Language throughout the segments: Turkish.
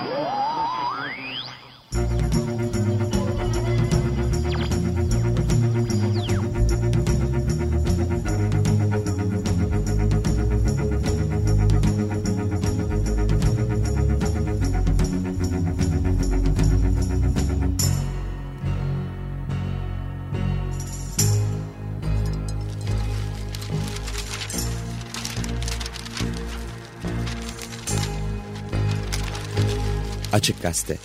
Oh! Açık Gazete.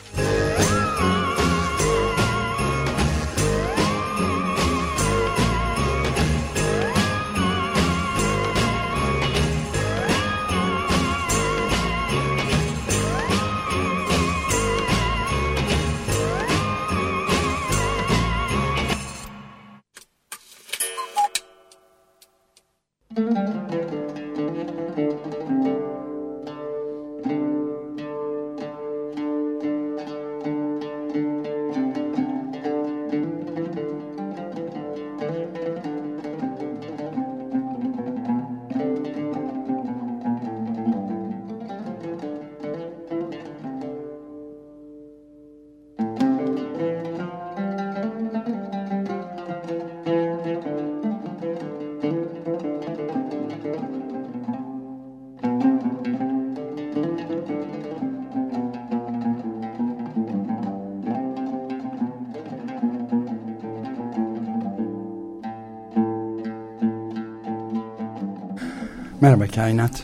Kainat.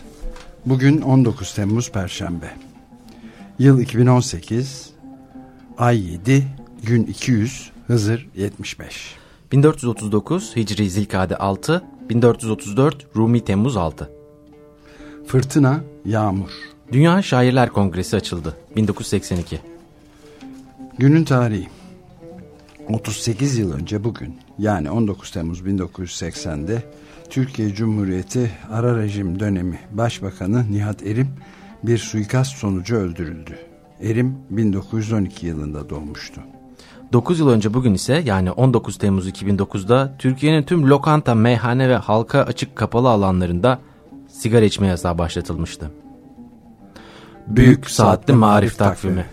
Bugün 19 Temmuz Perşembe. Yıl 2018, ay 7, gün 200, Hızır 75. 1439 Hicri Zilkade 6, 1434 Rumi Temmuz 6. Fırtına, yağmur. Dünya Şairler Kongresi açıldı 1982. Günün tarihi. 38 yıl önce bugün yani 19 Temmuz 1980'de Türkiye Cumhuriyeti ara rejim dönemi Başbakanı Nihat Erim bir suikast sonucu öldürüldü. Erim 1912 yılında doğmuştu. 9 yıl önce bugün ise yani 19 Temmuz 2009'da Türkiye'nin tüm lokanta, meyhane ve halka açık kapalı alanlarında sigara içme yasağı başlatılmıştı. Büyük Saatli Marif Takvimi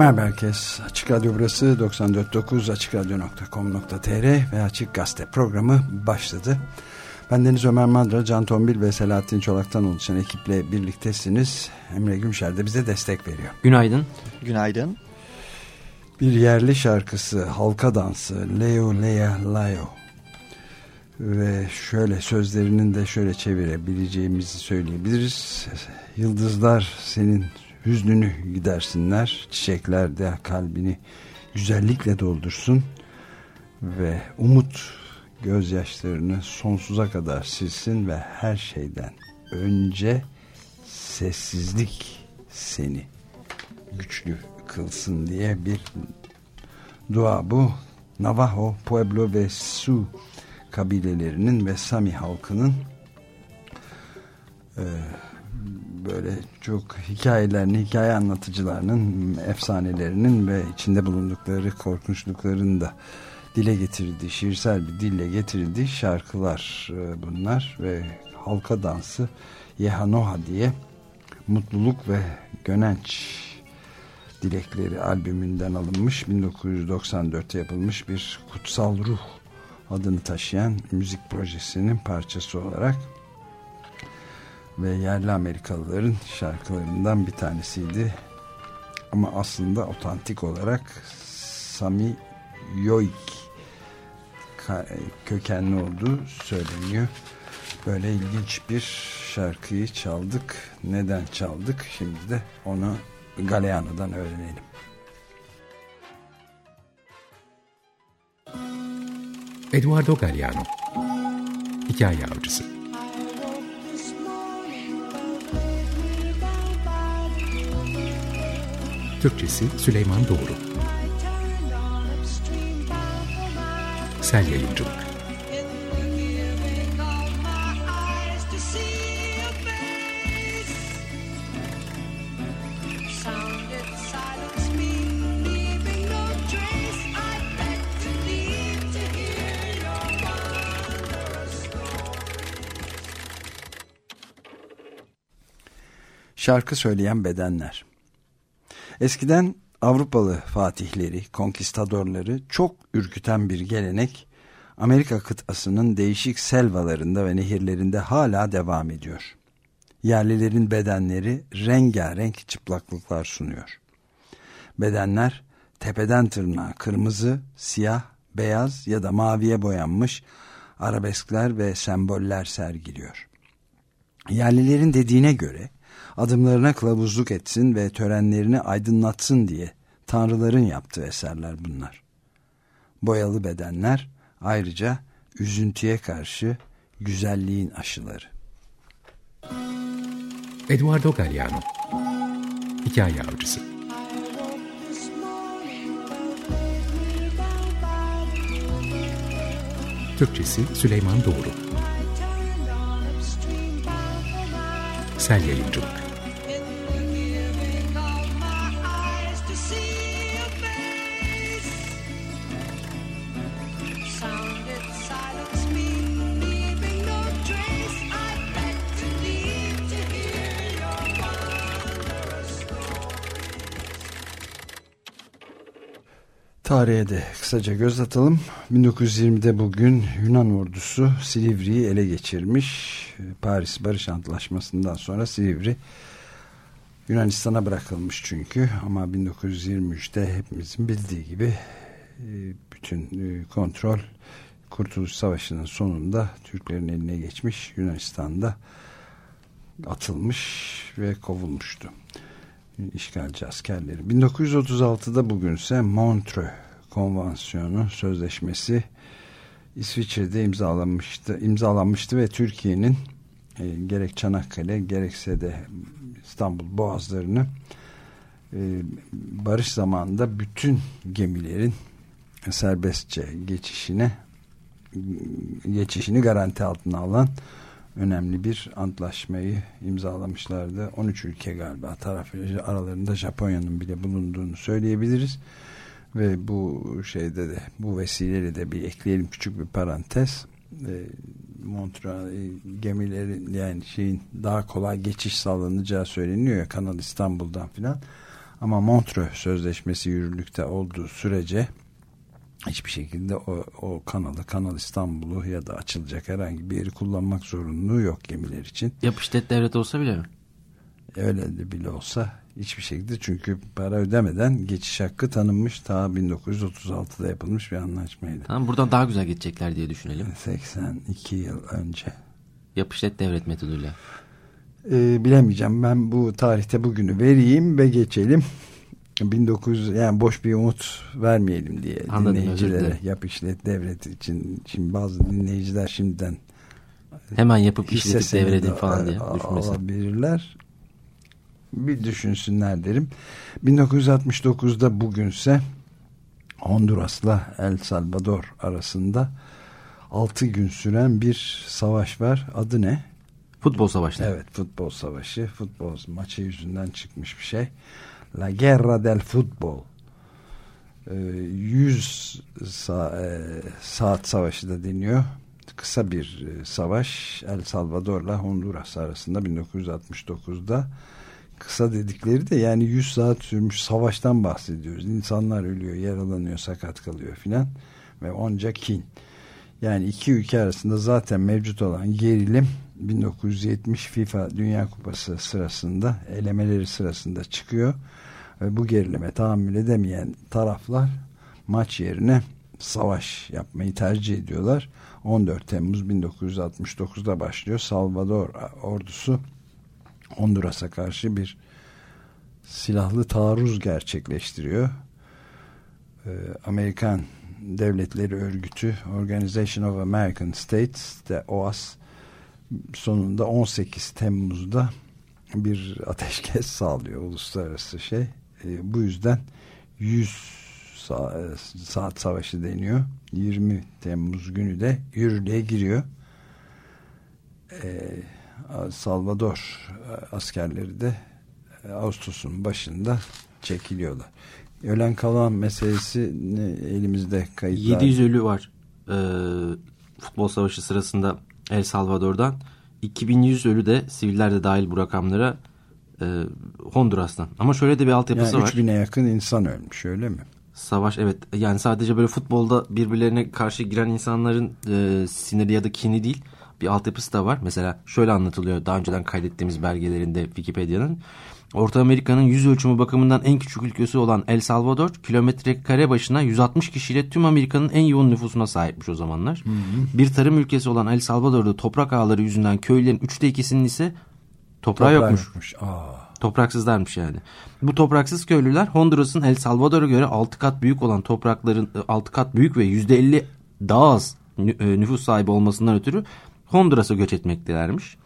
Merhaba herkes. Açık Radyo burası 94.9 AçıkRadyo.com.tr ve Açık Gazete programı başladı. Ben Deniz Ömer Madra, Can Tombil ve Selahattin Çolak'tan oluşan ekiple birliktesiniz. Emre Gümşer de bize destek veriyor. Günaydın. Günaydın. Bir yerli şarkısı, halka dansı, Leo Lea Layo. Ve şöyle sözlerinin de şöyle çevirebileceğimizi söyleyebiliriz. Yıldızlar senin hüznünü gidersinler. Çiçekler de kalbini güzellikle doldursun. Ve umut gözyaşlarını sonsuza kadar silsin ve her şeyden önce sessizlik seni güçlü kılsın diye bir dua bu. Navajo, Pueblo ve Sioux kabilelerinin ve Sami halkının e, böyle çok hikayelerini, hikaye anlatıcılarının, efsanelerinin ve içinde bulundukları korkunçlukların da dile getirildiği, şiirsel bir dille getirildiği şarkılar e, bunlar. Ve halka dansı Yehanoha diye mutluluk ve gönenç dilekleri albümünden alınmış 1994'te yapılmış bir kutsal ruh adını taşıyan müzik projesinin parçası olarak ve yerli Amerikalıların şarkılarından bir tanesiydi. Ama aslında otantik olarak Sami Yoik kökenli olduğu söyleniyor. Böyle ilginç bir şarkıyı çaldık. Neden çaldık? Şimdi de onu Galeano'dan öğrenelim. Eduardo Galeano Hikaye Avcısı Türkçesi Süleyman Doğru. Sel Yayıncılık. Şarkı söyleyen bedenler Eskiden Avrupalı fatihleri, konkistadorları çok ürküten bir gelenek Amerika kıtasının değişik selvalarında ve nehirlerinde hala devam ediyor. Yerlilerin bedenleri rengarenk çıplaklıklar sunuyor. Bedenler tepeden tırnağa kırmızı, siyah, beyaz ya da maviye boyanmış arabeskler ve semboller sergiliyor. Yerlilerin dediğine göre adımlarına kılavuzluk etsin ve törenlerini aydınlatsın diye tanrıların yaptığı eserler bunlar. Boyalı bedenler ayrıca üzüntüye karşı güzelliğin aşıları. Eduardo Galliano Hikaye Avcısı Türkçesi Süleyman Doğru Sel Yayıncılık Tarihe de kısaca göz atalım. 1920'de bugün Yunan ordusu Silivri'yi ele geçirmiş. Paris Barış Antlaşması'ndan sonra Silivri Yunanistan'a bırakılmış çünkü. Ama 1923'te hepimizin bildiği gibi e, bütün e, kontrol Kurtuluş Savaşı'nın sonunda Türklerin eline geçmiş. Yunanistan'da atılmış ve kovulmuştu işgalci askerleri. 1936'da bugünse Montreux Konvansiyonu Sözleşmesi İsviçre'de imzalanmıştı, imzalanmıştı ve Türkiye'nin e, gerek Çanakkale gerekse de İstanbul boğazlarını e, barış zamanında bütün gemilerin serbestçe geçişine geçişini garanti altına alan önemli bir antlaşmayı imzalamışlardı. 13 ülke galiba taraf aralarında Japonya'nın bile bulunduğunu söyleyebiliriz. Ve bu şeyde de bu vesileyle de bir ekleyelim küçük bir parantez. E, Montreal gemilerin yani şeyin daha kolay geçiş sağlanacağı söyleniyor ya Kanal İstanbul'dan filan. Ama Montreux Sözleşmesi yürürlükte olduğu sürece hiçbir şekilde o, o kanalı, Kanal İstanbul'u ya da açılacak herhangi bir yeri kullanmak zorunluluğu yok gemiler için. Yapıştet devlet olsa bile mi? Öyle de bile olsa hiçbir şekilde çünkü para ödemeden geçiş hakkı tanınmış ta 1936'da yapılmış bir anlaşmaydı. Tamam buradan daha güzel geçecekler diye düşünelim. 82 yıl önce. Yapışlet devlet metoduyla. Ee, bilemeyeceğim ben bu tarihte bugünü vereyim ve geçelim. 1900 yani boş bir umut vermeyelim diye Anladım, dinleyicilere yap işlet devlet için şimdi bazı dinleyiciler şimdiden Hemen yapıp işletip devredin falan diye düşünmesin. alabilirler. Bir düşünsünler derim. 1969'da bugünse Honduras'la El Salvador arasında 6 gün süren bir savaş var. Adı ne? Futbol savaşları. Evet futbol savaşı. Futbol maçı yüzünden çıkmış bir şey. La Guerra del Futbol. Ee, 100 sa- e, saat savaşı da deniyor. Kısa bir e, savaş El Salvador'la Honduras arasında 1969'da kısa dedikleri de yani 100 saat sürmüş savaştan bahsediyoruz. İnsanlar ölüyor, yaralanıyor, sakat kalıyor filan ve onca kin. Yani iki ülke arasında zaten mevcut olan gerilim 1970 FIFA Dünya Kupası sırasında elemeleri sırasında çıkıyor bu gerilime tahammül edemeyen taraflar maç yerine savaş yapmayı tercih ediyorlar. 14 Temmuz 1969'da başlıyor. Salvador ordusu Honduras'a karşı bir silahlı taarruz gerçekleştiriyor. Ee, Amerikan Devletleri Örgütü Organization of American States de OAS sonunda 18 Temmuz'da bir ateşkes sağlıyor uluslararası şey. Ee, bu yüzden 100 sa- saat savaşı deniyor. 20 Temmuz günü de yürürlüğe giriyor. Ee, Salvador e, askerleri de e, Ağustos'un başında çekiliyorlar. Ölen kalan meselesi elimizde kayıtlar. 700 ölü var ee, futbol savaşı sırasında El Salvador'dan. 2100 ölü de siviller de dahil bu rakamlara e, Honduras'tan. Ama şöyle de bir altyapısı yani var. 3000'e yakın insan ölmüş öyle mi? Savaş evet yani sadece böyle futbolda birbirlerine karşı giren insanların e, siniri ya da kini değil bir altyapısı da var. Mesela şöyle anlatılıyor daha önceden kaydettiğimiz belgelerinde Wikipedia'nın. Orta Amerika'nın yüz ölçümü bakımından en küçük ülkesi olan El Salvador kilometre kare başına 160 kişiyle tüm Amerika'nın en yoğun nüfusuna sahipmiş o zamanlar. Bir tarım ülkesi olan El Salvador'da toprak ağları yüzünden köylülerin üçte ikisinin ise toprağı Toprağı yokmuş. yokmuş. Aa, Topraksızlarmış yani. Bu topraksız köylüler Honduras'ın El Salvador'a göre 6 kat büyük olan toprakların 6 kat büyük ve %50 daha az e, nüfus sahibi olmasından ötürü Honduras'a göç etmektelermiş.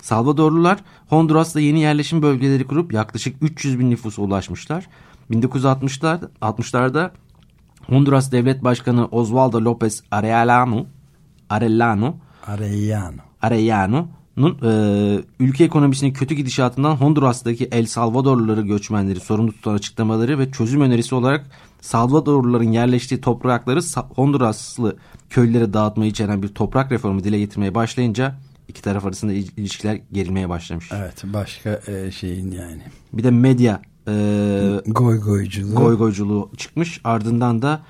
Salvadorlular Honduras'ta yeni yerleşim bölgeleri kurup yaklaşık 300 bin nüfusa ulaşmışlar. 1960'lar 60'larda Honduras Devlet Başkanı Osvaldo López Arellano Arellano Arellano. Arellano'nun e, ülke ekonomisinin kötü gidişatından Honduras'taki El Salvadorluları göçmenleri sorumlu tutan açıklamaları ve çözüm önerisi olarak Salvadorluların yerleştiği toprakları Honduraslı köylülere dağıtmayı içeren bir toprak reformu dile getirmeye başlayınca iki taraf arasında il- ilişkiler gerilmeye başlamış. Evet başka e, şeyin yani. Bir de medya e, Goy goyculuğu. goy goyculuğu çıkmış. Ardından da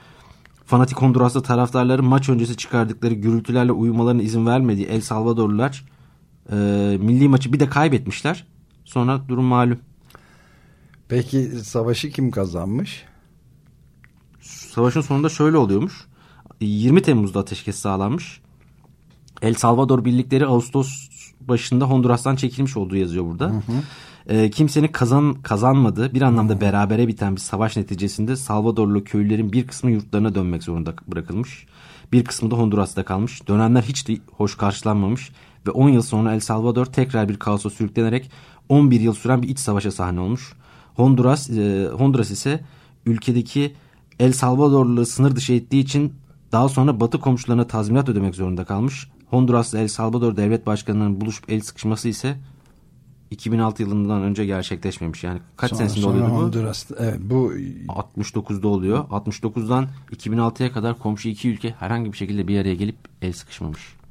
fanatik Honduraslı taraftarların maç öncesi çıkardıkları gürültülerle uyumalarına izin vermediği El Salvadorlular e, milli maçı bir de kaybetmişler. Sonra durum malum. Peki savaşı kim kazanmış? Savaşın sonunda şöyle oluyormuş. 20 Temmuz'da ateşkes sağlanmış. El Salvador birlikleri Ağustos başında Honduras'tan çekilmiş olduğu yazıyor burada. E, kimsenin kazan kazanmadığı bir anlamda berabere biten bir savaş neticesinde Salvadorlu köylülerin bir kısmı yurtlarına dönmek zorunda bırakılmış. Bir kısmı da Honduras'ta kalmış. Dönenler hiç de hoş karşılanmamış ve 10 yıl sonra El Salvador tekrar bir kaosa sürüklenerek 11 yıl süren bir iç savaşa sahne olmuş. Honduras e, Honduras ise ülkedeki El Salvadorlu sınır dışı ettiği için daha sonra Batı komşularına tazminat ödemek zorunda kalmış. Honduras'la El Salvador devlet başkanlarının buluşup el sıkışması ise 2006 yılından önce gerçekleşmemiş. Yani kaç Sonra- senesinde oluyordu bu? Evet, bu 69'da oluyor. 69'dan 2006'ya kadar komşu iki ülke herhangi bir şekilde bir araya gelip el sıkışmamış.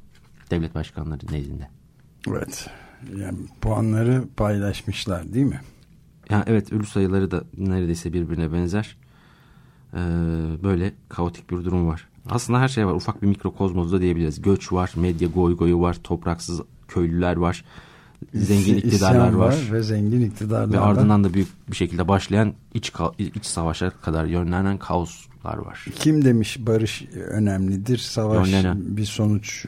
Devlet başkanları nezdinde. evet yani puanları paylaşmışlar değil mi? Yani evet ölü sayıları da neredeyse birbirine benzer. Ee, böyle kaotik bir durum var. Aslında her şey var. Ufak bir mikrokozmozda diyebiliriz. Göç var, medya goy goyu var, topraksız köylüler var, zengin iktidarlar var. var. Ve zengin iktidarlar Ve ardından da büyük bir şekilde başlayan iç, iç savaşa kadar yönlenen kaoslar var. Kim demiş barış önemlidir, savaş Yönlenen. bir sonuç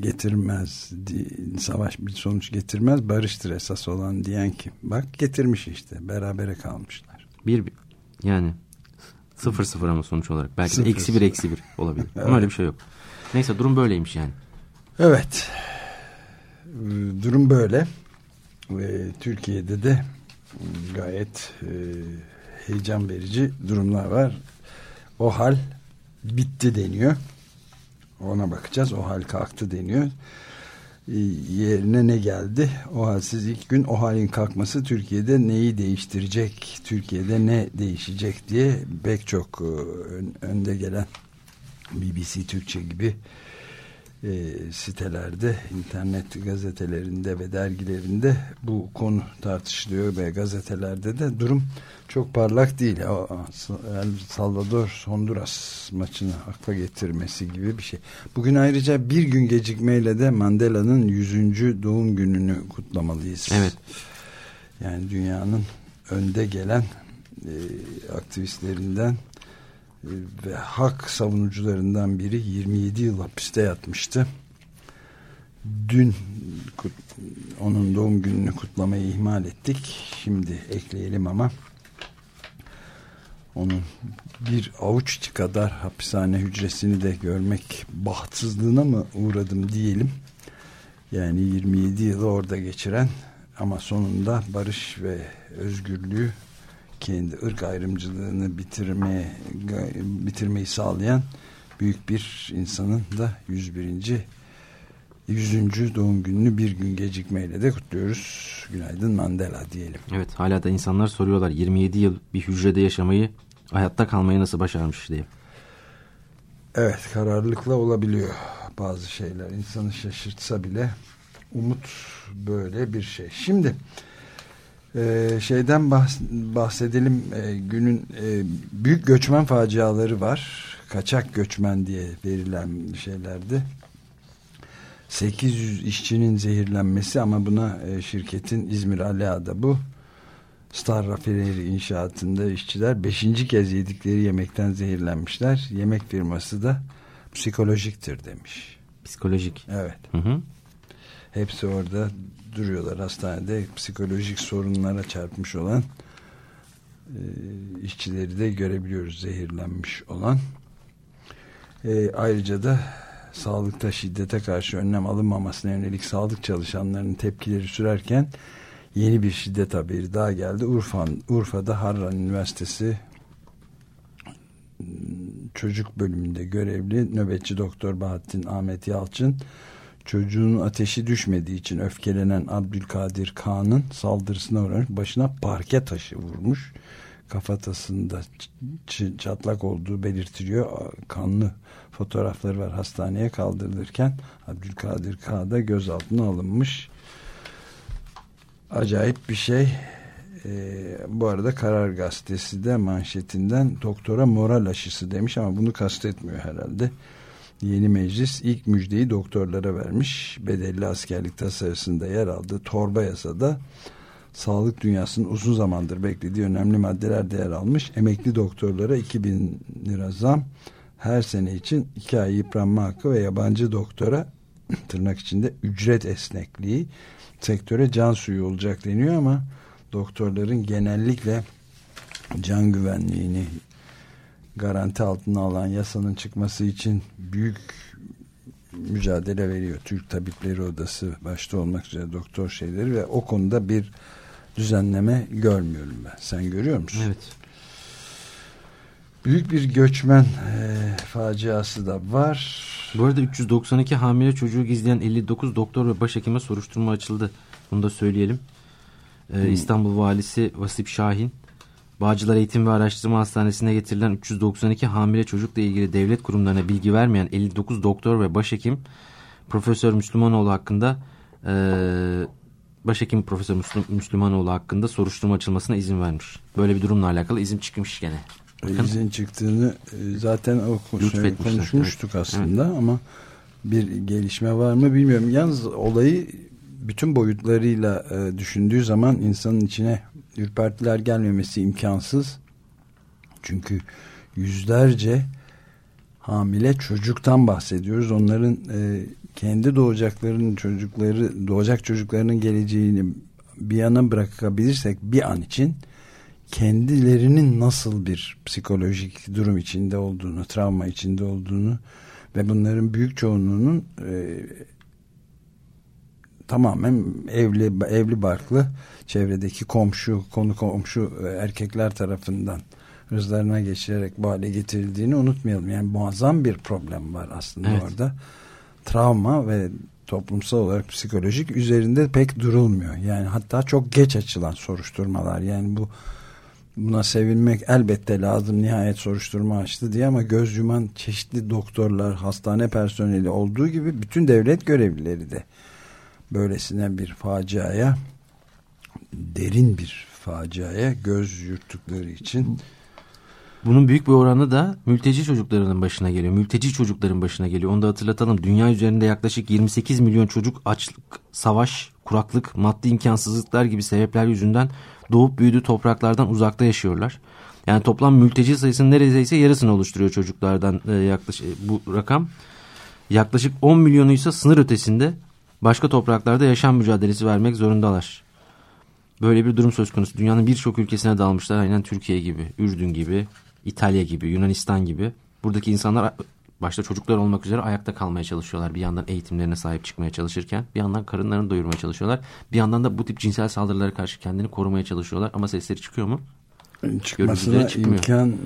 getirmez savaş bir sonuç getirmez barıştır esas olan diyen kim? Bak getirmiş işte berabere kalmışlar. Bir yani sıfır sıfır ama sonuç olarak. Belki de eksi bir eksi bir olabilir. Evet. ama öyle bir şey yok. Neyse durum böyleymiş yani. Evet. Durum böyle. Ve Türkiye'de de gayet e, heyecan verici durumlar var. O hal bitti deniyor ona bakacağız. O hal kalktı deniyor. Ee, yerine ne geldi? O halsiz ilk gün o halin kalkması Türkiye'de neyi değiştirecek? Türkiye'de ne değişecek diye pek çok e, önde gelen BBC Türkçe gibi e, sitelerde, internet gazetelerinde ve dergilerinde bu konu tartışılıyor ve gazetelerde de durum çok parlak değil. El Salvador Honduras maçını akla getirmesi gibi bir şey. Bugün ayrıca bir gün gecikmeyle de Mandela'nın 100. doğum gününü kutlamalıyız. Evet. Yani dünyanın önde gelen e, aktivistlerinden ve hak savunucularından biri 27 yıl hapiste yatmıştı. Dün onun doğum gününü kutlamayı ihmal ettik. Şimdi ekleyelim ama onun bir avuç kadar hapishane hücresini de görmek bahtsızlığına mı uğradım diyelim. Yani 27 yılı orada geçiren ama sonunda barış ve özgürlüğü kendi ırk ayrımcılığını bitirmeye bitirmeyi sağlayan büyük bir insanın da 101. 100. doğum gününü bir gün gecikmeyle de kutluyoruz. Günaydın Mandela diyelim. Evet hala da insanlar soruyorlar 27 yıl bir hücrede yaşamayı hayatta kalmayı nasıl başarmış diye. Evet kararlılıkla olabiliyor bazı şeyler. İnsanı şaşırtsa bile umut böyle bir şey. Şimdi e, şeyden bahsedelim e, günün e, büyük göçmen faciaları var. Kaçak göçmen diye verilen şeylerdi. 800 işçinin zehirlenmesi ama buna e, şirketin İzmir Alia'da bu Star Rafineri inşaatında işçiler beşinci kez yedikleri yemekten zehirlenmişler. Yemek firması da psikolojiktir demiş. Psikolojik. Evet. Hı hı. Hepsi orada duruyorlar hastanede psikolojik sorunlara çarpmış olan e, işçileri de görebiliyoruz zehirlenmiş olan. E, ayrıca da sağlıkta şiddete karşı önlem alınmamasına yönelik sağlık çalışanlarının tepkileri sürerken yeni bir şiddet haberi daha geldi. Urfa, Urfa'da Harran Üniversitesi çocuk bölümünde görevli nöbetçi doktor Bahattin Ahmet Yalçın çocuğun ateşi düşmediği için öfkelenen Abdülkadir Kağan'ın saldırısına uğramış başına parke taşı vurmuş kafatasında çatlak olduğu belirtiliyor kanlı fotoğrafları var hastaneye kaldırılırken Abdülkadir Kağan da gözaltına alınmış acayip bir şey. Ee, bu arada Karar Gazetesi de manşetinden doktora moral aşısı demiş ama bunu kastetmiyor herhalde. Yeni meclis ilk müjdeyi doktorlara vermiş. Bedelli askerlik tasarısında yer aldı. Torba yasada sağlık dünyasının uzun zamandır beklediği önemli maddeler de yer almış. Emekli doktorlara 2000 lira zam her sene için 2 ay yıpranma hakkı ve yabancı doktora tırnak içinde ücret esnekliği sektöre can suyu olacak deniyor ama doktorların genellikle can güvenliğini garanti altına alan yasanın çıkması için büyük mücadele veriyor. Türk Tabipleri Odası başta olmak üzere doktor şeyleri ve o konuda bir düzenleme görmüyorum ben. Sen görüyor musun? Evet. Büyük bir göçmen e, faciası da var. Bu arada 392 hamile çocuğu gizleyen 59 doktor ve başhekime soruşturma açıldı. Bunu da söyleyelim. Ee, hmm. İstanbul Valisi Vasip Şahin, Bağcılar Eğitim ve Araştırma Hastanesi'ne getirilen 392 hamile çocukla ilgili devlet kurumlarına bilgi vermeyen 59 doktor ve başhekim Profesör Müslümanoğlu hakkında e, başhekim Profesör Müslüm, Müslümanoğlu hakkında soruşturma açılmasına izin vermiş. Böyle bir durumla alakalı izin çıkmış gene. Bakın. İzin çıktığını zaten o konuşmuştuk evet. aslında evet. ama bir gelişme var mı bilmiyorum. Yalnız olayı bütün boyutlarıyla düşündüğü zaman insanın içine ürpertiler gelmemesi imkansız. Çünkü yüzlerce hamile çocuktan bahsediyoruz. Onların e, kendi doğacaklarının çocukları, doğacak çocuklarının geleceğini bir yana bırakabilirsek bir an için kendilerinin nasıl bir psikolojik durum içinde olduğunu, travma içinde olduğunu ve bunların büyük çoğunluğunun e, tamamen evli evli barklı çevredeki komşu, konu komşu e, erkekler tarafından hırzlarına geçirerek bu hale getirildiğini unutmayalım. Yani muazzam bir problem var aslında evet. orada. Travma ve toplumsal olarak psikolojik üzerinde pek durulmuyor. Yani hatta çok geç açılan soruşturmalar. Yani bu buna sevinmek elbette lazım nihayet soruşturma açtı diye ama göz yuman çeşitli doktorlar, hastane personeli olduğu gibi bütün devlet görevlileri de böylesine bir faciaya derin bir faciaya göz yurttukları için bunun büyük bir oranı da mülteci çocuklarının başına geliyor. Mülteci çocukların başına geliyor. Onu da hatırlatalım. Dünya üzerinde yaklaşık 28 milyon çocuk açlık, savaş, kuraklık, maddi imkansızlıklar gibi sebepler yüzünden doğup büyüdüğü topraklardan uzakta yaşıyorlar. Yani toplam mülteci sayısının neredeyse yarısını oluşturuyor çocuklardan e, yaklaşık e, bu rakam. Yaklaşık 10 milyonu ise sınır ötesinde başka topraklarda yaşam mücadelesi vermek zorundalar. Böyle bir durum söz konusu. Dünyanın birçok ülkesine dalmışlar. Aynen Türkiye gibi, Ürdün gibi, İtalya gibi, Yunanistan gibi. Buradaki insanlar başta çocuklar olmak üzere ayakta kalmaya çalışıyorlar. Bir yandan eğitimlerine sahip çıkmaya çalışırken bir yandan karınlarını doyurmaya çalışıyorlar. Bir yandan da bu tip cinsel saldırılara karşı kendini korumaya çalışıyorlar. Ama sesleri çıkıyor mu? Çıkmasına imkan e,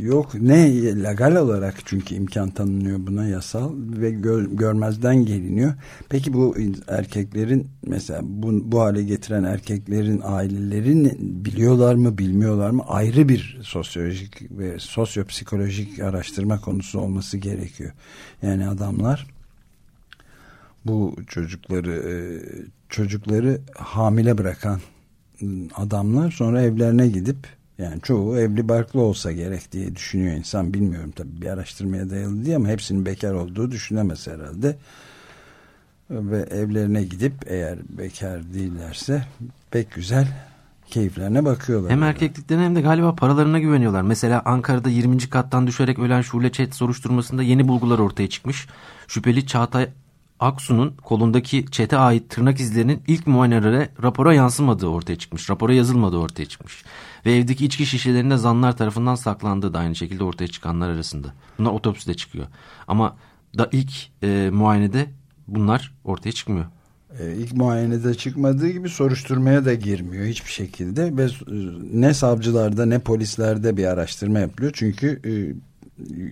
yok. Ne legal olarak çünkü imkan tanınıyor buna yasal ve gör, görmezden geliniyor. Peki bu erkeklerin mesela bu, bu hale getiren erkeklerin ailelerin biliyorlar mı bilmiyorlar mı ayrı bir sosyolojik ve sosyopsikolojik araştırma konusu olması gerekiyor. Yani adamlar bu çocukları e, çocukları hamile bırakan adamlar sonra evlerine gidip yani çoğu evli barklı olsa gerek diye düşünüyor insan bilmiyorum tabii bir araştırmaya dayalı diye ama hepsinin bekar olduğu düşünemez herhalde ve evlerine gidip eğer bekar değillerse pek güzel keyiflerine bakıyorlar. Hem erkekliklerine hem de galiba paralarına güveniyorlar. Mesela Ankara'da 20. kattan düşerek ölen Şule Çet soruşturmasında yeni bulgular ortaya çıkmış. Şüpheli Çağatay Aksu'nun kolundaki çete ait tırnak izlerinin ilk muayenelere rapora yansımadığı ortaya çıkmış. Rapora yazılmadığı ortaya çıkmış. Ve evdeki içki şişelerinde zanlar tarafından saklandığı da aynı şekilde ortaya çıkanlar arasında. Bunlar otopside çıkıyor. Ama da ilk e, muayenede bunlar ortaya çıkmıyor. E, ilk muayenede çıkmadığı gibi soruşturmaya da girmiyor hiçbir şekilde. Ve e, ne savcılarda ne polislerde bir araştırma yapılıyor. Çünkü e,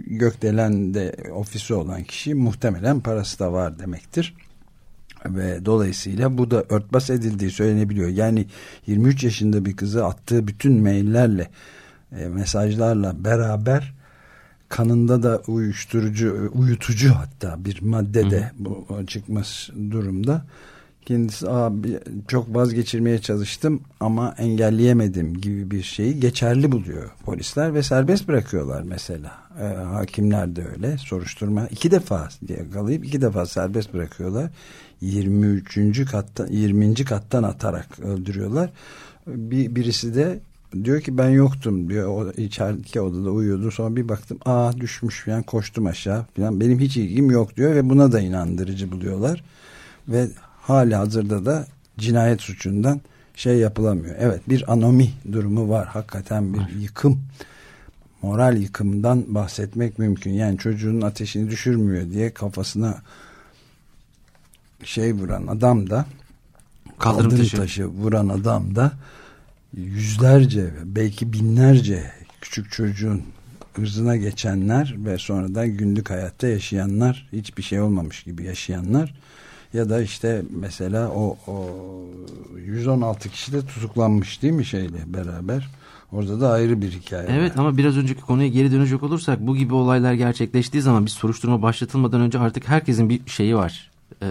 gökdelende ofisi olan kişi muhtemelen parası da var demektir. Ve dolayısıyla bu da örtbas edildiği söylenebiliyor. Yani 23 yaşında bir kızı attığı bütün maillerle e, mesajlarla beraber kanında da uyuşturucu uyutucu hatta bir madde de bu çıkması durumda kendisi abi çok vazgeçirmeye çalıştım ama engelleyemedim gibi bir şeyi geçerli buluyor polisler ve serbest bırakıyorlar mesela. E, hakimler de öyle. Soruşturma iki defa yakalayıp iki defa serbest bırakıyorlar. 23. kattan 20. kattan atarak öldürüyorlar. Bir, birisi de diyor ki ben yoktum. diyor. O içerideki odada uyuyordu. Sonra bir baktım aa düşmüş falan koştum aşağı falan. Benim hiç ilgim yok. diyor ve buna da inandırıcı buluyorlar. Ve hali hazırda da cinayet suçundan şey yapılamıyor. Evet bir anomi durumu var. Hakikaten bir yıkım moral yıkımdan bahsetmek mümkün. Yani çocuğun ateşini düşürmüyor diye kafasına şey vuran adam da kaldırım, kaldırım taşı. taşı vuran adam da yüzlerce belki binlerce küçük çocuğun ırzına geçenler ve sonradan günlük hayatta yaşayanlar hiçbir şey olmamış gibi yaşayanlar ya da işte mesela o, o 116 kişi de tutuklanmış değil mi şeyle beraber? Orada da ayrı bir hikaye. Evet var. ama biraz önceki konuya geri dönecek olursak bu gibi olaylar gerçekleştiği zaman bir soruşturma başlatılmadan önce artık herkesin bir şeyi var. Ee,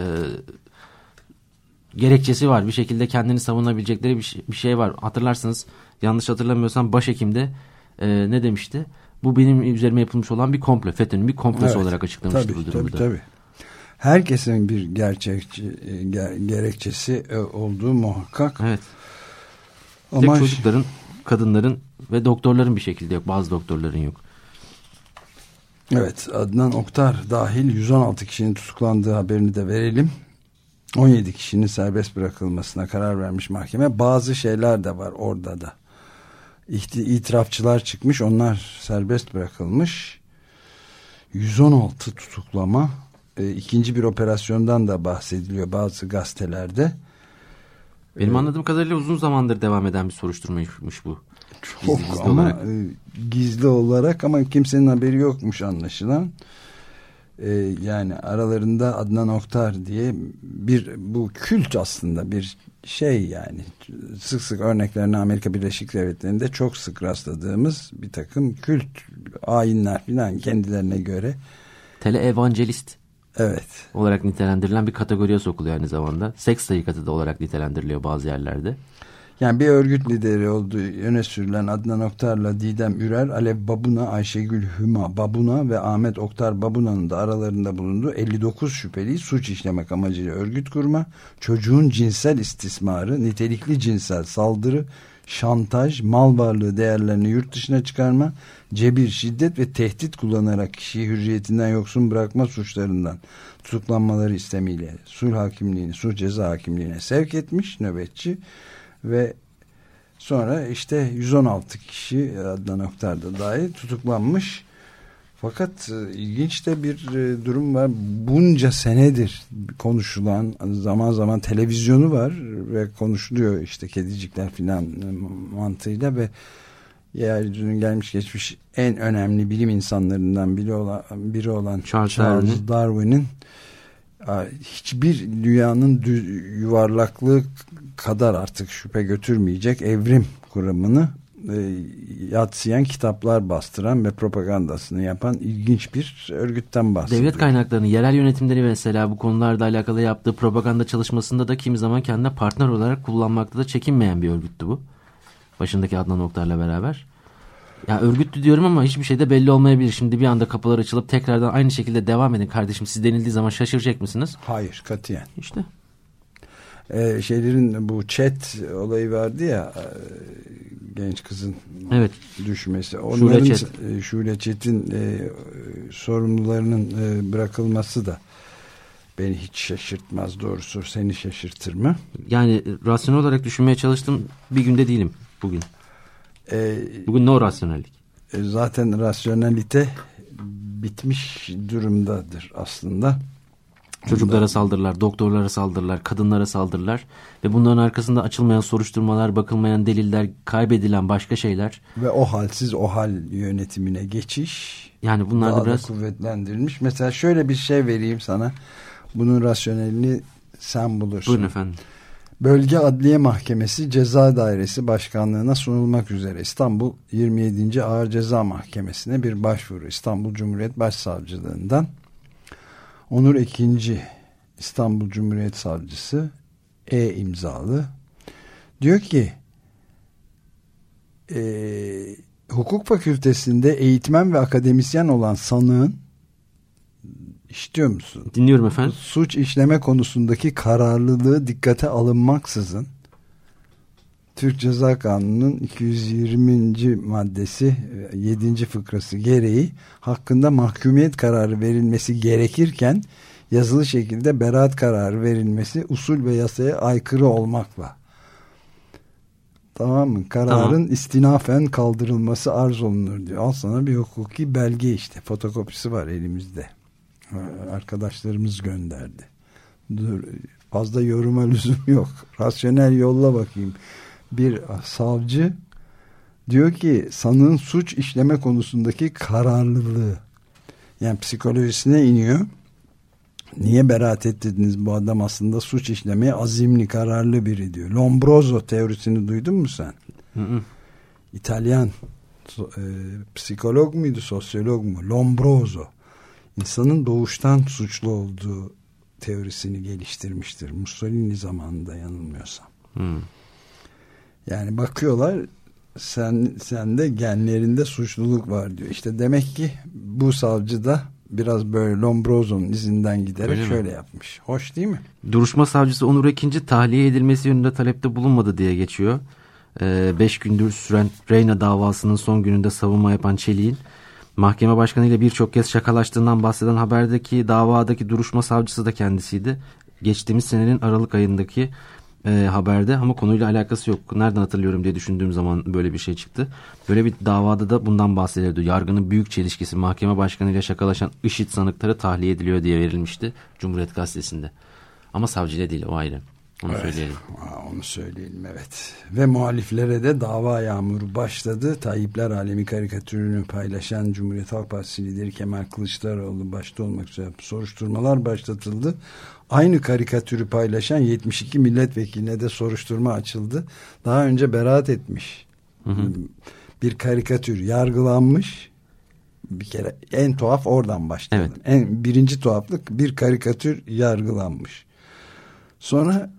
gerekçesi var. Bir şekilde kendini savunabilecekleri bir şey, bir şey var. Hatırlarsınız yanlış hatırlamıyorsam başhekimde e, ne demişti? Bu benim üzerime yapılmış olan bir komplo. FETÖ'nün bir komplosu evet, olarak açıklamıştı tabii, bu durumu tabii, tabii. Herkesin bir gerçekçi e, gerekçesi e, olduğu muhakkak. Evet. Ama Tek çocukların, kadınların ve doktorların bir şekilde yok. Bazı doktorların yok. Evet Adnan Oktar dahil 116 kişinin tutuklandığı haberini de verelim. 17 kişinin serbest bırakılmasına karar vermiş mahkeme. Bazı şeyler de var orada da. İtirafçılar çıkmış onlar serbest bırakılmış. 116 tutuklama. E, ikinci bir operasyondan da bahsediliyor bazı gazetelerde. Benim ee, anladığım kadarıyla uzun zamandır devam eden bir soruşturmaymış bu. Çok gizli, gizli ama olarak. E, gizli olarak ama kimsenin haberi yokmuş anlaşılan. E, yani aralarında Adnan Oktar diye bir bu kült aslında bir şey yani sık sık örneklerini Amerika Birleşik Devletleri'nde çok sık rastladığımız bir takım kült ayinler filan kendilerine göre. Tele evangelist evet. olarak nitelendirilen bir kategoriye sokuluyor aynı zamanda. Seks tarikatı da olarak nitelendiriliyor bazı yerlerde. Yani bir örgüt lideri olduğu öne sürülen Adnan Oktar'la Didem Ürer, Alev Babuna, Ayşegül Hüma Babuna ve Ahmet Oktar Babuna'nın da aralarında bulunduğu 59 şüpheli suç işlemek amacıyla örgüt kurma, çocuğun cinsel istismarı, nitelikli cinsel saldırı, şantaj, mal varlığı değerlerini yurt dışına çıkarma, cebir, şiddet ve tehdit kullanarak kişiyi hürriyetinden yoksun bırakma suçlarından tutuklanmaları istemiyle sulh hakimliğini, sulh ceza hakimliğine sevk etmiş nöbetçi ve sonra işte 116 kişi Adnan Oktar da dahil tutuklanmış. Fakat e, ilginç de bir e, durum var. Bunca senedir konuşulan zaman zaman televizyonu var ve konuşuluyor işte kedicikler filan e, mantığıyla ve yeryüzünün gelmiş geçmiş en önemli bilim insanlarından biri olan, biri olan Charles, Charles Darwin'in hiçbir dünyanın yuvarlaklığı kadar artık şüphe götürmeyecek evrim kuramını e, yatsıyan kitaplar bastıran ve propagandasını yapan ilginç bir örgütten bahsediyor. Devlet kaynaklarını, yerel yönetimleri mesela bu konularda alakalı yaptığı propaganda çalışmasında da kimi zaman kendine partner olarak kullanmakta da çekinmeyen bir örgüttü bu. Başındaki Adnan Oktar'la beraber. Ya örgütlü diyorum ama hiçbir şey de belli olmayabilir. Şimdi bir anda kapılar açılıp tekrardan aynı şekilde devam edin kardeşim. Siz denildiği zaman şaşıracak mısınız? Hayır katiyen. İşte. Ee, şeylerin bu chat olayı vardı ya e, genç kızın evet. düşmesi. Onların Şule, Çet. E, Şule Çet'in e, sorumlularının e, bırakılması da beni hiç şaşırtmaz doğrusu. Seni şaşırtır mı? Yani rasyonel olarak düşünmeye çalıştım. Bir günde değilim bugün. Ee, bugün no rasyonellik. E, zaten rasyonelite bitmiş durumdadır aslında. Çocuklara saldırılar, doktorlara saldırılar, kadınlara saldırılar ve bunların arkasında açılmayan soruşturmalar, bakılmayan deliller, kaybedilen başka şeyler. Ve o halsiz o hal yönetimine geçiş. Yani bunlar da biraz kuvvetlendirilmiş. Mesela şöyle bir şey vereyim sana. Bunun rasyonelini sen bulursun. Buyurun efendim. Bölge Adliye Mahkemesi Ceza Dairesi Başkanlığı'na sunulmak üzere İstanbul 27. Ağır Ceza Mahkemesi'ne bir başvuru İstanbul Cumhuriyet Başsavcılığından Onur Ekinci İstanbul Cumhuriyet Savcısı E imzalı diyor ki e, hukuk fakültesinde eğitmen ve akademisyen olan sanığın işitiyor musun? Dinliyorum efendim. Suç işleme konusundaki kararlılığı dikkate alınmaksızın Türk Ceza Kanunu'nun 220. maddesi 7. fıkrası gereği hakkında mahkumiyet kararı verilmesi gerekirken yazılı şekilde beraat kararı verilmesi usul ve yasaya aykırı olmakla. Tamam mı? Kararın tamam. istinafen kaldırılması arz olunur diyor. Al sana bir hukuki belge işte. Fotokopisi var elimizde. Arkadaşlarımız gönderdi. Dur, fazla yoruma lüzum yok. Rasyonel yolla bakayım bir savcı diyor ki sanığın suç işleme konusundaki kararlılığı yani psikolojisine iniyor. Niye beraat ettirdiniz bu adam aslında suç işlemeye azimli kararlı biri diyor. Lombroso teorisini duydun mu sen? Hı hı. İtalyan e, psikolog muydu sosyolog mu? Lombroso. İnsanın doğuştan suçlu olduğu teorisini geliştirmiştir. Mussolini zamanında yanılmıyorsam. Hmm. Yani bakıyorlar sen sende genlerinde suçluluk var diyor. İşte demek ki bu savcı da biraz böyle Lombroso'nun izinden giderek Öyle mi? şöyle yapmış. Hoş değil mi? Duruşma savcısı Onur Ekinci tahliye edilmesi yönünde talepte bulunmadı diye geçiyor. 5 gündür süren Reyna davasının son gününde savunma yapan Çelik'in mahkeme başkanı ile birçok kez şakalaştığından bahseden haberdeki davadaki duruşma savcısı da kendisiydi. Geçtiğimiz senenin Aralık ayındaki e, haberde ama konuyla alakası yok. Nereden hatırlıyorum diye düşündüğüm zaman böyle bir şey çıktı. Böyle bir davada da bundan bahsediliyordu. Yargının büyük çelişkisi mahkeme başkanıyla şakalaşan IŞİD sanıkları tahliye ediliyor diye verilmişti Cumhuriyet Gazetesi'nde. Ama savcıyla değil o ayrı. Onu Evet. söyleyelim. Aa, onu söyleyelim evet. Ve muhaliflere de dava yağmuru başladı. Tayyipler Alemi karikatürünü paylaşan Cumhuriyet Halk Partisi lideri Kemal Kılıçdaroğlu başta olmak üzere soruşturmalar başlatıldı. Aynı karikatürü paylaşan 72 milletvekiline de soruşturma açıldı. Daha önce beraat etmiş. Bir karikatür yargılanmış. Bir kere en tuhaf oradan başladı. Evet. En birinci tuhaflık bir karikatür yargılanmış. Sonra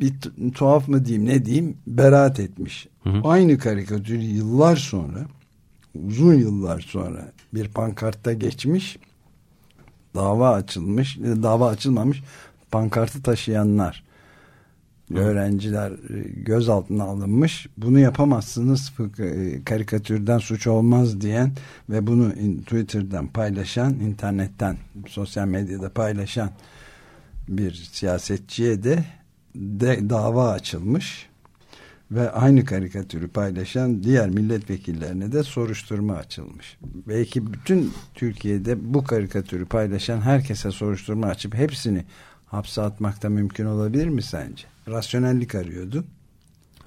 bir tu- tuhaf mı diyeyim ne diyeyim beraat etmiş. Aynı karikatür yıllar sonra uzun yıllar sonra bir pankartta geçmiş dava açılmış e, dava açılmamış pankartı taşıyanlar öğrenciler e, gözaltına alınmış bunu yapamazsınız e, karikatürden suç olmaz diyen ve bunu Twitter'dan paylaşan internetten sosyal medyada paylaşan bir siyasetçiye de, de dava açılmış ve aynı karikatürü paylaşan diğer milletvekillerine de soruşturma açılmış. Belki bütün Türkiye'de bu karikatürü paylaşan herkese soruşturma açıp hepsini hapse atmakta mümkün olabilir mi sence? Rasyonellik arıyordu.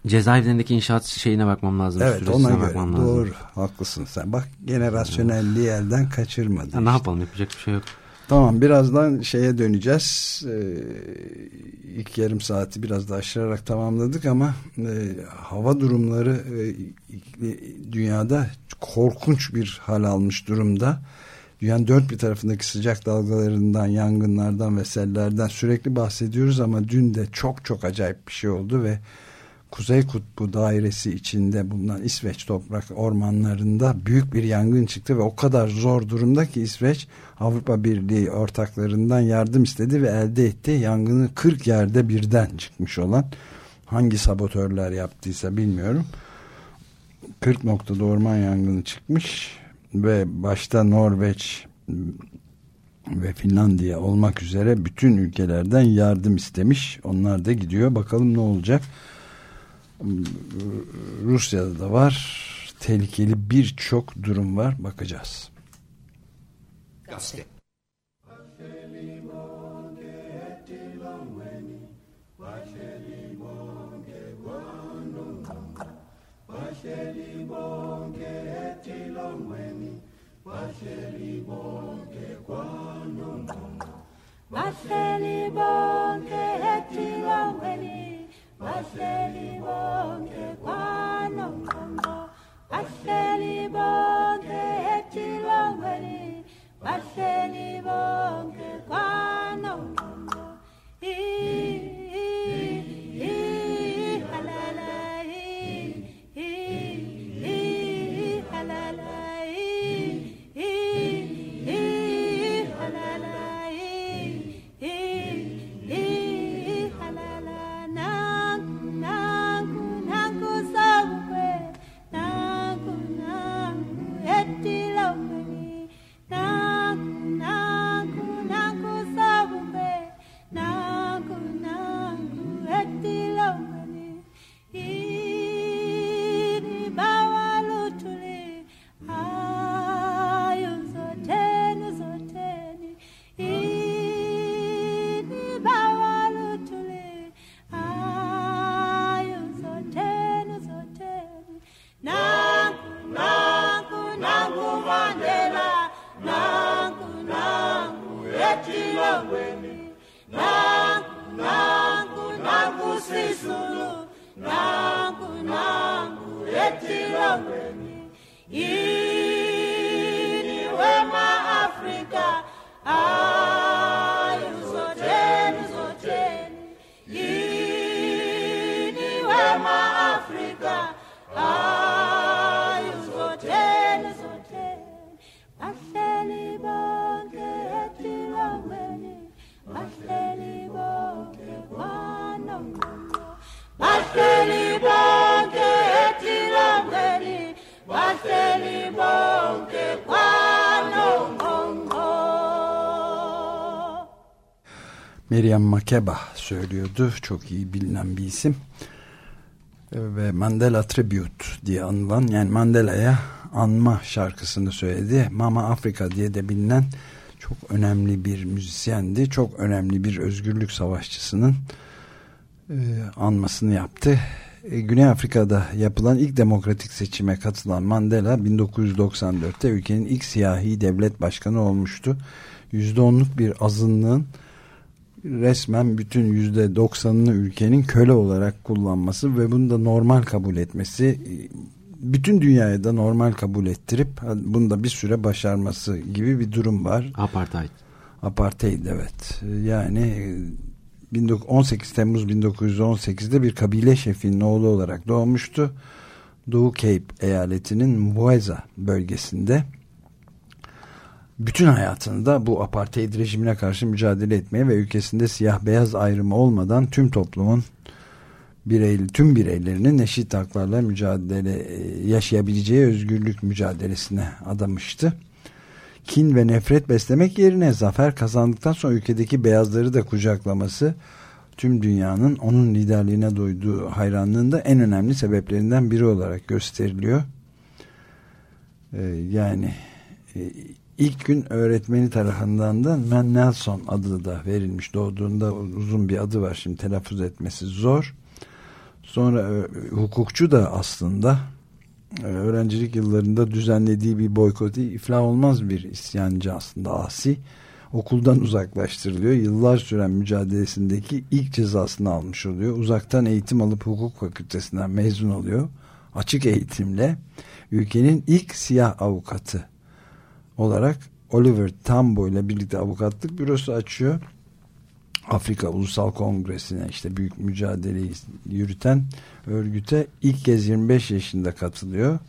Cezaevlerindeki inşaat şeyine bakmam lazım. Evet ona göre bakmam lazım. doğru haklısın sen. Bak gene rasyonelliği elden kaçırmadın. Ya ne işte. yapalım yapacak bir şey yok. Tamam birazdan şeye döneceğiz. Ee, ilk yarım saati biraz da aşırarak tamamladık ama e, hava durumları e, dünyada korkunç bir hal almış durumda. Dünyanın dört bir tarafındaki sıcak dalgalarından, yangınlardan ve sellerden sürekli bahsediyoruz ama dün de çok çok acayip bir şey oldu ve Kuzey Kutbu dairesi içinde bulunan İsveç toprak ormanlarında büyük bir yangın çıktı ve o kadar zor durumda ki İsveç Avrupa Birliği ortaklarından yardım istedi ve elde etti. Yangını 40 yerde birden çıkmış olan hangi sabotörler yaptıysa bilmiyorum. 40 noktada orman yangını çıkmış ve başta Norveç ve Finlandiya olmak üzere bütün ülkelerden yardım istemiş. Onlar da gidiyor. Bakalım ne olacak. Rusya'da da var. Tehlikeli birçok durum var. Bakacağız. Gazete. Bahleli bonke etilongweni Bahleli bonke kwanongqongqo Bahleli bonke etilongweni Bahleli bonke kwanongqongqo Miriam Makeba söylüyordu. Çok iyi bilinen bir isim. Ve Mandela Tribute diye anılan yani Mandela'ya anma şarkısını söyledi. Mama Afrika diye de bilinen çok önemli bir müzisyendi. Çok önemli bir özgürlük savaşçısının e, anmasını yaptı. E, Güney Afrika'da yapılan ilk demokratik seçime katılan Mandela 1994'te ülkenin ilk siyahi devlet başkanı olmuştu. %10'luk bir azınlığın resmen bütün %90'ını ülkenin köle olarak kullanması ve bunu da normal kabul etmesi bütün dünyaya da normal kabul ettirip bunu da bir süre başarması gibi bir durum var. Apartheid. Apartheid evet. Yani 18 e, Temmuz 1918'de bir kabile şefinin oğlu olarak doğmuştu. Doğu Cape eyaletinin Mueza bölgesinde bütün hayatını da bu apartheid rejimine karşı mücadele etmeye ve ülkesinde siyah beyaz ayrımı olmadan tüm toplumun bireyli, tüm bireylerinin eşit haklarla mücadele e, yaşayabileceği özgürlük mücadelesine adamıştı. Kin ve nefret beslemek yerine zafer kazandıktan sonra ülkedeki beyazları da kucaklaması tüm dünyanın onun liderliğine duyduğu hayranlığın da en önemli sebeplerinden biri olarak gösteriliyor. Ee, yani e, ilk gün öğretmeni tarafından da Man Nelson adı da verilmiş. Doğduğunda uzun bir adı var şimdi telaffuz etmesi zor. Sonra e, hukukçu da aslında e, öğrencilik yıllarında düzenlediği bir boykot iflah olmaz bir isyancı aslında asi. Okuldan uzaklaştırılıyor. Yıllar süren mücadelesindeki ilk cezasını almış oluyor. Uzaktan eğitim alıp hukuk fakültesinden mezun oluyor. Açık eğitimle ülkenin ilk siyah avukatı olarak Oliver Tambo ile birlikte avukatlık bürosu açıyor. Afrika Ulusal Kongresi'ne işte büyük mücadeleyi yürüten örgüte ilk kez 25 yaşında katılıyor.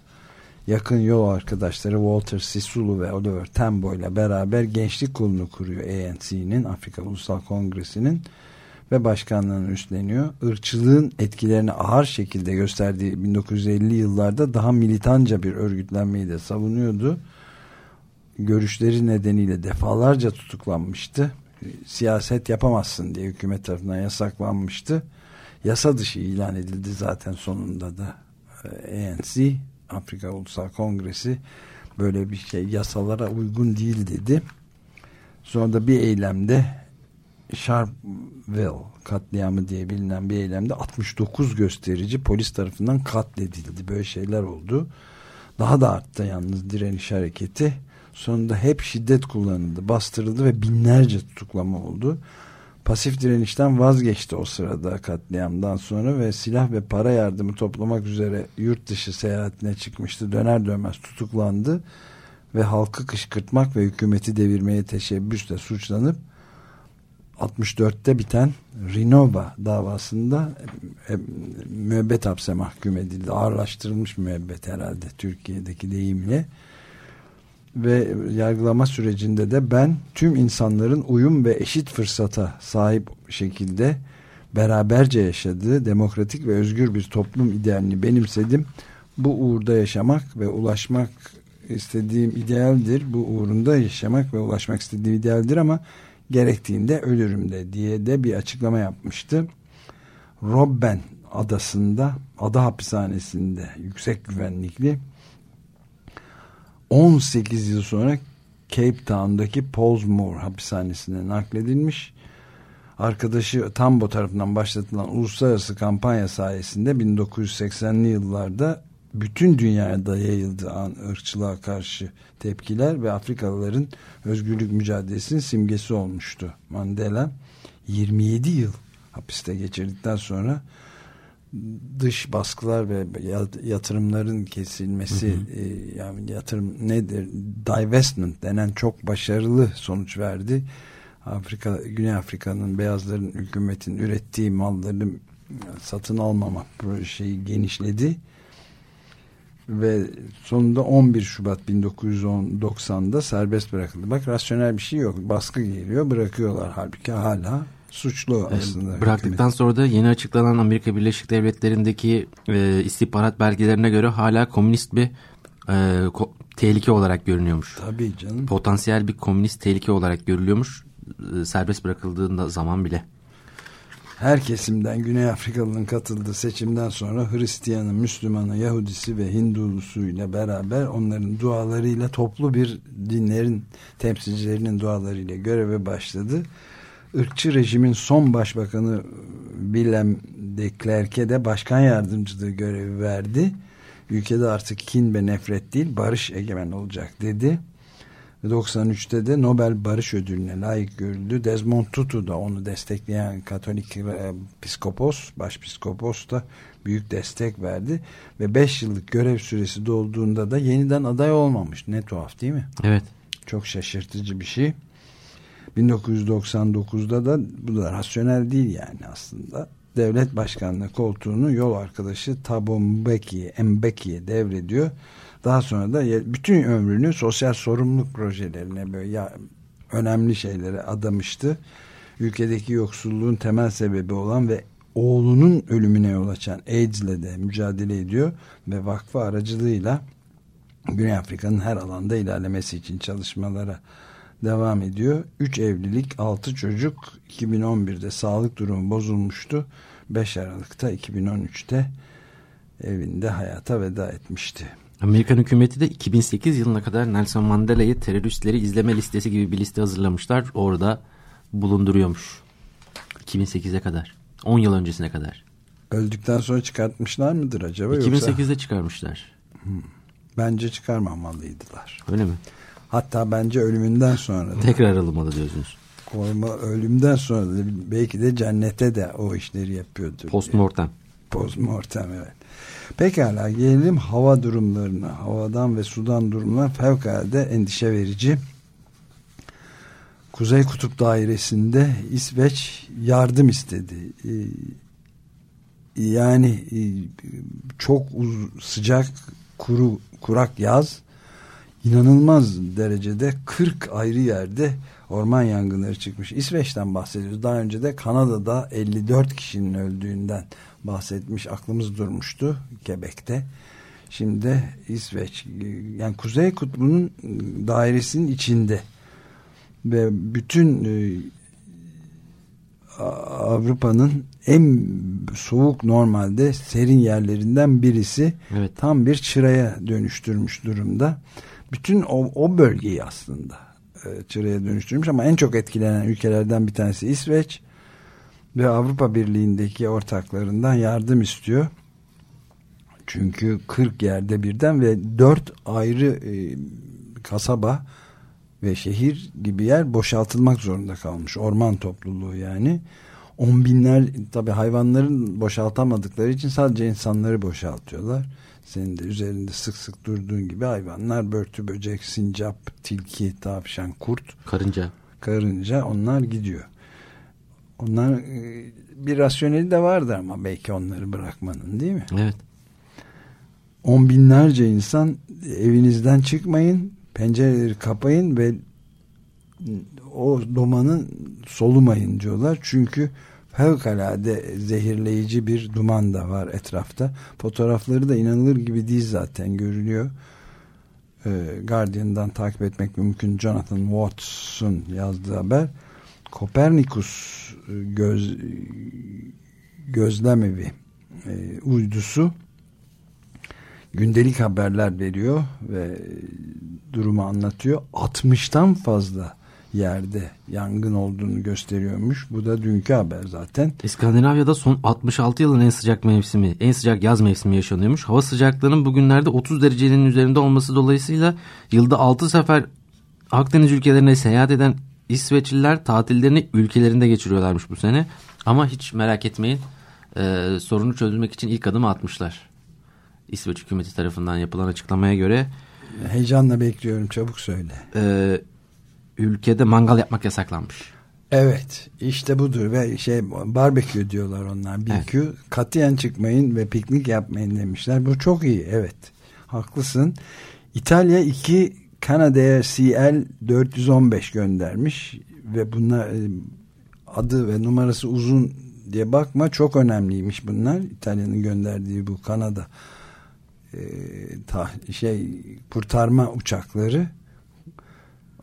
Yakın yol arkadaşları Walter Sisulu ve Oliver Tambo ile beraber gençlik kolunu kuruyor ANC'nin Afrika Ulusal Kongresi'nin ve başkanlığını üstleniyor. Irkçılığın etkilerini ağır şekilde gösterdiği 1950 yıllarda daha militanca bir örgütlenmeyi de savunuyordu. Görüşleri nedeniyle defalarca tutuklanmıştı siyaset yapamazsın diye hükümet tarafından yasaklanmıştı. Yasa dışı ilan edildi zaten sonunda da e, ANC Afrika Ulusal Kongresi böyle bir şey yasalara uygun değil dedi. Sonra da bir eylemde Sharpeville katliamı diye bilinen bir eylemde 69 gösterici polis tarafından katledildi. Böyle şeyler oldu. Daha da arttı yalnız direniş hareketi sonunda hep şiddet kullanıldı, bastırıldı ve binlerce tutuklama oldu. Pasif direnişten vazgeçti o sırada katliamdan sonra ve silah ve para yardımı toplamak üzere yurt dışı seyahatine çıkmıştı. Döner dönmez tutuklandı ve halkı kışkırtmak ve hükümeti devirmeye teşebbüsle suçlanıp 64'te biten Rinova davasında e, müebbet hapse mahkum edildi. Ağırlaştırılmış müebbet herhalde Türkiye'deki deyimle ve yargılama sürecinde de ben tüm insanların uyum ve eşit fırsata sahip şekilde beraberce yaşadığı demokratik ve özgür bir toplum idealini benimsedim. Bu uğurda yaşamak ve ulaşmak istediğim idealdir. Bu uğrunda yaşamak ve ulaşmak istediğim idealdir ama gerektiğinde ölürüm de diye de bir açıklama yapmıştı. Robben adasında, ada hapishanesinde yüksek güvenlikli 18 yıl sonra Cape Town'daki Portsmouth hapishanesine nakledilmiş. Arkadaşı Tambo tarafından başlatılan uluslararası kampanya sayesinde 1980'li yıllarda bütün dünyada yayıldı an ırkçılığa karşı tepkiler ve Afrikalıların özgürlük mücadelesinin simgesi olmuştu. Mandela 27 yıl hapiste geçirdikten sonra dış baskılar ve yatırımların kesilmesi hı hı. E, yani yatırım nedir divestment denen çok başarılı sonuç verdi. Afrika Güney Afrika'nın beyazların hükümetin ürettiği malları satın almama şeyi genişledi ve sonunda 11 Şubat 1990'da serbest bırakıldı. Bak rasyonel bir şey yok. Baskı geliyor bırakıyorlar halbuki hala suçlu aslında. Bıraktıktan hükümet. sonra da yeni açıklanan Amerika Birleşik Devletleri'ndeki e, istihbarat belgelerine göre hala komünist bir e, ko tehlike olarak görünüyormuş. Tabii canım. Potansiyel bir komünist tehlike olarak görülüyormuş. e, serbest bırakıldığında zaman bile. Her kesimden Güney Afrikalı'nın katıldığı seçimden sonra Hristiyanı, Müslümanı, Yahudisi ve Hindulusuyla beraber onların dualarıyla toplu bir dinlerin temsilcilerinin dualarıyla göreve başladı. Irkçı rejimin son başbakanı Willem de Klerk'e de başkan yardımcılığı görevi verdi. Ülkede artık kin ve nefret değil barış egemen olacak dedi. 93'te de Nobel Barış Ödülü'ne layık görüldü. Desmond Tutu da onu destekleyen Katolik e, piskopos, başpiskopos da büyük destek verdi. Ve 5 yıllık görev süresi dolduğunda da yeniden aday olmamış. Ne tuhaf değil mi? Evet. Çok şaşırtıcı bir şey. 1999'da da bu da rasyonel değil yani aslında. Devlet başkanlığı koltuğunu yol arkadaşı Thabo Mbeki, Mbeki'ye devrediyor. Daha sonra da bütün ömrünü sosyal sorumluluk projelerine böyle ya, önemli şeylere adamıştı. Ülkedeki yoksulluğun temel sebebi olan ve oğlunun ölümüne yol açan AIDS ile de mücadele ediyor ve vakfı aracılığıyla Güney Afrika'nın her alanda ilerlemesi için çalışmalara devam ediyor. 3 evlilik, 6 çocuk 2011'de sağlık durumu bozulmuştu. 5 Aralık'ta 2013'te evinde hayata veda etmişti. Amerikan hükümeti de 2008 yılına kadar Nelson Mandela'yı teröristleri izleme listesi gibi bir liste hazırlamışlar. Orada bulunduruyormuş. 2008'e kadar. 10 yıl öncesine kadar. Öldükten sonra çıkartmışlar mıdır acaba? 2008'de yoksa... çıkarmışlar. Hmm. Bence çıkarmamalıydılar. Öyle mi? Hatta bence ölümünden sonra. Da, Tekrar alınmalı diyorsunuz. Koruma ölümden sonra da belki de cennete de o işleri yapıyordur. Postmortem. Postmortem evet. Pekala gelelim hava durumlarına. Havadan ve sudan durumlar fevkalade endişe verici. Kuzey Kutup Dairesi'nde İsveç yardım istedi. Ee, yani e, çok sıcak kuru kurak yaz inanılmaz derecede 40 ayrı yerde orman yangınları çıkmış. İsveç'ten bahsediyoruz. Daha önce de Kanada'da 54 kişinin öldüğünden bahsetmiş aklımız durmuştu Quebec'te. Şimdi İsveç yani Kuzey Kutbu'nun dairesinin içinde ve bütün e, Avrupa'nın en soğuk normalde serin yerlerinden birisi evet. tam bir çıraya dönüştürmüş durumda. Bütün o, o bölgeyi aslında e, çıraya dönüştürmüş ama en çok etkilenen ülkelerden bir tanesi İsveç ve Avrupa Birliği'ndeki ortaklarından yardım istiyor. Çünkü 40 yerde birden ve 4 ayrı e, kasaba ve şehir gibi yer boşaltılmak zorunda kalmış. Orman topluluğu yani. On binler tabi hayvanların boşaltamadıkları için sadece insanları boşaltıyorlar. Senin de üzerinde sık sık durduğun gibi hayvanlar börtü, böcek, sincap, tilki, tavşan, kurt. Karınca. Karınca onlar gidiyor. Onlar e, bir rasyoneli de vardı ama belki onları bırakmanın değil mi? Evet. On binlerce insan evinizden çıkmayın, pencereleri kapayın ve o dumanı solumayın diyorlar. Çünkü fevkalade zehirleyici bir duman da var etrafta. Fotoğrafları da inanılır gibi değil zaten görülüyor. Ee, Guardian'dan takip etmek mümkün. Jonathan Watts'un yazdığı haber. Kopernikus e, göz gözlemevi e, uydusu gündelik haberler veriyor ve durumu anlatıyor. 60'tan fazla yerde yangın olduğunu gösteriyormuş. Bu da dünkü haber zaten. İskandinavya'da son 66 yılın en sıcak mevsimi, en sıcak yaz mevsimi yaşanıyormuş. Hava sıcaklığının bugünlerde 30 derecenin üzerinde olması dolayısıyla yılda 6 sefer Akdeniz ülkelerine seyahat eden İsveçliler tatillerini ülkelerinde geçiriyorlarmış bu sene. Ama hiç merak etmeyin e, sorunu çözülmek için ilk adımı atmışlar. İsveç hükümeti tarafından yapılan açıklamaya göre. Heyecanla bekliyorum çabuk söyle. E, ülkede mangal yapmak yasaklanmış. Evet işte budur ve şey barbekü diyorlar onlar BQ evet. katiyen çıkmayın ve piknik yapmayın demişler. Bu çok iyi evet haklısın. İtalya iki Kanada'ya CL 415 göndermiş ve bunlar e, adı ve numarası uzun diye bakma çok önemliymiş bunlar. İtalya'nın gönderdiği bu Kanada e, ta, şey kurtarma uçakları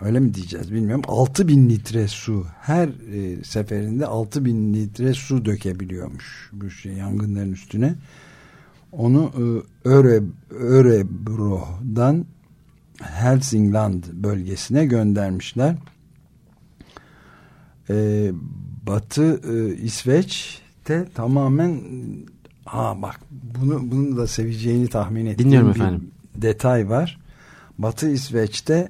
öyle mi diyeceğiz bilmiyorum 6000 litre su her e, seferinde 6000 litre su dökebiliyormuş bu şey yangınların üstüne onu e, Öre, Örebro'dan Helsingland bölgesine göndermişler e, Batı e, İsveç'te tamamen ha bak bunu bunu da seveceğini tahmin ettiğim Dinliyorum bir efendim. detay var. Batı İsveç'te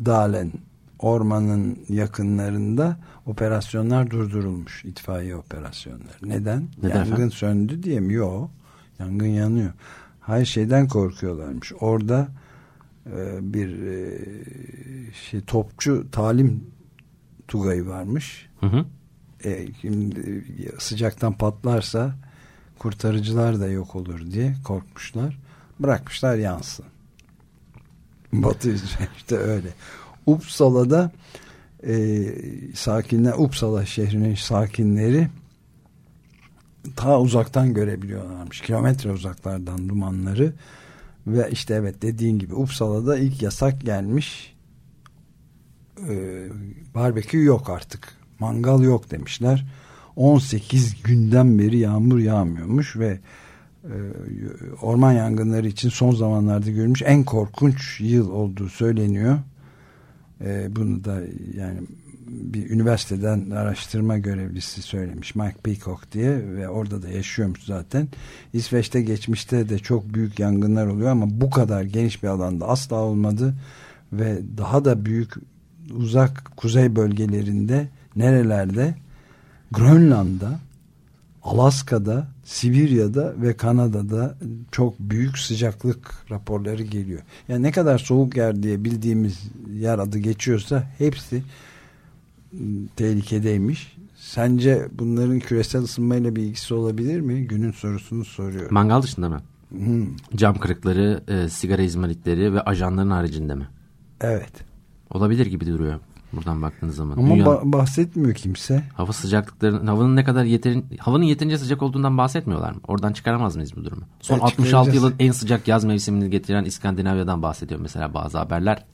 Eldalen ormanın yakınlarında operasyonlar durdurulmuş. itfaiye operasyonları. Neden? Neden Yangın efendim? söndü diye mi? Yok. Yangın yanıyor. Hayır şeyden korkuyorlarmış. Orada e, bir e, şey topçu talim tugayı varmış. Hı hı. E, şimdi sıcaktan patlarsa kurtarıcılar da yok olur diye korkmuşlar. Bırakmışlar yansın. Batı İsveç'te öyle. Uppsala'da e, sakinler Uppsala şehrinin sakinleri ta uzaktan görebiliyorlarmış. Kilometre uzaklardan dumanları ve işte evet dediğin gibi Uppsala'da ilk yasak gelmiş e, barbekü yok artık. Mangal yok demişler. 18 günden beri yağmur yağmıyormuş ve orman yangınları için son zamanlarda görülmüş en korkunç yıl olduğu söyleniyor. E, bunu da yani bir üniversiteden araştırma görevlisi söylemiş Mike Peacock diye ve orada da yaşıyormuş zaten. İsveç'te geçmişte de çok büyük yangınlar oluyor ama bu kadar geniş bir alanda asla olmadı ve daha da büyük uzak kuzey bölgelerinde nerelerde Grönland'da Alaska'da, Sibirya'da ve Kanada'da çok büyük sıcaklık raporları geliyor. Yani ne kadar soğuk yer diye bildiğimiz yer adı geçiyorsa hepsi ıı, tehlikedeymiş. Sence bunların küresel ısınmayla bir ilgisi olabilir mi? Günün sorusunu soruyorum. Mangal dışında mı? Hmm, Cam kırıkları, e, sigara izmaritleri ve ajanların haricinde mi? evet. Olabilir gibi duruyor buradan baktığınız zaman. Ama Dünya- ba- bahsetmiyor kimse. hava sıcaklıklarının, havanın ne kadar yeterin, havanın yeterince sıcak olduğundan bahsetmiyorlar mı? Oradan çıkaramaz mıyız bu durumu? Son Evet, 66 çıkaracağız. yılın en sıcak yaz mevsimini getiren İskandinavya'dan bahsediyor mesela bazı haberler.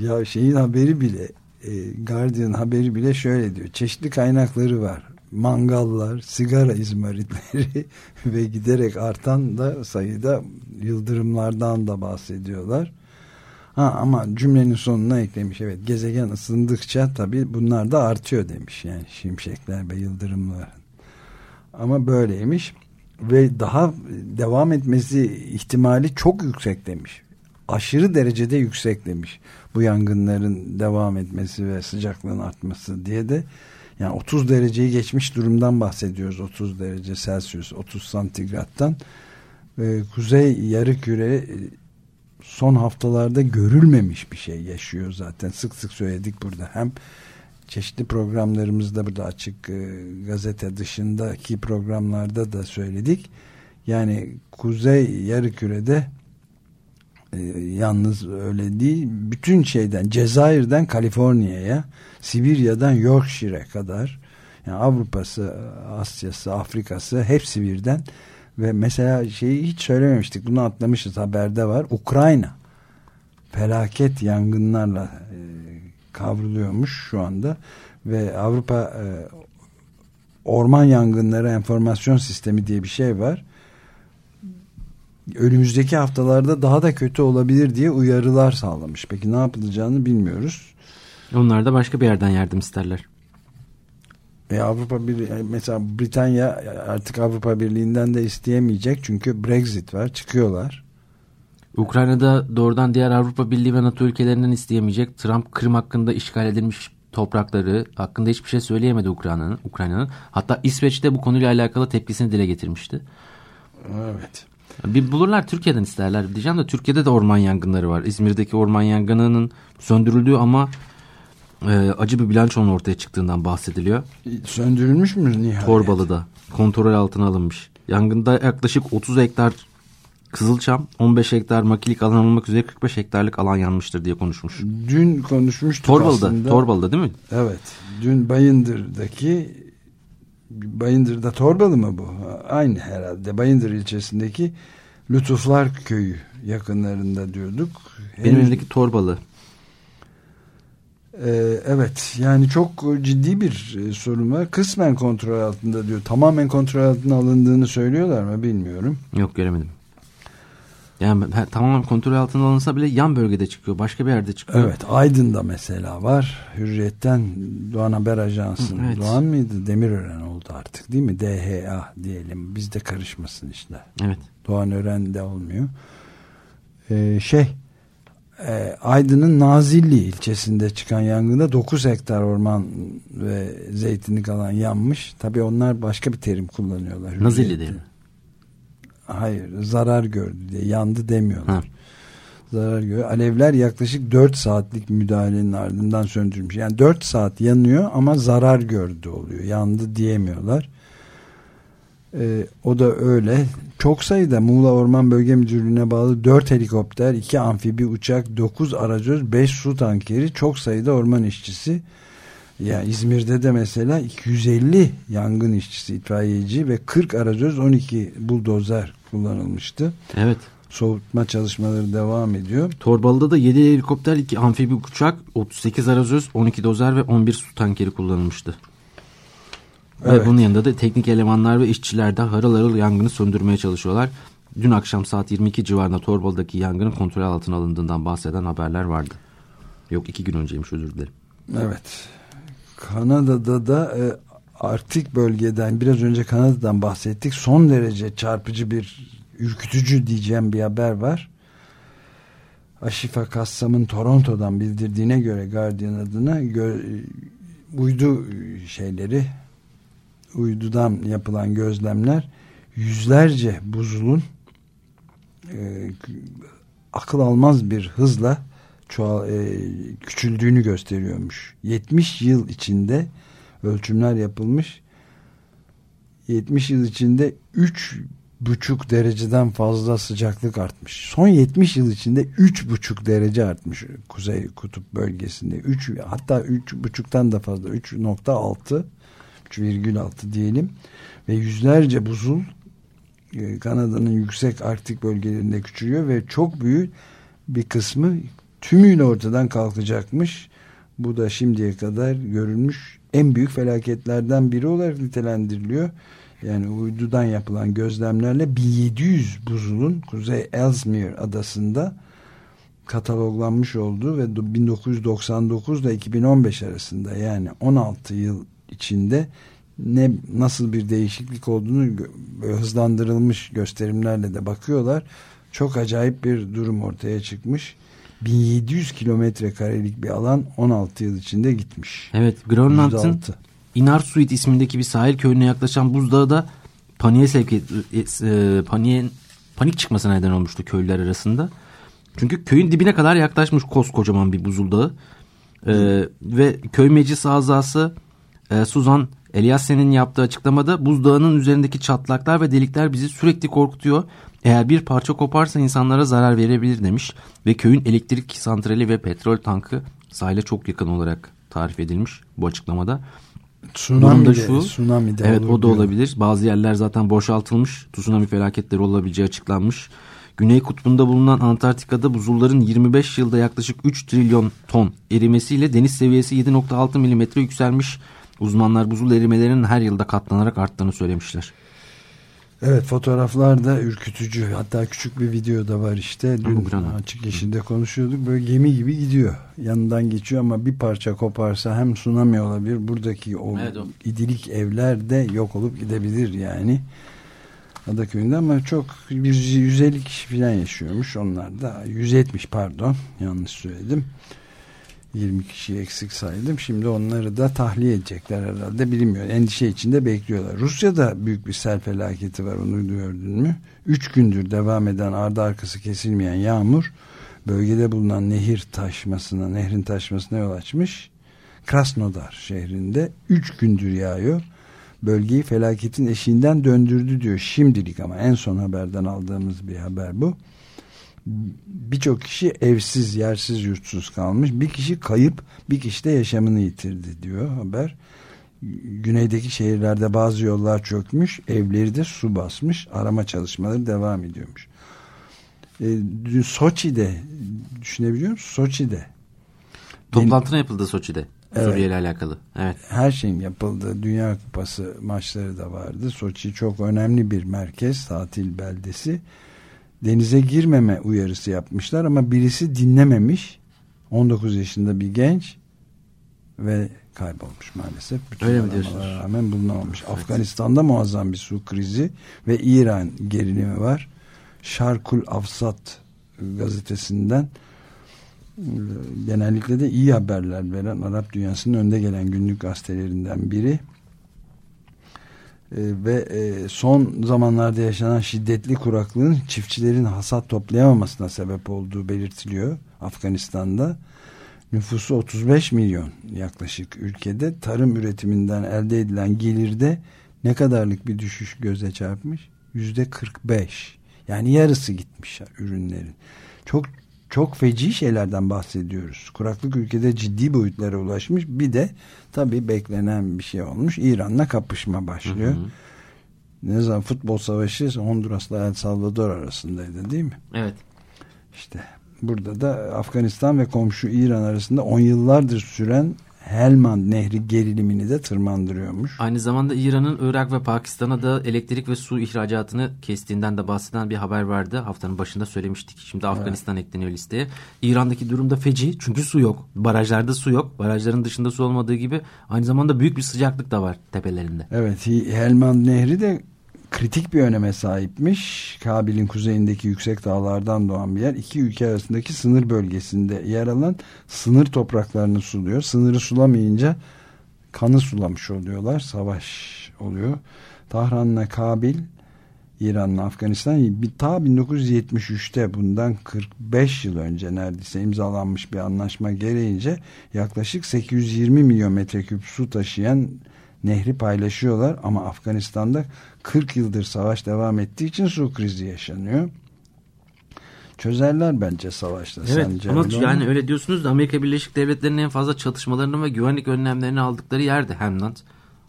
Ya şeyin haberi bile e, Guardian haberi bile şöyle diyor. Çeşitli kaynakları var. Mangallar, sigara izmaritleri ve giderek artan da sayıda yıldırımlardan da bahsediyorlar. Ha ama cümlenin sonuna eklemiş evet gezegen ısındıkça tabii bunlar da artıyor demiş yani şimşekler ve yıldırımlar. Ama böyleymiş ve daha devam etmesi ihtimali çok yüksek demiş. Aşırı derecede yüksek demiş. Bu yangınların devam etmesi ve sıcaklığın artması diye de yani 30 dereceyi geçmiş durumdan bahsediyoruz. 30 derece Celsius, 30 santigrattan. Ve kuzey yarı küre son haftalarda görülmemiş bir şey yaşıyor zaten. Sık sık söyledik burada. Hem çeşitli programlarımızda burada açık e, gazete dışındaki programlarda da söyledik. Yani kuzey yarı kürede e, yalnız öyle değil. Bütün şeyden Cezayir'den Kaliforniya'ya Sibirya'dan Yorkshire'e kadar yani Avrupa'sı, Asya'sı, Afrika'sı hepsi birden ve mesela şeyi hiç söylememiştik. Bunu atlamışız haberde var. Ukrayna felaket yangınlarla e, kavruluyormuş şu anda ve Avrupa e, orman yangınları enformasyon sistemi diye bir şey var. Önümüzdeki haftalarda daha da kötü olabilir diye uyarılar sağlamış. Peki ne yapılacağını bilmiyoruz. Onlar da başka bir yerden yardım isterler. E Avrupa bir mesela Britanya artık Avrupa Birliği'nden de isteyemeyecek çünkü Brexit var çıkıyorlar. Ukrayna'da doğrudan diğer Avrupa Birliği ve NATO ülkelerinden isteyemeyecek. Trump Kırım hakkında işgal edilmiş toprakları hakkında hiçbir şey söyleyemedi Ukrayna'nın. Ukrayna'nın. Hatta İsveç'te bu konuyla alakalı tepkisini dile getirmişti. Evet. Bir bulurlar Türkiye'den isterler diyeceğim de Türkiye'de de orman yangınları var. İzmir'deki orman yangınının söndürüldüğü ama e, acı bir bilançonun ortaya çıktığından bahsediliyor. Söndürülmüş mü nihayet? Torbalı'da kontrol altına alınmış. Yangında yaklaşık 30 hektar Kızılçam, 15 hektar makilik alan olmak üzere 45 hektarlık alan yanmıştır diye konuşmuş. Dün konuşmuştuk Torbalı'da, aslında. Torbalı'da değil mi? Evet. Dün Bayındır'daki Bayındır'da Torbalı mı bu? Aynı herhalde. Bayındır ilçesindeki Lütuflar Köyü yakınlarında diyorduk. Benim Henüz- Torbalı. Ee, evet yani çok ciddi bir e, sorun var. Kısmen kontrol altında diyor. Tamamen kontrol altına alındığını söylüyorlar mı bilmiyorum. Yok göremedim. Yani tamamen kontrol altına alınsa bile yan bölgede çıkıyor. Başka bir yerde çıkıyor. Evet Aydın'da mesela var. Hürriyet'ten Doğan Haber Ajansı'nın. Evet. Doğan mıydı? Demirören oldu artık değil mi? DHA diyelim. Bizde karışmasın işte. Evet. Doğan Ören de olmuyor. Ee, şey e, Aydın'ın Nazilli ilçesinde çıkan yangında 9 hektar orman ve zeytinlik alan yanmış. Tabii onlar başka bir terim kullanıyorlar. Nazilli değil mi? Hayır zarar gördü diye yandı demiyorlar. Ha. Zarar görüyor. Alevler yaklaşık 4 saatlik müdahalenin ardından söndürmüş. Yani 4 saat yanıyor ama zarar gördü oluyor. Yandı diyemiyorlar. Ee, o da öyle. Çok sayıda Muğla Orman Bölge Müdürlüğü'ne bağlı 4 helikopter, 2 amfibi uçak, 9 aracöz, 5 su tankeri, çok sayıda orman işçisi. Ya İzmir'de de mesela 250 yangın işçisi, itfaiyeci ve 40 aracöz, 12 buldozer kullanılmıştı. Evet. Soğutma çalışmaları devam ediyor. Torbalı'da da 7 helikopter, 2 amfibi uçak, 38 arazöz, 12 dozer ve 11 su tankeri kullanılmıştı. Evet. Ve bunun yanında da teknik elemanlar ve işçiler de harıl harıl yangını söndürmeye çalışıyorlar. Dün akşam saat 22 civarında Torbalı'daki yangının kontrol altına alındığından bahseden haberler vardı. Yok iki gün önceymiş özür dilerim. Evet. Kanada'da da e, Arktik bölgeden biraz önce Kanada'dan bahsettik. Son derece çarpıcı bir ürkütücü diyeceğim bir haber var. Aşifa Kassam'ın Toronto'dan bildirdiğine göre Guardian adına gö- uydu şeyleri uydudan yapılan gözlemler yüzlerce buzulun e, akıl almaz bir hızla çoğal, e, küçüldüğünü gösteriyormuş. 70 yıl içinde ölçümler yapılmış. 70 yıl içinde 3 buçuk dereceden fazla sıcaklık artmış. Son 70 yıl içinde 3,5 derece artmış Kuzey Kutup bölgesinde. 3 hatta 3,5'tan da fazla 3.6 3,6 diyelim ve yüzlerce buzul e, Kanada'nın yüksek Arktik bölgelerinde küçülüyor ve çok büyük bir kısmı tümüyle ortadan kalkacakmış. Bu da şimdiye kadar görülmüş en büyük felaketlerden biri olarak nitelendiriliyor. Yani uydudan yapılan gözlemlerle 1700 buzulun Kuzey Ellesmere adasında kataloglanmış olduğu ve 1999 ile 2015 arasında yani 16 yıl içinde ne nasıl bir değişiklik olduğunu hızlandırılmış gösterimlerle de bakıyorlar. Çok acayip bir durum ortaya çıkmış. 1700 kilometre karelik bir alan 16 yıl içinde gitmiş. Evet Grönland'ın %6. Inarsuit ismindeki bir sahil köyüne yaklaşan buzdağı da paniğe sevk et, e, paniğe, panik çıkmasına neden olmuştu köylüler arasında. Çünkü köyün dibine kadar yaklaşmış koskocaman bir buzuldağı. E, ve köy meclis azası e, Suzan Eliassen'in yaptığı açıklamada buzdağının üzerindeki çatlaklar ve delikler bizi sürekli korkutuyor. Eğer bir parça koparsa insanlara zarar verebilir demiş. Ve köyün elektrik santrali ve petrol tankı sahile çok yakın olarak tarif edilmiş bu açıklamada. Tsunami de, şu. tsunami de evet olur o da diyor. olabilir. Bazı yerler zaten boşaltılmış. Tsunami felaketleri olabileceği açıklanmış. Güney kutbunda bulunan Antarktika'da buzulların 25 yılda yaklaşık 3 trilyon ton erimesiyle deniz seviyesi 7.6 milimetre yükselmiş. Uzmanlar buzul erimelerinin her yılda katlanarak arttığını söylemişler. Evet fotoğraflar da ürkütücü. Hatta küçük bir video da var işte. Dün açık yeşilde konuşuyorduk. Böyle gemi gibi gidiyor. Yanından geçiyor ama bir parça koparsa hem tsunami olabilir. Buradaki o, Evet, o. idilik evler de yok olup gidebilir yani. Adaköy'ünde ama çok 150 kişi falan yaşıyormuş. Onlar da 170 pardon yanlış söyledim. 20 kişi eksik saydım. Şimdi onları da tahliye edecekler herhalde bilinmiyor. Endişe içinde bekliyorlar. Rusya'da büyük bir sel felaketi var onu gördün mü? 3 gündür devam eden ardı arkası kesilmeyen yağmur bölgede bulunan nehir taşmasına, nehrin taşmasına yol açmış. Krasnodar şehrinde 3 gündür yağıyor. Bölgeyi felaketin eşiğinden döndürdü diyor şimdilik ama en son haberden aldığımız bir haber bu birçok kişi evsiz, yersiz, yurtsuz kalmış. Bir kişi kayıp, bir kişi de yaşamını yitirdi diyor haber. Güneydeki şehirlerde bazı yollar çökmüş, evleri de su basmış. Arama çalışmaları devam ediyormuş. E, dün Soçi'de düşünebiliyor musun? Soçi'de Toplantı yapıldı Soçi'de. Evet. Suriye ile alakalı. Evet. Her şeyin yapıldığı Dünya Kupası maçları da vardı. Soçi çok önemli bir merkez, tatil beldesi. Denize girmeme uyarısı yapmışlar ama birisi dinlememiş. 19 yaşında bir genç ve kaybolmuş maalesef. Bütün Öyle mi diyorsunuz? rağmen bulunamamış. Evet. Afganistan'da muazzam bir su krizi ve İran gerilimi var. Şarkul Afsat gazetesinden genellikle de iyi haberler veren Arap dünyasının önde gelen günlük gazetelerinden biri ve e, son zamanlarda yaşanan şiddetli kuraklığın çiftçilerin hasat toplayamamasına sebep olduğu belirtiliyor Afganistan'da. Nüfusu 35 milyon yaklaşık ülkede tarım üretiminden elde edilen gelirde ne kadarlık bir düşüş göze çarpmış? Yüzde 45. Yani yarısı gitmiş ürünlerin. Çok çok feci şeylerden bahsediyoruz. Kuraklık ülkede ciddi boyutlara ulaşmış. Bir de tabii beklenen bir şey olmuş. İran'la kapışma başlıyor. Hı hı. Ne zaman futbol savaşı Honduras'la El Salvador arasındaydı değil mi? Evet. İşte burada da Afganistan ve komşu İran arasında on yıllardır süren Helmand Nehri gerilimini de tırmandırıyormuş. Aynı zamanda İran'ın Irak ve Pakistan'a da elektrik ve su ihracatını kestiğinden de bahseden bir haber vardı. Haftanın başında söylemiştik. Şimdi Afganistan evet. ekleniyor listeye. İran'daki durumda feci çünkü su yok. Barajlarda su yok. Barajların dışında su olmadığı gibi aynı zamanda büyük bir sıcaklık da var tepelerinde. Evet Helmand Nehri de kritik bir öneme sahipmiş. Kabil'in kuzeyindeki yüksek dağlardan doğan bir yer. İki ülke arasındaki sınır bölgesinde yer alan sınır topraklarını suluyor. Sınırı sulamayınca kanı sulamış oluyorlar. Savaş oluyor. Tahran'la Kabil İran'la Afganistan ta 1973'te bundan 45 yıl önce neredeyse imzalanmış bir anlaşma gereğince yaklaşık 820 milyon metreküp su taşıyan nehri paylaşıyorlar ama Afganistan'da 40 yıldır savaş devam ettiği için su krizi yaşanıyor. Çözerler bence savaşta. Evet Sence ama yani öyle diyorsunuz da Amerika Birleşik Devletleri'nin en fazla çatışmalarını ve güvenlik önlemlerini aldıkları yerde Hemland.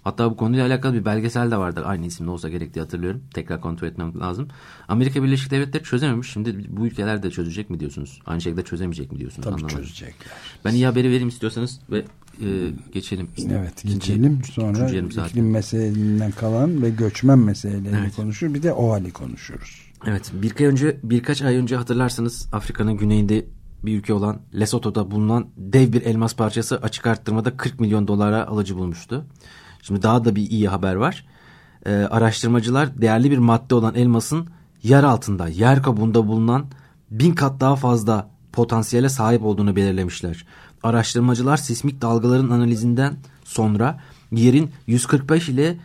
Hatta bu konuyla alakalı bir belgesel de vardı. Aynı isimde olsa gerek diye hatırlıyorum. Tekrar kontrol etmem lazım. Amerika Birleşik Devletleri çözememiş. Şimdi bu ülkeler de çözecek mi diyorsunuz? Aynı şekilde çözemeyecek mi diyorsunuz? Tabii Anlamadım. çözecekler. Ben iyi haberi vereyim istiyorsanız ve e, geçelim. Evet geçelim. Sonra iklim meselelerinden kalan ve göçmen meselelerini evet. konuşur. Bir de o hali konuşuruz. Evet birkaç önce birkaç ay önce hatırlarsanız Afrika'nın güneyinde bir ülke olan Lesotho'da bulunan dev bir elmas parçası açık arttırmada 40 milyon dolara alıcı bulmuştu. Şimdi daha da bir iyi haber var. Ee, araştırmacılar değerli bir madde olan elmasın yer altında, yer kabuğunda bulunan bin kat daha fazla potansiyele sahip olduğunu belirlemişler. Araştırmacılar sismik dalgaların analizinden sonra yerin 145 ile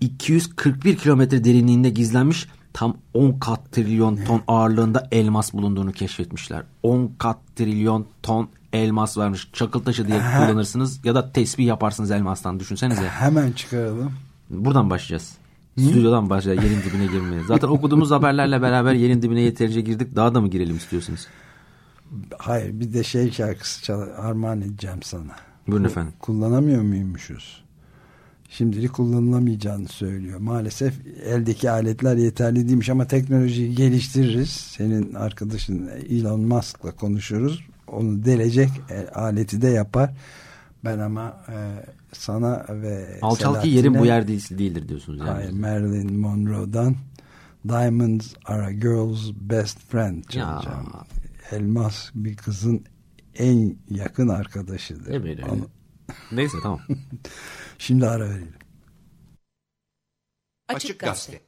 241 kilometre derinliğinde gizlenmiş tam 10 kat trilyon ton ağırlığında elmas bulunduğunu keşfetmişler. 10 kat trilyon ton elmas varmış. Çakıl taşı diye kullanırsınız ya da tesbih yaparsınız elmastan düşünsenize. Hemen çıkaralım. Buradan başlayacağız. Hı? Stüdyodan başlayacağız yerin dibine girmeye. Zaten okuduğumuz haberlerle beraber yerin dibine yeterince girdik. Daha da mı girelim istiyorsunuz? Hayır bir de şey şarkısı çal armağan edeceğim sana. Buyurun efendim. Kullanamıyor muymuşuz? Şimdilik kullanılamayacağını söylüyor. Maalesef eldeki aletler yeterli değilmiş ama teknolojiyi geliştiririz. Senin arkadaşın Elon Musk'la konuşuruz. Onu delecek e, aleti de yapar. Ben ama e, sana ve Alçalki yerin bu yer değil, değildir diyorsunuz. Yani. Hayır Marilyn Monroe'dan Diamonds are a girl's best friend çalacağım. Ya elmas bir kızın en yakın arkadaşıdır. Evet, evet. Onu... Neyse tamam. Şimdi ara verelim. Açık Gazete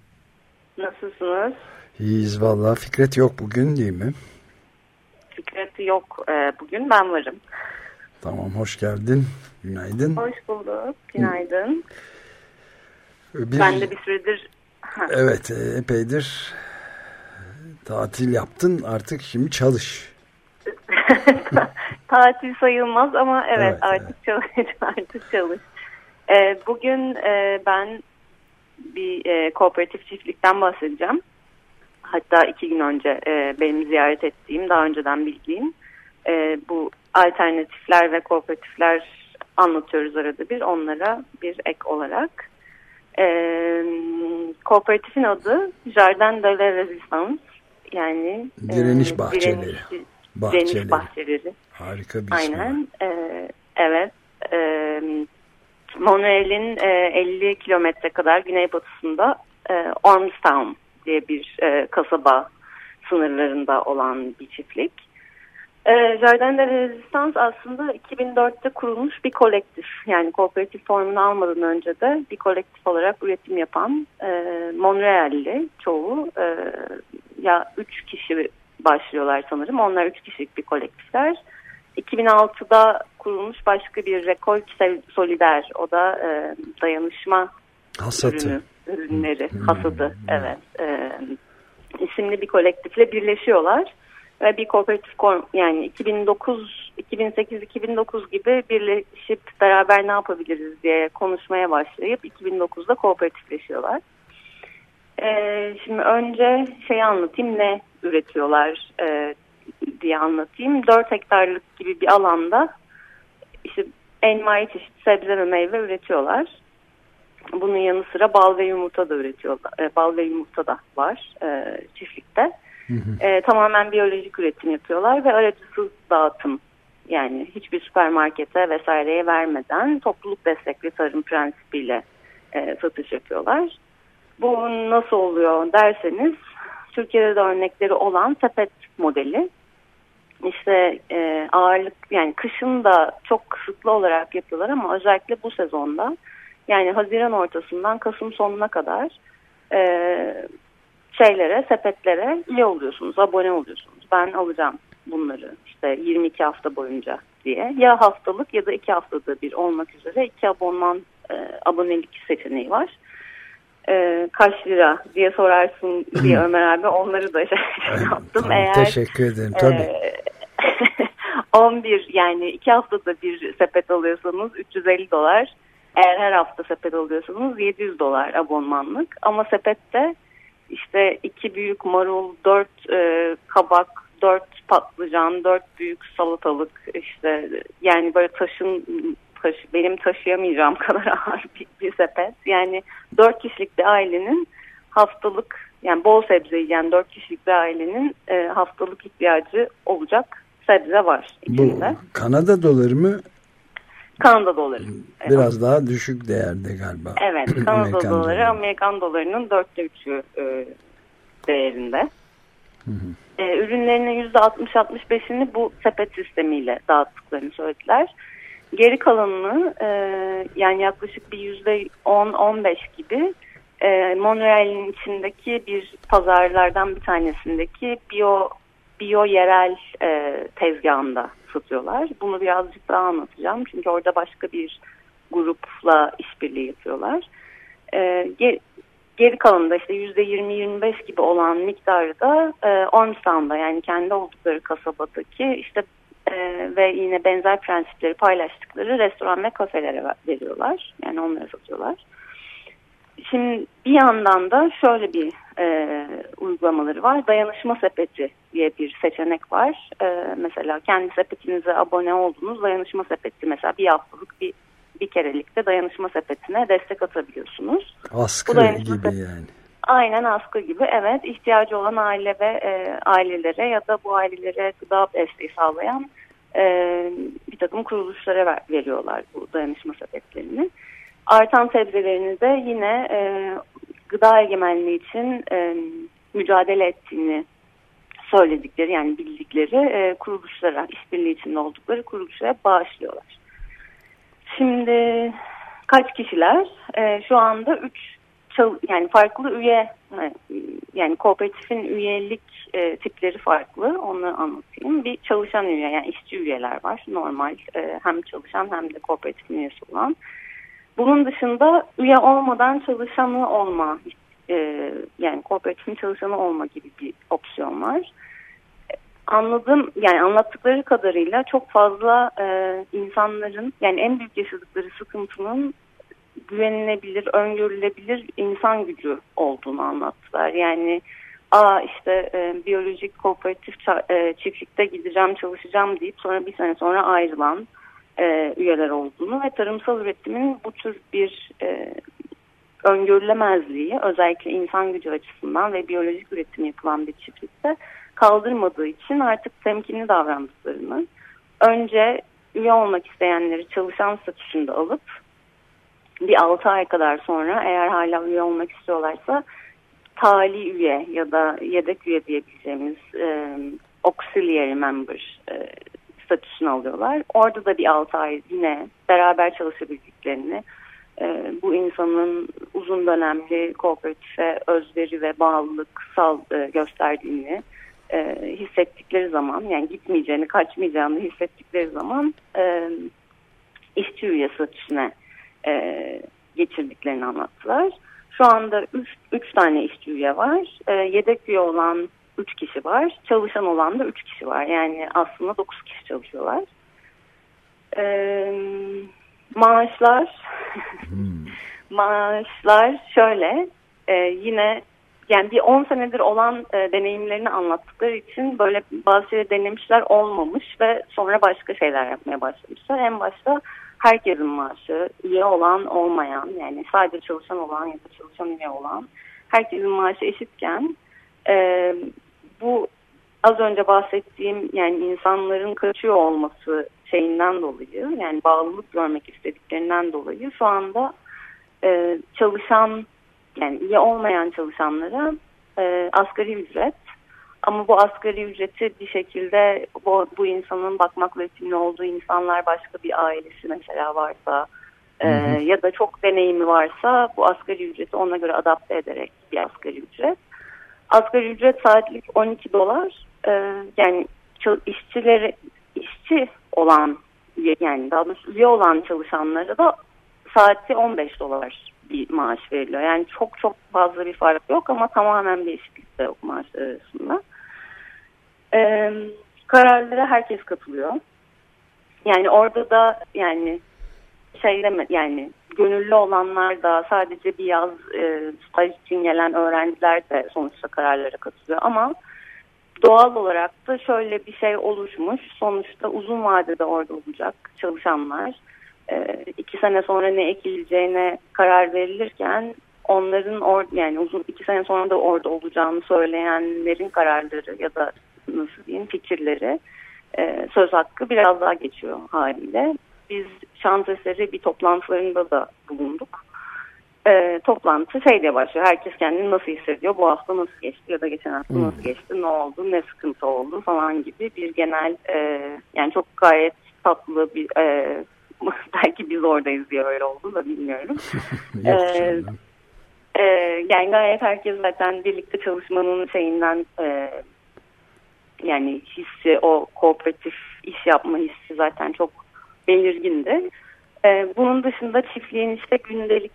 Nasılsınız? İyiyiz valla. Fikret yok bugün değil mi? Fikret yok e, bugün ben varım. Tamam hoş geldin. Günaydın. Hoş bulduk. Günaydın. Bir... Ben de bir süredir... Evet e, epeydir Tatil yaptın artık şimdi çalış. Tatil sayılmaz ama evet, Evet, artık çalış artık çalış. Ee, bugün e, ben bir e, kooperatif çiftlikten bahsedeceğim. Hatta iki gün önce e, benim ziyaret ettiğim, daha önceden bildiğim e, bu alternatifler ve kooperatifler anlatıyoruz arada bir. Onlara bir ek olarak. E, kooperatifin adı Jardin de la Resistance. Yani e, Direniş bahçeleri. direniş- Bahçeleri. Direniş bahçeleri. Harika bir. Aynen. Ee, evet. Ee, Montreal'in e, 50 kilometre kadar güneybatısında e, Ormstown diye bir e, kasaba sınırlarında olan bir çiftlik. E, Jardin de Resistance aslında 2004'te kurulmuş bir kolektif. Yani kooperatif formunu almadan önce de bir kolektif olarak üretim yapan e, Montreal'li çoğu e, ya 3 kişi başlıyorlar sanırım. Onlar 3 kişilik bir kolektifler. 2006'da kurulmuş başka bir Rekolk Solider. O da e, dayanışma Hasatı. ürünü, ürünleri, hasadı. Evet. E, isimli bir kolektifle birleşiyorlar. Ve bir kooperatif yani 2009, 2008-2009 gibi birleşip beraber ne yapabiliriz diye konuşmaya başlayıp 2009'da kooperatifleşiyorlar. Ee, şimdi önce şeyi anlatayım ne üretiyorlar e, diye anlatayım. 4 hektarlık gibi bir alanda işte envai çeşit sebze ve meyve üretiyorlar. Bunun yanı sıra bal ve yumurta da üretiyorlar. E, bal ve yumurta da var e, çiftlikte. E, tamamen biyolojik üretim yapıyorlar ve aracısız dağıtım yani hiçbir süpermarkete vesaireye vermeden topluluk destekli tarım prensibiyle e, satış yapıyorlar. Bu nasıl oluyor derseniz Türkiye'de de örnekleri olan sepet modeli. İşte e, ağırlık yani kışın da çok kısıtlı olarak yapıyorlar ama özellikle bu sezonda yani Haziran ortasından Kasım sonuna kadar e, şeylere, sepetlere üye oluyorsunuz, abone oluyorsunuz. Ben alacağım bunları işte 22 hafta boyunca diye. Ya haftalık ya da iki haftada bir olmak üzere iki abonman e, abonelik seçeneği var. E, kaç lira diye sorarsın diye Ömer abi onları da şey yaptım. Tamam, Eğer teşekkür ederim. Tabii. e, 11 yani iki haftada bir sepet alıyorsanız 350 dolar. Eğer her hafta sepet alıyorsanız 700 dolar abonmanlık. Ama sepette işte iki büyük marul, dört e, kabak, dört patlıcan, dört büyük salatalık işte yani böyle taşın taş, benim taşıyamayacağım kadar ağır bir, bir sepet. Yani dört kişilik bir ailenin haftalık yani bol sebze yiyen dört kişilik bir ailenin e, haftalık ihtiyacı olacak sebze var Bu içinde. Kanada doları mı? Kanada doları. Biraz daha düşük değerde galiba. Evet, Kanada Amerikan doları doları. Amerikan dolarının dörtte üçü e, değerinde. E, ürünlerinin %60-65'ini bu sepet sistemiyle dağıttıklarını söylediler. Geri kalanını e, yani yaklaşık bir %10-15 gibi e, Montreal'in içindeki bir pazarlardan bir tanesindeki biyo biyo yerel e, tezgahında satıyorlar. Bunu birazcık daha anlatacağım. Çünkü orada başka bir grupla işbirliği yapıyorlar. E, ge- geri kalanında işte %20-25 gibi olan miktarı da e, Ormstown'da yani kendi oldukları kasabadaki işte ve yine benzer prensipleri paylaştıkları restoran ve kafelere ver- veriyorlar. Yani onlara satıyorlar. Şimdi bir yandan da şöyle bir e, uygulamaları var. Dayanışma sepeti diye bir seçenek var. E, mesela kendi sepetinize abone oldunuz. Dayanışma sepeti mesela bir haftalık bir bir kerelikte dayanışma sepetine destek atabiliyorsunuz. Askı gibi sepeti- yani. Aynen askı gibi evet ihtiyacı olan aile ve e, ailelere ya da bu ailelere gıda desteği sağlayan e, bir takım kuruluşlara ver- veriyorlar bu dayanışma sepetlerini. Artan sebzelerini de yine e, gıda egemenliği için e, mücadele ettiğini söyledikleri yani bildikleri e, kuruluşlara, işbirliği içinde oldukları kuruluşlara bağışlıyorlar. Şimdi kaç kişiler? E, şu anda 3 yani farklı üye yani kooperatifin üyelik e, tipleri farklı onu anlatayım. Bir çalışan üye yani işçi üyeler var normal e, hem çalışan hem de kooperatifin üyesi olan. Bunun dışında üye olmadan çalışanı olma e, yani kooperatifin çalışanı olma gibi bir opsiyon var. Anladığım yani anlattıkları kadarıyla çok fazla e, insanların yani en büyük yaşadıkları sıkıntının güvenilebilir, öngörülebilir insan gücü olduğunu anlattılar. Yani aa işte e, biyolojik kooperatif e, çiftlikte gideceğim çalışacağım deyip sonra bir sene sonra ayrılan e, üyeler olduğunu ve tarımsal üretimin bu tür bir e, öngörülemezliği özellikle insan gücü açısından ve biyolojik üretim yapılan bir çiftlikte kaldırmadığı için artık temkinli davrandıklarını önce üye olmak isteyenleri çalışan statüsünde alıp bir 6 ay kadar sonra eğer hala üye olmak istiyorlarsa tali üye ya da yedek üye diyebileceğimiz e, auxiliary member e, statüsünü alıyorlar. Orada da bir 6 ay yine beraber çalışabildiklerini e, bu insanın uzun dönemli kooperatife özveri ve bağlılıksal e, gösterdiğini e, hissettikleri zaman yani gitmeyeceğini kaçmayacağını hissettikleri zaman e, işçi üye statüsüne e, geçirdiklerini anlattılar. Şu anda 3 tane işçi üye var. E, yedek üye olan 3 kişi var. Çalışan olan da 3 kişi var. Yani aslında 9 kişi çalışıyorlar. E, maaşlar hmm. maaşlar şöyle e, yine yani bir 10 senedir olan e, deneyimlerini anlattıkları için böyle bazı şeyler denemişler olmamış ve sonra başka şeyler yapmaya başlamışlar. En başta herkesin maaşı üye olan olmayan yani sadece çalışan olan ya da çalışan üye olan herkesin maaşı eşitken e, bu az önce bahsettiğim yani insanların kaçıyor olması şeyinden dolayı yani bağlılık görmek istediklerinden dolayı şu anda e, çalışan yani üye olmayan çalışanlara e, asgari ücret ama bu asgari ücreti bir şekilde bu, bu insanın bakmakla yükümlü olduğu insanlar başka bir ailesi mesela varsa e, ya da çok deneyimi varsa bu asgari ücreti ona göre adapte ederek bir asgari ücret. Asgari ücret saatlik 12 dolar e, yani işçileri işçi olan yani daha doğrusu üye olan çalışanlara da saati 15 dolar bir maaş veriliyor. Yani çok çok fazla bir fark yok ama tamamen bir eşitlik de yok maaşlar arasında. Ee, kararlara herkes katılıyor. Yani orada da yani şey deme yani gönüllü olanlar da sadece bir yaz e, staj için gelen öğrenciler de sonuçta kararlara katılıyor ama doğal olarak da şöyle bir şey oluşmuş. Sonuçta uzun vadede orada olacak çalışanlar e, iki sene sonra ne ekileceğine karar verilirken onların or yani uzun iki sene sonra da orada olacağını söyleyenlerin kararları ya da nasıl diyeyim fikirleri e, söz hakkı biraz daha geçiyor haliyle. Biz şans eseri bir toplantılarında da bulunduk. E, toplantı şey diye başlıyor. Herkes kendini nasıl hissediyor? Bu hafta nasıl geçti ya da geçen hafta hmm. nasıl geçti? Ne oldu? Ne sıkıntı oldu? Falan gibi bir genel e, yani çok gayet tatlı bir e, belki biz oradayız diye öyle oldu da bilmiyorum. ee, e, yani gayet herkes zaten birlikte çalışmanın şeyinden e, yani hissi o kooperatif iş yapma hissi zaten çok belirgindi. E, bunun dışında çiftliğin işte gündelik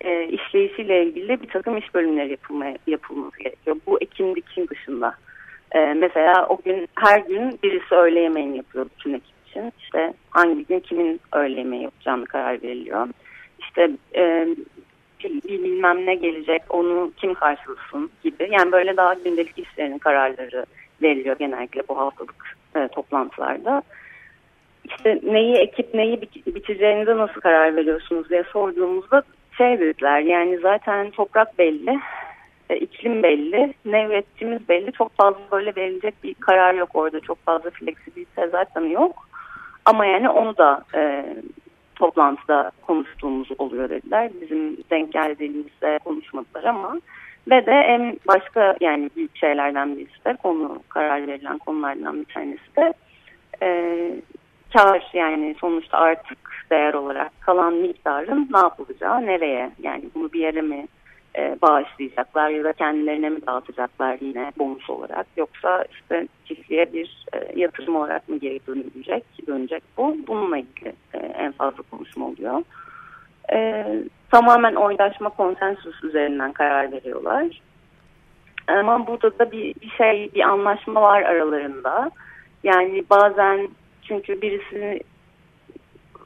e, işleyişiyle ilgili bir takım iş bölümleri yapılmaya, yapılması gerekiyor. Bu ekim dikim dışında. E, mesela o gün her gün birisi öğle yemeğini yapıyor bütün ekip için işte hangi gün kimin öğle yemeği yapacağını karar veriliyor. İşte e, bir, bilmem ne gelecek onu kim karşılasın gibi. Yani böyle daha gündelik işlerinin kararları veriliyor genellikle bu haftalık e, toplantılarda. İşte neyi ekip neyi biteceğinize nasıl karar veriyorsunuz diye sorduğumuzda şey dediler yani zaten toprak belli, e, iklim belli, ne ürettiğimiz belli. Çok fazla böyle verilecek bir karar yok orada. Çok fazla fleksibilite zaten yok. Ama yani onu da e, toplantıda konuştuğumuz oluyor dediler. Bizim denk geldiğimizde konuşmadılar ama ve de en başka yani büyük şeylerden birisi de konu karar verilen konulardan bir tanesi de e, kar yani sonuçta artık değer olarak kalan miktarın ne yapılacağı nereye yani bunu bir yere mi e, bağışlayacaklar ya da kendilerine mi dağıtacaklar yine bonus olarak yoksa işte çiftliğe bir e, yatırım olarak mı geri dönecek, dönecek bu. Bununla ilgili e, en fazla konuşma oluyor. E, tamamen oylaşma konsensus üzerinden karar veriyorlar. Ama burada da bir, bir şey, bir anlaşma var aralarında. Yani bazen çünkü birisi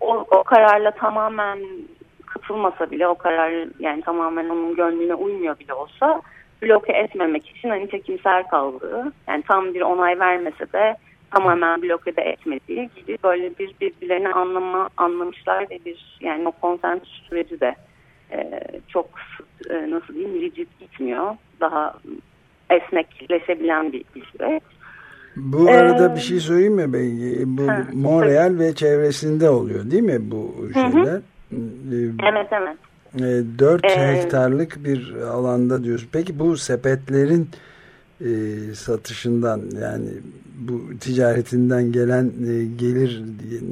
o, o kararla tamamen katılmasa bile o karar yani tamamen onun gönlüne uymuyor bile olsa bloke etmemek için hani çekimsel kaldığı yani tam bir onay vermese de tamamen bloke de etmediği gibi böyle bir birbirlerini anlama anlamışlar ve bir yani o konsensüs süreci de e, çok e, nasıl diyeyim rigid gitmiyor. Daha esnekleşebilen bir, bir süreç. Bu arada bir şey söyleyeyim mi? Bu ha, Montreal ve çevresinde oluyor değil mi bu şeyler? Hı hı. Evet evet. 4 ee, hektarlık bir alanda diyorsun. Peki bu sepetlerin e, satışından yani bu ticaretinden gelen e, gelir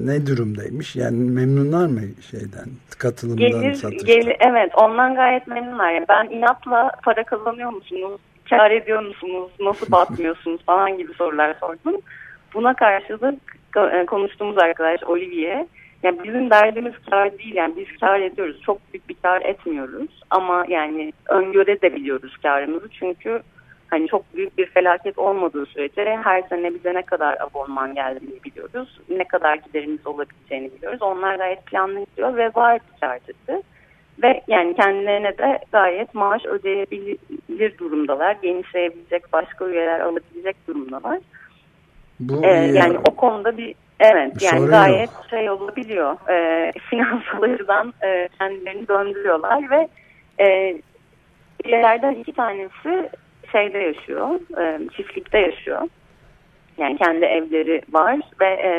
ne durumdaymış? Yani memnunlar mı şeyden katılımdan gelir, satıştan? Gelir, evet ondan gayet memnunlar. Yani ben inatla para kazanıyor musunuz? Kar ediyor musunuz? Nasıl batmıyorsunuz? falan gibi sorular sordum. Buna karşılık e, konuştuğumuz arkadaş Olivier yani bizim derdimiz kar değil yani biz kar ediyoruz. Çok büyük bir kar etmiyoruz ama yani öngöre de biliyoruz karımızı çünkü hani çok büyük bir felaket olmadığı sürece her sene bize ne kadar abonman geldiğini biliyoruz. Ne kadar giderimiz olabileceğini biliyoruz. Onlar gayet planlı gidiyor ve var ticareti. Ve yani kendilerine de gayet maaş ödeyebilir durumdalar. Genişleyebilecek başka üyeler alabilecek durumdalar. Bu, ee, yani o konuda bir Evet yani Sorun gayet yok. şey olabiliyor. E, finansal açıdan e, kendilerini döndürüyorlar ve e, üyelerden iki tanesi şeyde yaşıyor, e, çiftlikte yaşıyor. Yani kendi evleri var ve e,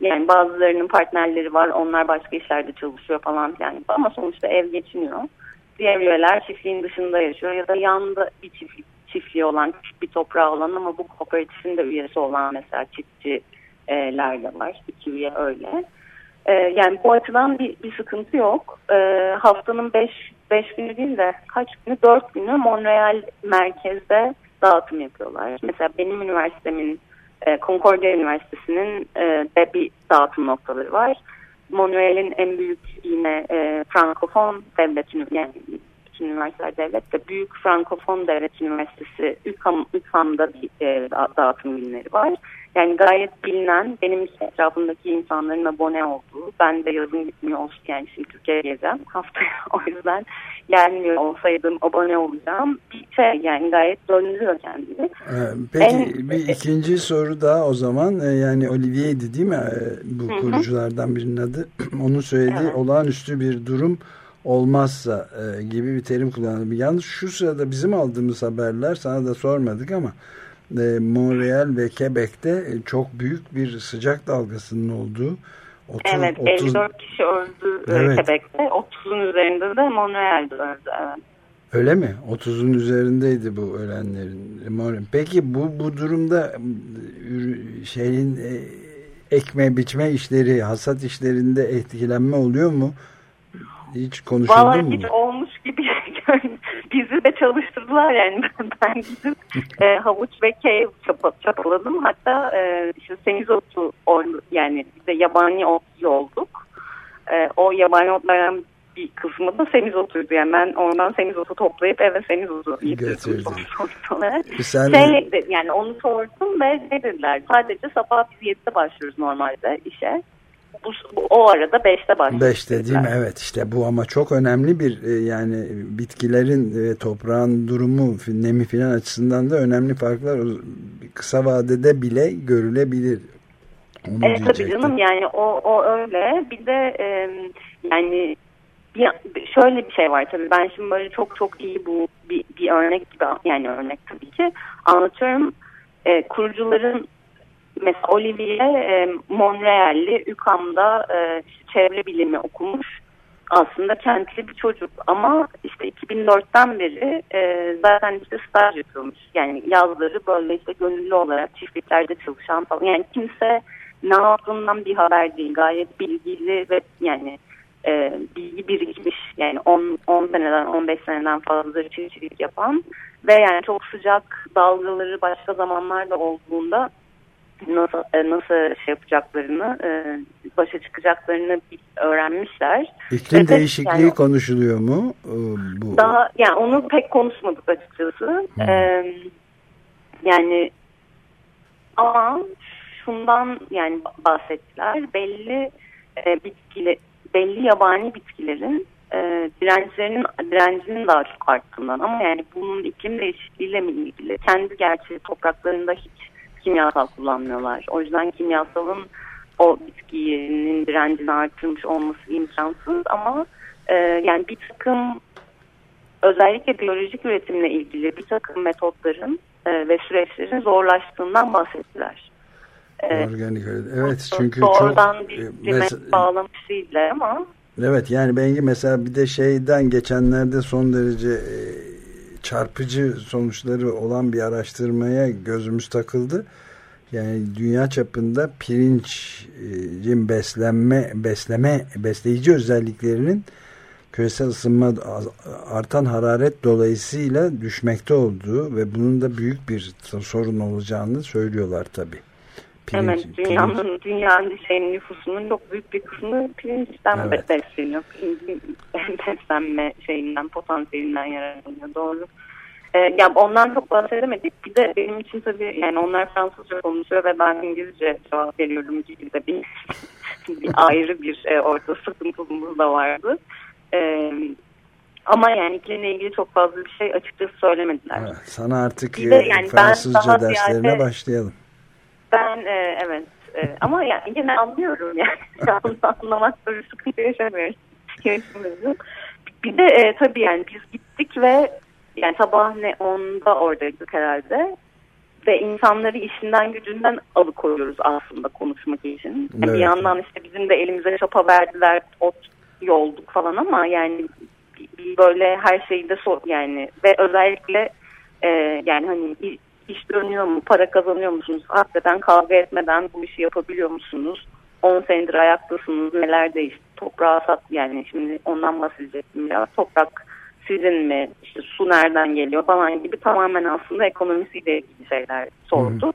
yani bazılarının partnerleri var, onlar başka işlerde çalışıyor falan yani ama sonuçta ev geçiniyor. Diğer üyeler çiftliğin dışında yaşıyor ya da yanında bir çiftlik çiftliği olan, bir toprağı olan ama bu kooperatifin de üyesi olan mesela çiftçiler de var. İki üye öyle. E, yani bu açıdan bir, bir sıkıntı yok. E, haftanın 5 5 günü değil de kaç günü 4 günü Montreal merkezde dağıtım yapıyorlar. Mesela benim üniversitemin e, Concordia Üniversitesi'nin e, de bir dağıtım noktaları var. Montreal'in en büyük yine e, Frankofon devlet yani bütün üniversiteler devlet de büyük Frankofon devlet üniversitesi ÜKAM, ÜKAM'da bir e, dağıtım günleri var. Yani gayet bilinen benim etrafımdaki insanların abone olduğu ben de yazın gitmiyor olsun yani şimdi Türkiye'ye geleceğim haftaya o yüzden gelmiyor olsaydım abone olacağım bir şey yani gayet döndürüyor kendini. Ee, peki en, bir ikinci soru daha o zaman ee, yani Olivier'di değil mi ee, bu hı. kuruculardan birinin adı onun söylediği evet. olağanüstü bir durum olmazsa e, gibi bir terim kullanıldı. Yalnız şu sırada bizim aldığımız haberler sana da sormadık ama e, Montreal ve Quebec'te e, çok büyük bir sıcak dalgasının olduğu 30, evet 30... 54 kişi öldü e, evet. Quebec'te 30'un üzerinde de Montreal'de öldü evet. Öyle mi? 30'un üzerindeydi bu ölenlerin. Peki bu bu durumda şeyin ekme biçme işleri, hasat işlerinde etkilenme oluyor mu? Hiç konuşuldu Vallahi mu? hiç olmuş gibi bizi de çalıştırdılar yani. Ben, ben gidip e, havuç ve keyif çapa, çapaladım. Hatta e, işte semizotu yani de yabani ot olduk e, o yabani otlardan bir kısmı da semizotuydu. Yani ben oradan semizotu toplayıp eve semizotu getirdim. Sen... şey, yani onu sordum ve ne dediler? Sadece sabah biz 7'de başlıyoruz normalde işe bu, bu o arada 5'te başladı. 5'te değil mi? Evet işte bu ama çok önemli bir e, yani bitkilerin ve toprağın durumu nemi filan açısından da önemli farklar kısa vadede bile görülebilir. Onu evet tabii canım yani o, o öyle bir de e, yani bir, şöyle bir şey var tabii ben şimdi böyle çok çok iyi bu bir, bir örnek gibi yani örnek tabii ki anlatıyorum e, kurucuların mesela Olivier e, Montreal'li UQAM'da e, çevre bilimi okumuş. Aslında kentli bir çocuk ama işte 2004'ten beri e, zaten işte staj yapıyormuş. Yani yazları böyle işte gönüllü olarak çiftliklerde çalışan falan. Yani kimse ne yaptığından bir haber değil. Gayet bilgili ve yani e, bilgi birikmiş. Yani 10, 10 seneden 15 seneden fazla çiftçilik yapan ve yani çok sıcak dalgaları başka zamanlarda olduğunda nasıl e, nasıl şey yapacaklarını, e, başa çıkacaklarını öğrenmişler. İklim Evet, değişikliği yani- konuşuluyor mu? Ee, Bu Daha yani onu pek konuşmadık açıkçası. Ee, yani ama şundan yani bahsettiler. Belli e, bitkili belli yabani bitkilerin e, dirençlerinin direncinin daha çok arttığından ama yani bunun iklim değişikliğiyle mi ilgili? Kendi gerçi topraklarında hiç kimyasal kullanmıyorlar. O yüzden kimyasalın o bitkinin direncini artırmış olması imkansız ama e, yani bir takım özellikle biyolojik üretimle ilgili bir takım metotların e, ve süreçlerin zorlaştığından bahsettiler. E, organik öyle. Evet çünkü doğrudan çok bir e, bir mes- bağlamış değiller ama Evet yani ben mesela bir de şeyden geçenlerde son derece e, çarpıcı sonuçları olan bir araştırmaya gözümüz takıldı. Yani dünya çapında pirincin beslenme, besleme, besleyici özelliklerinin küresel ısınma artan hararet dolayısıyla düşmekte olduğu ve bunun da büyük bir sorun olacağını söylüyorlar tabi. evet dünyanın dünyanın şeyin nüfusunun çok büyük bir kısmı pirinçten Evet. besleniyor. Pirincin beslenme şeyinden potansiyelinden yararlanıyor doğru. E, ya ondan çok bahsedemedik. Bir de benim için tabii yani onlar Fransızca konuşuyor ve ben İngilizce cevap veriyorum gibi de bir, bir ayrı bir e, orada sıkıntımız da vardı. E, ama yani iklimle ilgili çok fazla bir şey açıkçası söylemediler. Evet, sana artık Bir de e, yani ben Fransızca derslerine ziyade- başlayalım. Ben e, evet e, ama yani yine anlıyorum yani anlamakta bir sıkıntı. Yaşamıyorum. Bir de e, tabii yani biz gittik ve yani sabah ne 10'da oradaydık herhalde ve insanları işinden gücünden alıkoyuyoruz aslında konuşmak için. Evet. Bir yandan işte bizim de elimize çapa verdiler, ot yolduk falan ama yani böyle her şeyi de sor yani ve özellikle e, yani hani iş, dönüyor mu, para kazanıyor musunuz? Hakikaten kavga etmeden bu işi yapabiliyor musunuz? 10 senedir ayaktasınız, neler değişti? Toprağa sat yani şimdi ondan bahsedecektim ya. Toprak sizin mi? İşte su nereden geliyor falan gibi tamamen aslında ekonomisiyle ilgili şeyler sordu.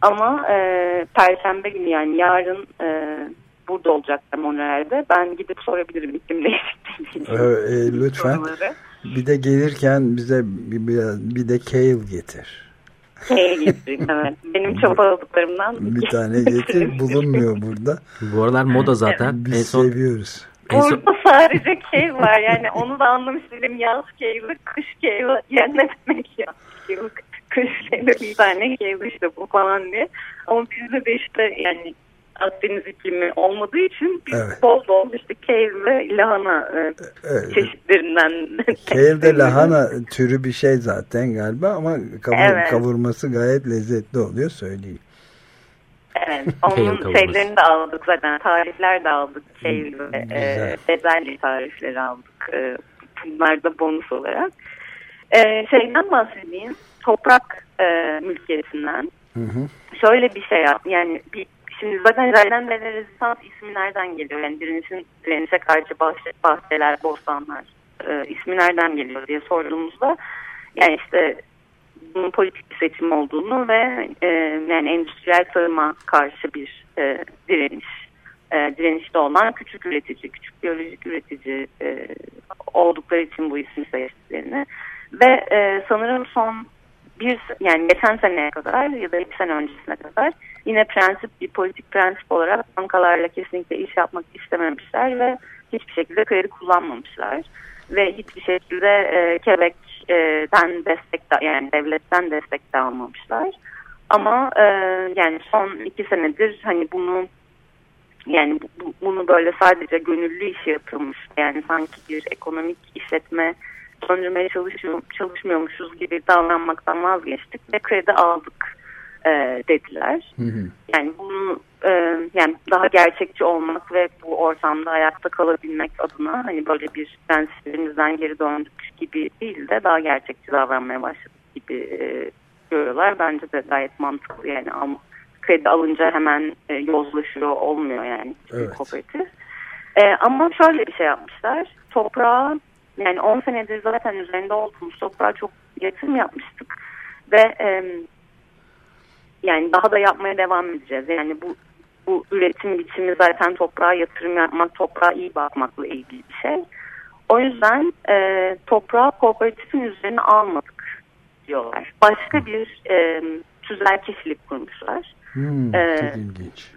Ama e, Perşembe günü yani yarın e, burada olacaklar Montreal'de. Ben gidip sorabilirim iklim değişikliği. Ee, e, lütfen. soruları. Bir de gelirken bize bir, bir, bir de kale getir. Şeye getireyim evet. Benim çabaladıklarımdan Bir tane getir bulunmuyor burada. Bu aralar moda zaten. En Biz son, seviyoruz. en son Burada sadece keyif var yani onu da anlamış değilim yaz keyfi, kış keyfi yani ne demek ya keyfi, kış keyfi bir tane keyfi işte bu falan diye ama bizde de işte yani Akdeniz iklimi olmadığı için biz Evet. bol bol işte keyif ve lahana e, Evet. çeşitlerinden Kale de lahana türü bir şey zaten galiba ama kavur- Evet. kavurması gayet lezzetli oluyor söyleyeyim. Evet, onun şeylerini de aldık zaten. Tarifler de aldık. Ve e, bezelye tarifleri aldık. E, bunlar da bonus olarak. E, şeyden bahsedeyim. Toprak e, mülkiyetinden. Hı hı. Şöyle bir şey yap. Yani bir, şimdi zaten Zerden ve Rezistans ismi nereden geliyor? Yani direnişin, direnişe karşı bahçe, bahçeler, bostanlar e, ismi nereden geliyor diye sorduğumuzda yani işte bunun politik bir seçim olduğunu ve e, yani endüstriyel tarıma karşı bir e, direniş e, direnişte olan küçük üretici, küçük biyolojik üretici e, oldukları için bu ismi seçtiklerini ve e, sanırım son bir yani geçen seneye kadar ya da iki sene öncesine kadar yine prensip bir politik prensip olarak bankalarla kesinlikle iş yapmak istememişler ve hiçbir şekilde kredi kullanmamışlar ve hiçbir şekilde e, Quebec'ten destek de, yani devletten destek de almamışlar. Ama e, yani son iki senedir hani bunu yani bu- bu- bunu böyle sadece gönüllü işi yapılmış yani sanki bir ekonomik işletme döndürmeye çalışıyor, çalışmıyormuşuz gibi davranmaktan vazgeçtik ve kredi aldık e, dediler. Hı hı. Yani bunu e, yani daha gerçekçi olmak ve bu ortamda ayakta kalabilmek adına hani böyle bir prensiplerimizden geri döndük gibi değil de daha gerçekçi davranmaya başladık gibi e, görüyorlar. Bence de gayet mantıklı yani al, kredi alınca hemen e, yozlaşıyor olmuyor yani Evet. kooperatif. E, ama şöyle bir şey yapmışlar. Toprağa yani 10 senedir zaten üzerinde olduğumuz toprağa çok yatırım yapmıştık ve e, yani daha da yapmaya devam edeceğiz. Yani bu bu üretim biçimi zaten toprağa yatırım yapmak, toprağa iyi bakmakla ilgili bir şey. O yüzden e, toprağı kooperatifin üzerine almadık diyorlar. Başka bir e, tüzel kişilik kurmuşlar. Hmm, Ee, ilginç.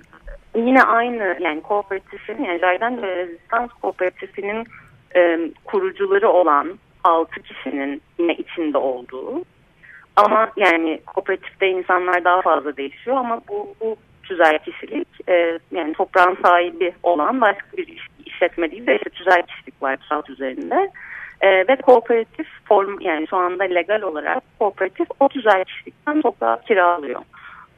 Yine aynı yani kooperatifin yani Jardin de Rezistans kooperatifinin e, kurucuları olan 6 kişinin yine içinde olduğu ama yani kooperatifte insanlar daha fazla değişiyor ama bu, bu tüzel kişilik e, yani toprağın sahibi olan başka bir iş- işletme değil de işte tüzel kişilik var kağıt üzerinde. E, ve kooperatif form yani şu anda legal olarak kooperatif o tüzel kişilikten toprağı kiralıyor.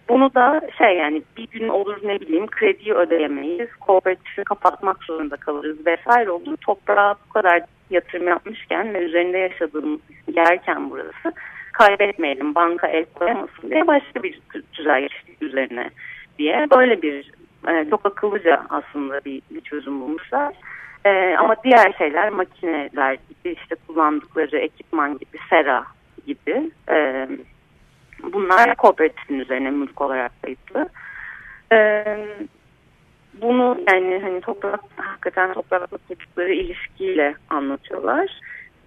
Bunu da şey yani bir gün olur ne bileyim krediyi ödeyemeyiz, kooperatifi kapatmak zorunda kalırız vesaire olur. Toprağa bu kadar yatırım yapmışken ve üzerinde yaşadığımız yerken burası kaybetmeyelim, banka el koyamasın diye başka bir tüzel kişilik üzerine diye böyle bir e, çok akıllıca aslında bir, bir çözüm bulmuşlar. E, ama diğer şeyler makineler gibi işte kullandıkları ekipman gibi sera gibi e, bunlar kooperatifin üzerine mülk olarak kayıtlı. Ee, bunu yani hani toprak hakikaten toprakla kurdukları ilişkiyle anlatıyorlar.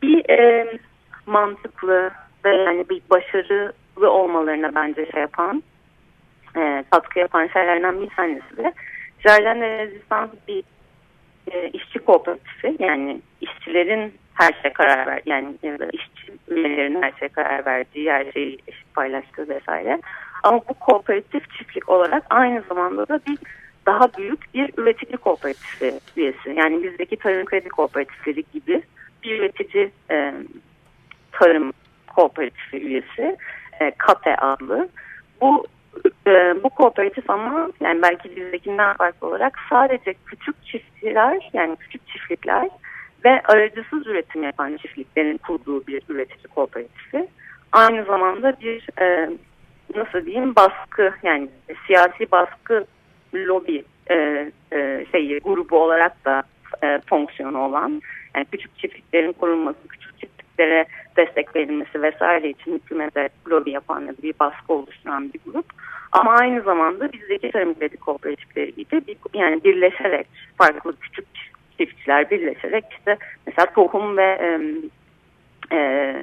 Bir e, mantıklı ve yani bir başarılı olmalarına bence şey yapan e, katkı yapan şeylerden bir tanesi de Jardin de Resistance bir e, işçi kooperatifi yani işçilerin her şeye karar ver yani ya da işçi üyelerin her şeye karar verdiği her şeyi eşit paylaştığı vesaire. Ama bu kooperatif çiftlik olarak aynı zamanda da bir daha büyük bir üretici kooperatifi üyesi. Yani bizdeki tarım kredi kooperatifleri gibi bir üretici e, tarım kooperatifi üyesi e, KATE adlı. Bu e, bu kooperatif ama yani belki bizdekinden farklı olarak sadece küçük çiftçiler yani küçük çiftlikler ve aracısız üretim yapan çiftliklerin kurduğu bir üretici kooperatifi. Aynı zamanda bir e, nasıl diyeyim baskı yani siyasi baskı lobi e, e, şeyi grubu olarak da e, fonksiyonu olan yani küçük çiftliklerin korunması, küçük çiftliklere destek verilmesi vesaire için hükümete lobi yapan ya da bir baskı oluşturan bir grup. Ama aynı zamanda bizdeki tarım kredi kooperatifleri gibi bir, yani birleşerek farklı küçük çiftçiler birleşerek işte mesela tohum ve e, e,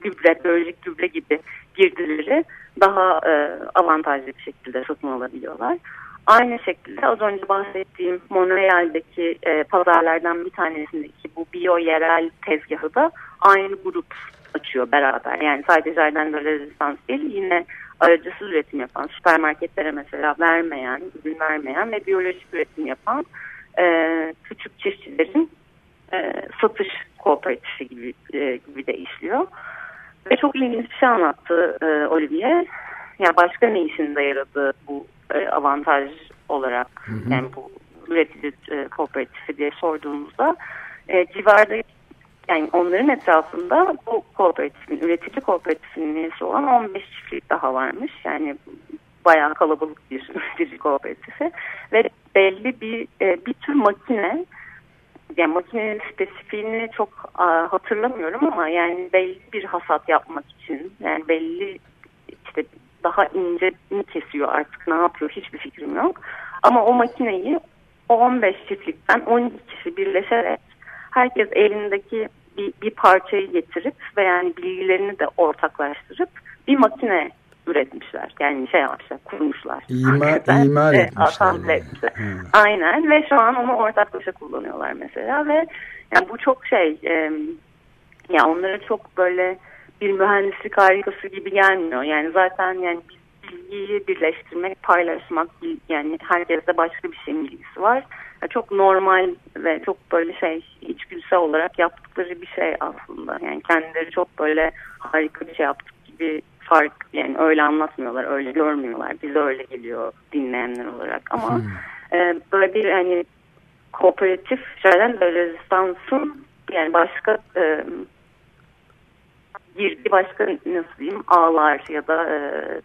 gübre, biyolojik gübre gibi girdileri daha e, avantajlı bir şekilde satın alabiliyorlar. Aynı şekilde az önce bahsettiğim Montreal'deki e, pazarlardan bir tanesindeki bu biyo yerel tezgahı da aynı grup açıyor beraber. Yani sadece Jardin de Resistance değil yine aracısız üretim yapan, süpermarketlere mesela vermeyen, ürün vermeyen ve biyolojik üretim yapan e, küçük çiftçilerin e, satış kooperatifi gibi, e, gibi de işliyor. Ve çok ilginç bir şey anlattı e, Olivier. Yani başka ne işinde yaradı bu e, avantaj olarak hı hı. yani bu üretici e, kooperatifi diye sorduğumuzda e, civarda yani onların etrafında bu kooperatifin, üretici kooperatifinin üyesi olan 15 çiftlik daha varmış. Yani bayağı kalabalık bir üretici kooperatifi ve belli bir e, bir tür makine yani makinenin spesifiğini çok a, hatırlamıyorum ama yani belli bir hasat yapmak için yani belli işte daha ince mi kesiyor artık ne yapıyor hiçbir fikrim yok. Ama o makineyi o 15 çiftlikten 12 kişi birleşerek herkes elindeki bir, bir parçayı getirip ve yani bilgilerini de ortaklaştırıp bir makine üretmişler. Yani şey yapmışlar, kurmuşlar. İmar, imar e, etmişler. Yani. Aynen ve şu an onu ortaklaşa kullanıyorlar mesela ve yani bu çok şey e, ya onlara çok böyle bir mühendislik harikası gibi gelmiyor. Yani zaten yani bilgiyi birleştirmek, paylaşmak yani herkeste başka bir şeyin bilgisi var. Yani çok normal ve çok böyle şey içgüdüsel olarak yaptıkları bir şey aslında. Yani kendileri çok böyle harika bir şey yaptık gibi fark yani öyle anlatmıyorlar, öyle görmüyorlar. Bize öyle geliyor dinleyenler olarak ama hmm. e, böyle bir hani kooperatif şeyden böyle rezistansın yani başka e, girdiği başka nasıl diyeyim ağlar ya da e,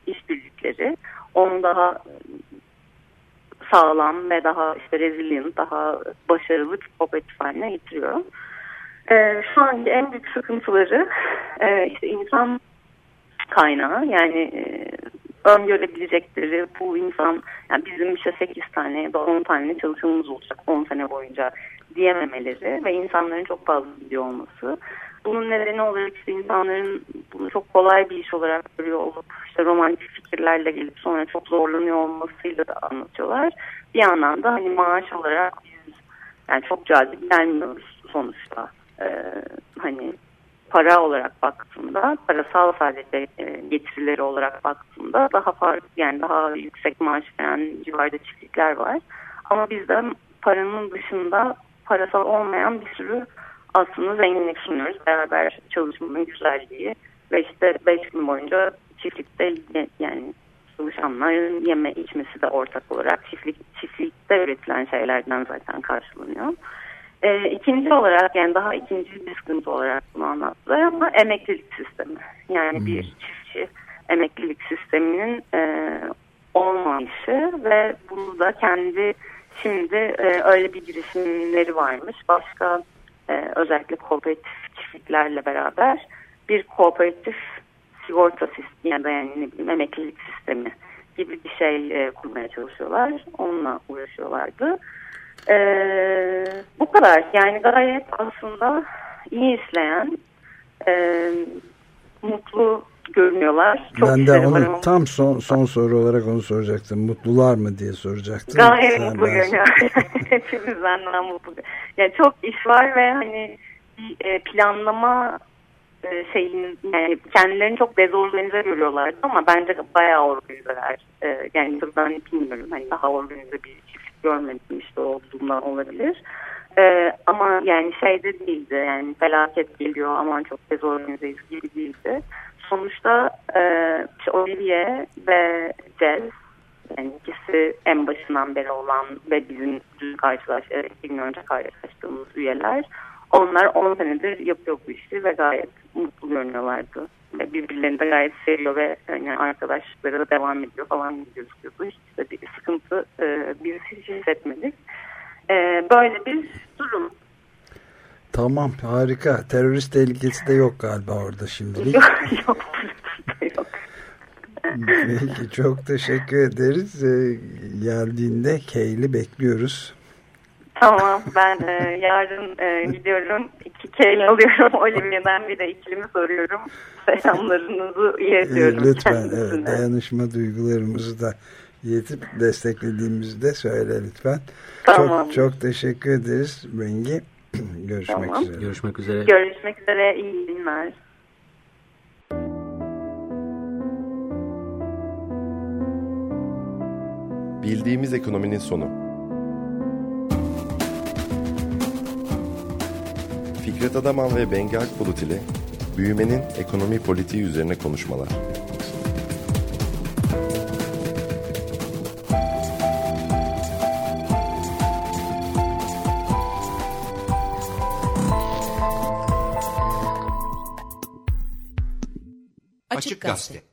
işbirlikleri onu daha sağlam ve daha işte resilient, daha başarılı bir kooperatif haline getiriyor. E, şu anki en büyük sıkıntıları e, işte insan kaynağı yani e, öngörebilecekleri bu insan yani bizim işte 8 tane ya da 10 tane çalışanımız olacak 10 sene boyunca diyememeleri ve insanların çok fazla biliyor olması. Bunun nedeni olarak işte insanların bunu çok kolay bir iş olarak görüyor olup işte romantik fikirlerle gelip sonra çok zorlanıyor olmasıyla da anlatıyorlar. Bir yandan da hani maaş olarak biz yani çok cazip gelmiyoruz sonuçta. Ee, hani para olarak baktığımda, parasal sadece e, getirileri olarak baktığımda daha farklı yani daha yüksek maaş veren civarda çiftlikler var. Ama bizde paranın dışında parasal olmayan bir sürü aslında zenginlik sunuyoruz. Beraber çalışmanın güzelliği ve işte beş gün boyunca çiftlikte yani çalışanların yeme içmesi de ortak olarak çiftlik, çiftlikte üretilen şeylerden zaten karşılanıyor. E, ikinci olarak yani daha ikinci bir sıkıntı olarak bunu anlattılar ama emeklilik sistemi. Yani hmm. bir çiftçi emeklilik sisteminin e, olmayışı ve bunu da kendi şimdi e, öyle bir girişimleri varmış. Başka e, özellikle kooperatif çiftliklerle beraber bir kooperatif sigorta sistemi yani ne bileyim emeklilik sistemi gibi bir şey e, kurmaya çalışıyorlar. Onunla uğraşıyorlardı. Ee, bu kadar. Yani gayet aslında iyi işleyen, e, mutlu görünüyorlar. Çok ben de onu tam son son soru olarak onu soracaktım. Mutlular mı diye soracaktım. Gayet Sen mutlu görünüyor. Hepimiz benden mutlu. Yani çok iş var ve hani e, planlama e, şeyin yani kendilerini çok dezorganize görüyorlar ama bence bayağı organizeler. E, yani ben bilmiyorum hani daha organize bir görmedim işte olduğundan olabilir. Ee, ama yani şeyde değildi yani felaket geliyor aman çok dezorganizeyiz gibi değildi. Sonuçta e, Olivier ve Jez yani ikisi en başından beri olan ve bizim dün karşılaş, gün önce karşılaştığımız üyeler. Onlar 10 senedir yapıyor bu işi ve gayet mutlu görünüyorlardı. Ve birbirlerini de gayet seviyor ve yani arkadaşlıkları da devam ediyor falan gözüküyordu. İşte bir sıkıntı e, biz hiç hissetmedik. E, böyle bir durum. Tamam harika. Terörist tehlikesi de yok galiba orada şimdilik. yok yok. yok. Peki çok teşekkür ederiz. Ee, geldiğinde Keyli bekliyoruz. Tamam ben e, yarın e, gidiyorum. iki kere alıyorum Olivier'den bir de ikilimi soruyorum. Selamlarınızı iletiyorum. E, lütfen evet, dayanışma duygularımızı da yetip desteklediğimizi de söyle lütfen. Tamam. Çok, çok teşekkür ederiz Bengi. Görüşmek tamam. üzere. Görüşmek üzere. Görüşmek üzere. İyi günler. Bildiğimiz ekonominin sonu. Fikret Adaman ve Bengi Akbulut ile büyümenin ekonomi politiği üzerine konuşmalar. Açık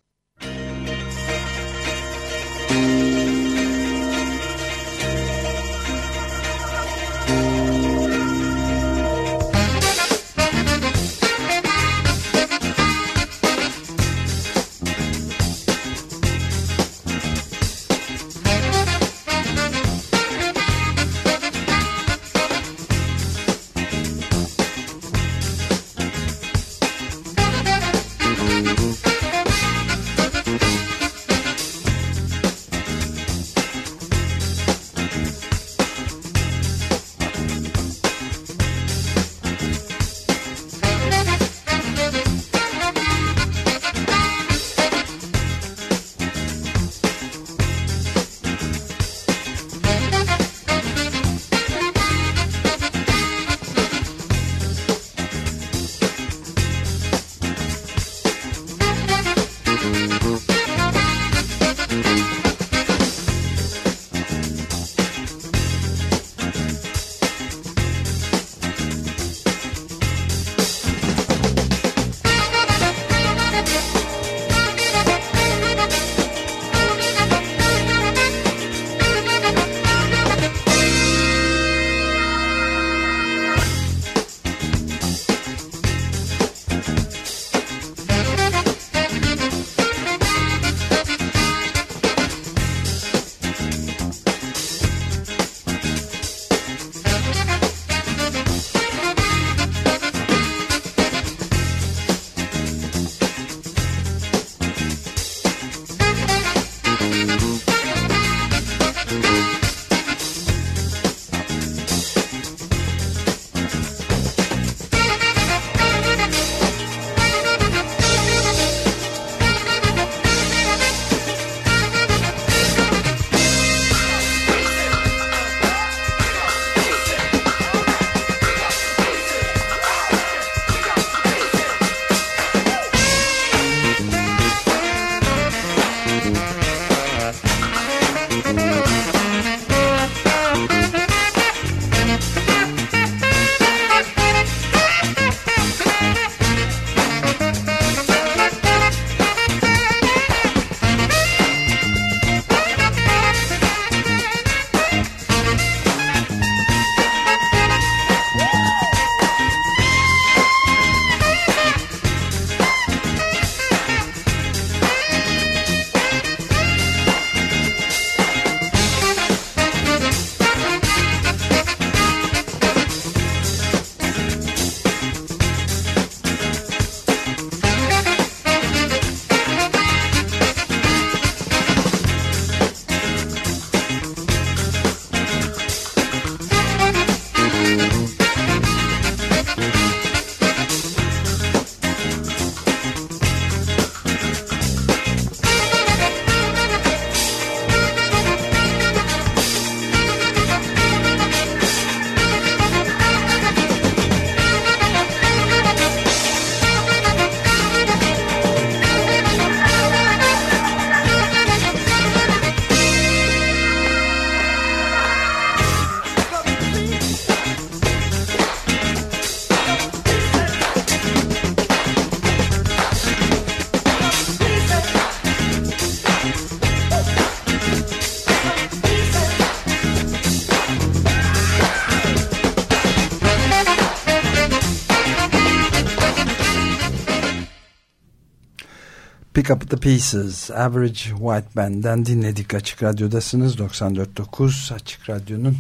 Pick Up The Pieces. Average White Band'den dinledik. Açık Radyo'dasınız. 94.9 Açık Radyo'nun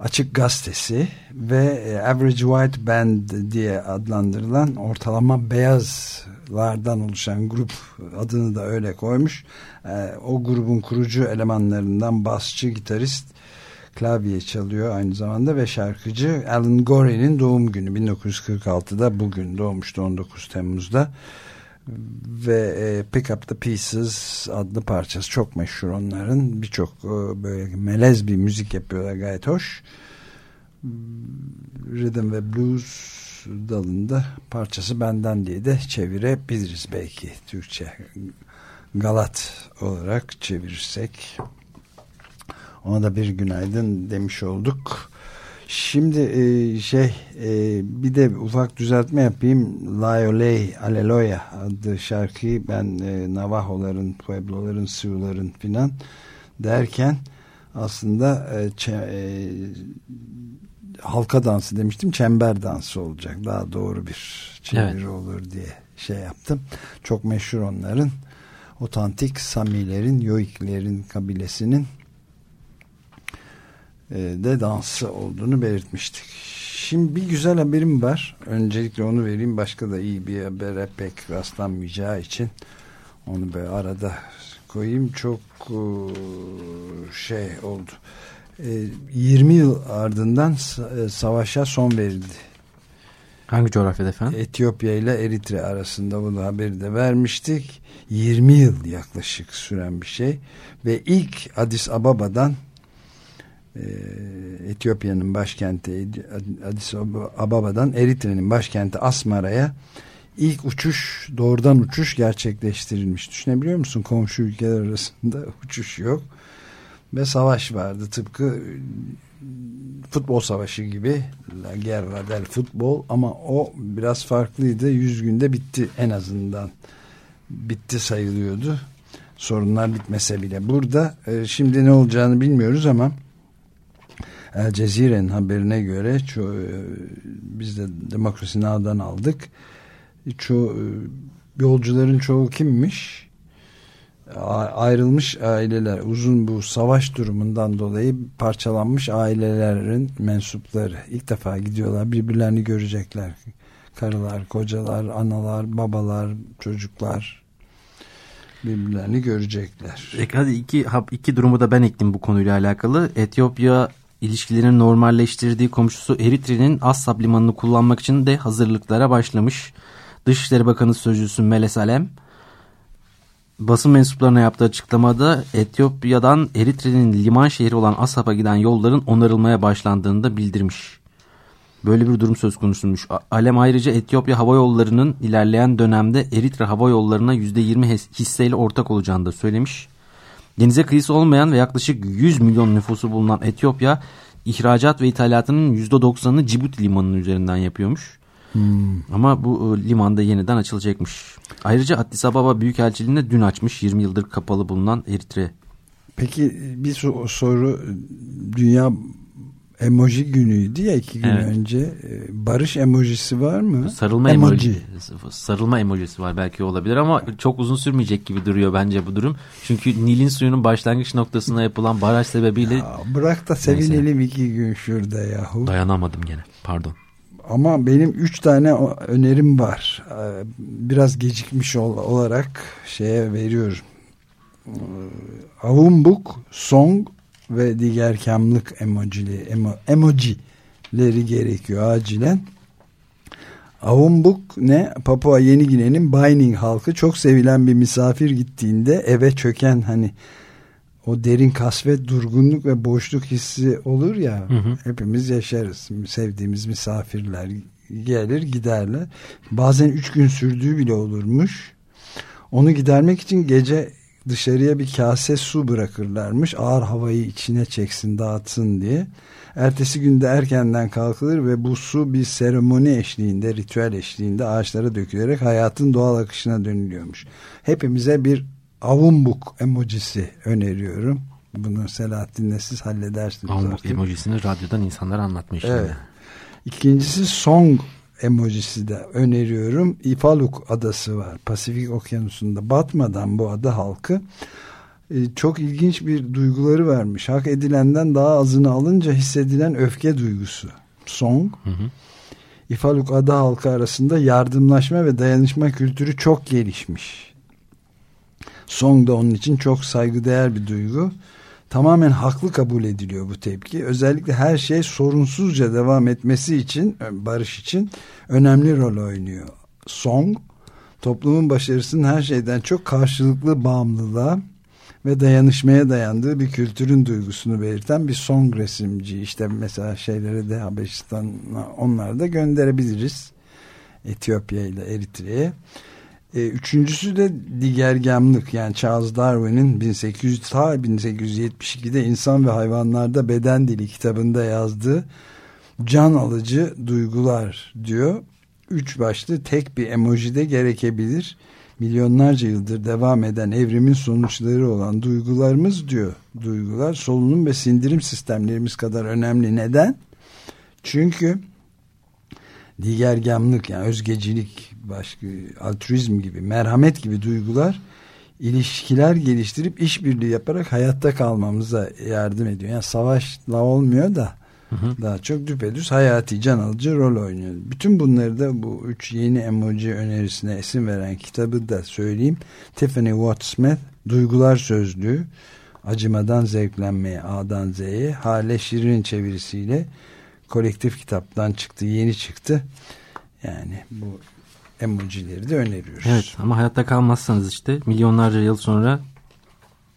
Açık Gazetesi ve e, Average White Band diye adlandırılan ortalama beyazlardan oluşan grup adını da öyle koymuş. E, o grubun kurucu elemanlarından basçı, gitarist klavye çalıyor aynı zamanda ve şarkıcı Alan Gorey'nin doğum günü. 1946'da bugün doğmuştu 19 Temmuz'da ve e, Pick Up The Pieces adlı parçası. Çok meşhur onların. Birçok e, böyle melez bir müzik yapıyorlar. Gayet hoş. Rhythm ve Blues dalında parçası benden diye de çevirebiliriz belki. Türkçe Galat olarak çevirirsek. Ona da bir günaydın demiş olduk Şimdi e, şey e, bir de ufak düzeltme yapayım. Layoley Aleloya adlı şarkıyı ben e, Navajoların, Puebloların, Sioux'ların filan derken aslında e, e, halka dansı demiştim. Çember dansı olacak. Daha doğru bir çeviri evet. olur diye şey yaptım. Çok meşhur onların. Otantik Samilerin, Yoiklerin kabilesinin de dansı olduğunu belirtmiştik. Şimdi bir güzel haberim var. Öncelikle onu vereyim. Başka da iyi bir habere pek rastlanmayacağı için onu böyle arada koyayım. Çok e, şey oldu. 20 e, yıl ardından savaşa son verildi. Hangi coğrafyada efendim? Etiyopya ile Eritre arasında bunu haberi de vermiştik. 20 yıl yaklaşık süren bir şey. Ve ilk Addis Ababa'dan e, Etiyopya'nın başkenti Addis Ababa'dan Eritre'nin başkenti Asmara'ya ilk uçuş doğrudan uçuş gerçekleştirilmiş. Düşünebiliyor musun? Komşu ülkeler arasında uçuş yok. Ve savaş vardı. Tıpkı futbol savaşı gibi La Guerra del Futbol ama o biraz farklıydı. Yüz günde bitti en azından. Bitti sayılıyordu. Sorunlar bitmese bile. Burada e, şimdi ne olacağını bilmiyoruz ama El Cezire'nin haberine göre ço e, biz de Demokrasi Now'dan aldık. Ço e, yolcuların çoğu kimmiş? ayrılmış aileler uzun bu savaş durumundan dolayı parçalanmış ailelerin mensupları ilk defa gidiyorlar birbirlerini görecekler karılar kocalar analar babalar çocuklar birbirlerini görecekler. E hadi iki, iki durumu da ben ekledim bu konuyla alakalı. Etiyopya ilişkilerini normalleştirdiği komşusu Eritre'nin Assab limanını kullanmak için de hazırlıklara başlamış. Dışişleri Bakanı Sözcüsü Meles Alem basın mensuplarına yaptığı açıklamada Etiyopya'dan Eritre'nin liman şehri olan Asab'a giden yolların onarılmaya başlandığını da bildirmiş. Böyle bir durum söz konusuymuş. Alem ayrıca Etiyopya Hava Yolları'nın ilerleyen dönemde Eritre Hava Yolları'na %20 hisseyle ortak olacağını da söylemiş. Denize kıyısı olmayan ve yaklaşık 100 milyon nüfusu bulunan Etiyopya ihracat ve ithalatının %90'ını Cibuti limanının üzerinden yapıyormuş. Ama bu e, limanda yeniden açılacakmış. Ayrıca Addis Ababa Büyükelçiliğinde dün açmış 20 yıldır kapalı bulunan Eritre. Peki bir so- soru Dünya Emoji günüydü ya iki gün Evet. önce. Ee, Barış emojisi var mı? Sarılma emoji. Sarılma emojisi var belki olabilir ama çok uzun sürmeyecek gibi duruyor bence bu durum. Çünkü Nil'in suyunun başlangıç noktasına yapılan baraj sebebiyle Ya bırak da sevinelim iki gün şurada yahu. dayanamadım gene. Pardon. Ama benim üç tane önerim var. Ee, Biraz gecikmiş ol- olarak şeye veriyorum. Ee, Avumbuk, Song ve diğer kamlık emojili, emo, emojileri gerekiyor acilen. Avumbuk ne? Papua Yeni Gine'nin Baining halkı çok sevilen bir misafir gittiğinde eve çöken hani o derin kasvet, durgunluk ve boşluk hissi olur ya hepimiz yaşarız. Sevdiğimiz misafirler gelir giderler. Bazen üç gün sürdüğü bile olurmuş. Onu gidermek için gece dışarıya bir kase su bırakırlarmış. Ağır havayı içine çeksin dağıtsın diye. Ertesi günde erkenden kalkılır ve bu su bir seremoni eşliğinde, ritüel eşliğinde ağaçlara dökülerek hayatın doğal akışına dönülüyormuş. Hepimize bir avumbuk emojisi öneriyorum. Bunu Selahattin'le siz halledersiniz artık. emojisini radyodan insanlara anlatma işlemi. Evet. İkincisi song emojisi de öneriyorum. İfaluk adası var. Pasifik okyanusunda batmadan bu ada halkı e, çok ilginç bir duyguları varmış. Hak edilenden daha azını alınca hissedilen öfke duygusu. Song. İfaluk ada halkı arasında yardımlaşma ve dayanışma kültürü çok gelişmiş. Song da onun için çok saygıdeğer bir duygu. Tamamen haklı kabul ediliyor bu tepki. Özellikle her şey sorunsuzca devam etmesi için, barış için önemli rol oynuyor. Song, toplumun başarısının her şeyden çok karşılıklı bağımlılığa ve dayanışmaya dayandığı bir kültürün duygusunu belirten bir song resimci. İşte mesela şeyleri de Habeşistan'a onları da gönderebiliriz. Etiyopya ile Eritre'ye. E, üçüncüsü de digergamlık yani Charles Darwin'in 1800 ta 1872'de İnsan ve Hayvanlarda Beden Dili kitabında yazdığı can alıcı duygular diyor. Üç başlı tek bir emoji de gerekebilir. Milyonlarca yıldır devam eden evrimin sonuçları olan duygularımız diyor. Duygular solunum ve sindirim sistemlerimiz kadar önemli. Neden? Çünkü digergamlık yani özgecilik, başka altruizm gibi, merhamet gibi duygular ilişkiler geliştirip işbirliği yaparak hayatta kalmamıza yardım ediyor. Yani savaşla olmuyor da daha çok düpedüz hayati can alıcı rol oynuyor. Bütün bunları da bu üç yeni emoji önerisine isim veren kitabı da söyleyeyim. Tiffany Wattsmith Duygular Sözlüğü Acımadan Zevklenmeye A'dan Z'ye Hale Şirin çevirisiyle kolektif kitaptan çıktı. Yeni çıktı. Yani bu emojileri de öneriyoruz. Evet ama hayatta kalmazsanız işte milyonlarca yıl sonra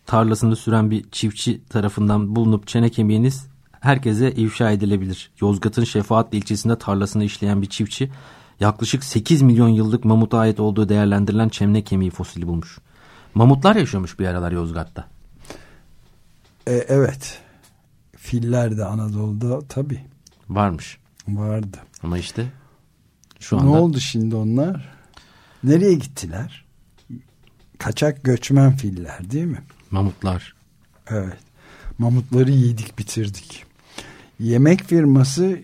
tarlasında süren bir çiftçi tarafından bulunup çene kemiğiniz herkese ifşa edilebilir. Yozgat'ın Şefaatli ilçesinde tarlasını işleyen bir çiftçi yaklaşık 8 milyon yıllık mamuta ait olduğu değerlendirilen çemne kemiği fosili bulmuş. Mamutlar yaşıyormuş bir aralar Yozgat'ta. E, evet. Filler de Anadolu'da tabii Varmış. vardı. Ama işte şu Ne anda oldu şimdi onlar? Nereye gittiler? Kaçak göçmen filler değil mi? mamutlar. Evet. Mamutları yedik bitirdik. Yemek firması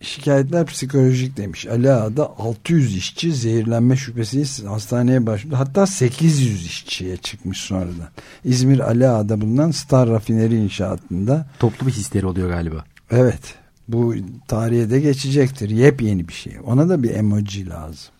şikayetler psikolojik demiş. Ali Ağa'da 600 işçi zehirlenme şüphesiyle hastaneye başvurdu. Hatta 800 işçiye çıkmış sonradan. İzmir Ali Ağa'da bulunan Star Rafineri inşaatında. Toplu bir histeri oluyor galiba. Evet. Bu tarihe de geçecektir. Yepyeni bir şey. Ona da bir emoji lazım.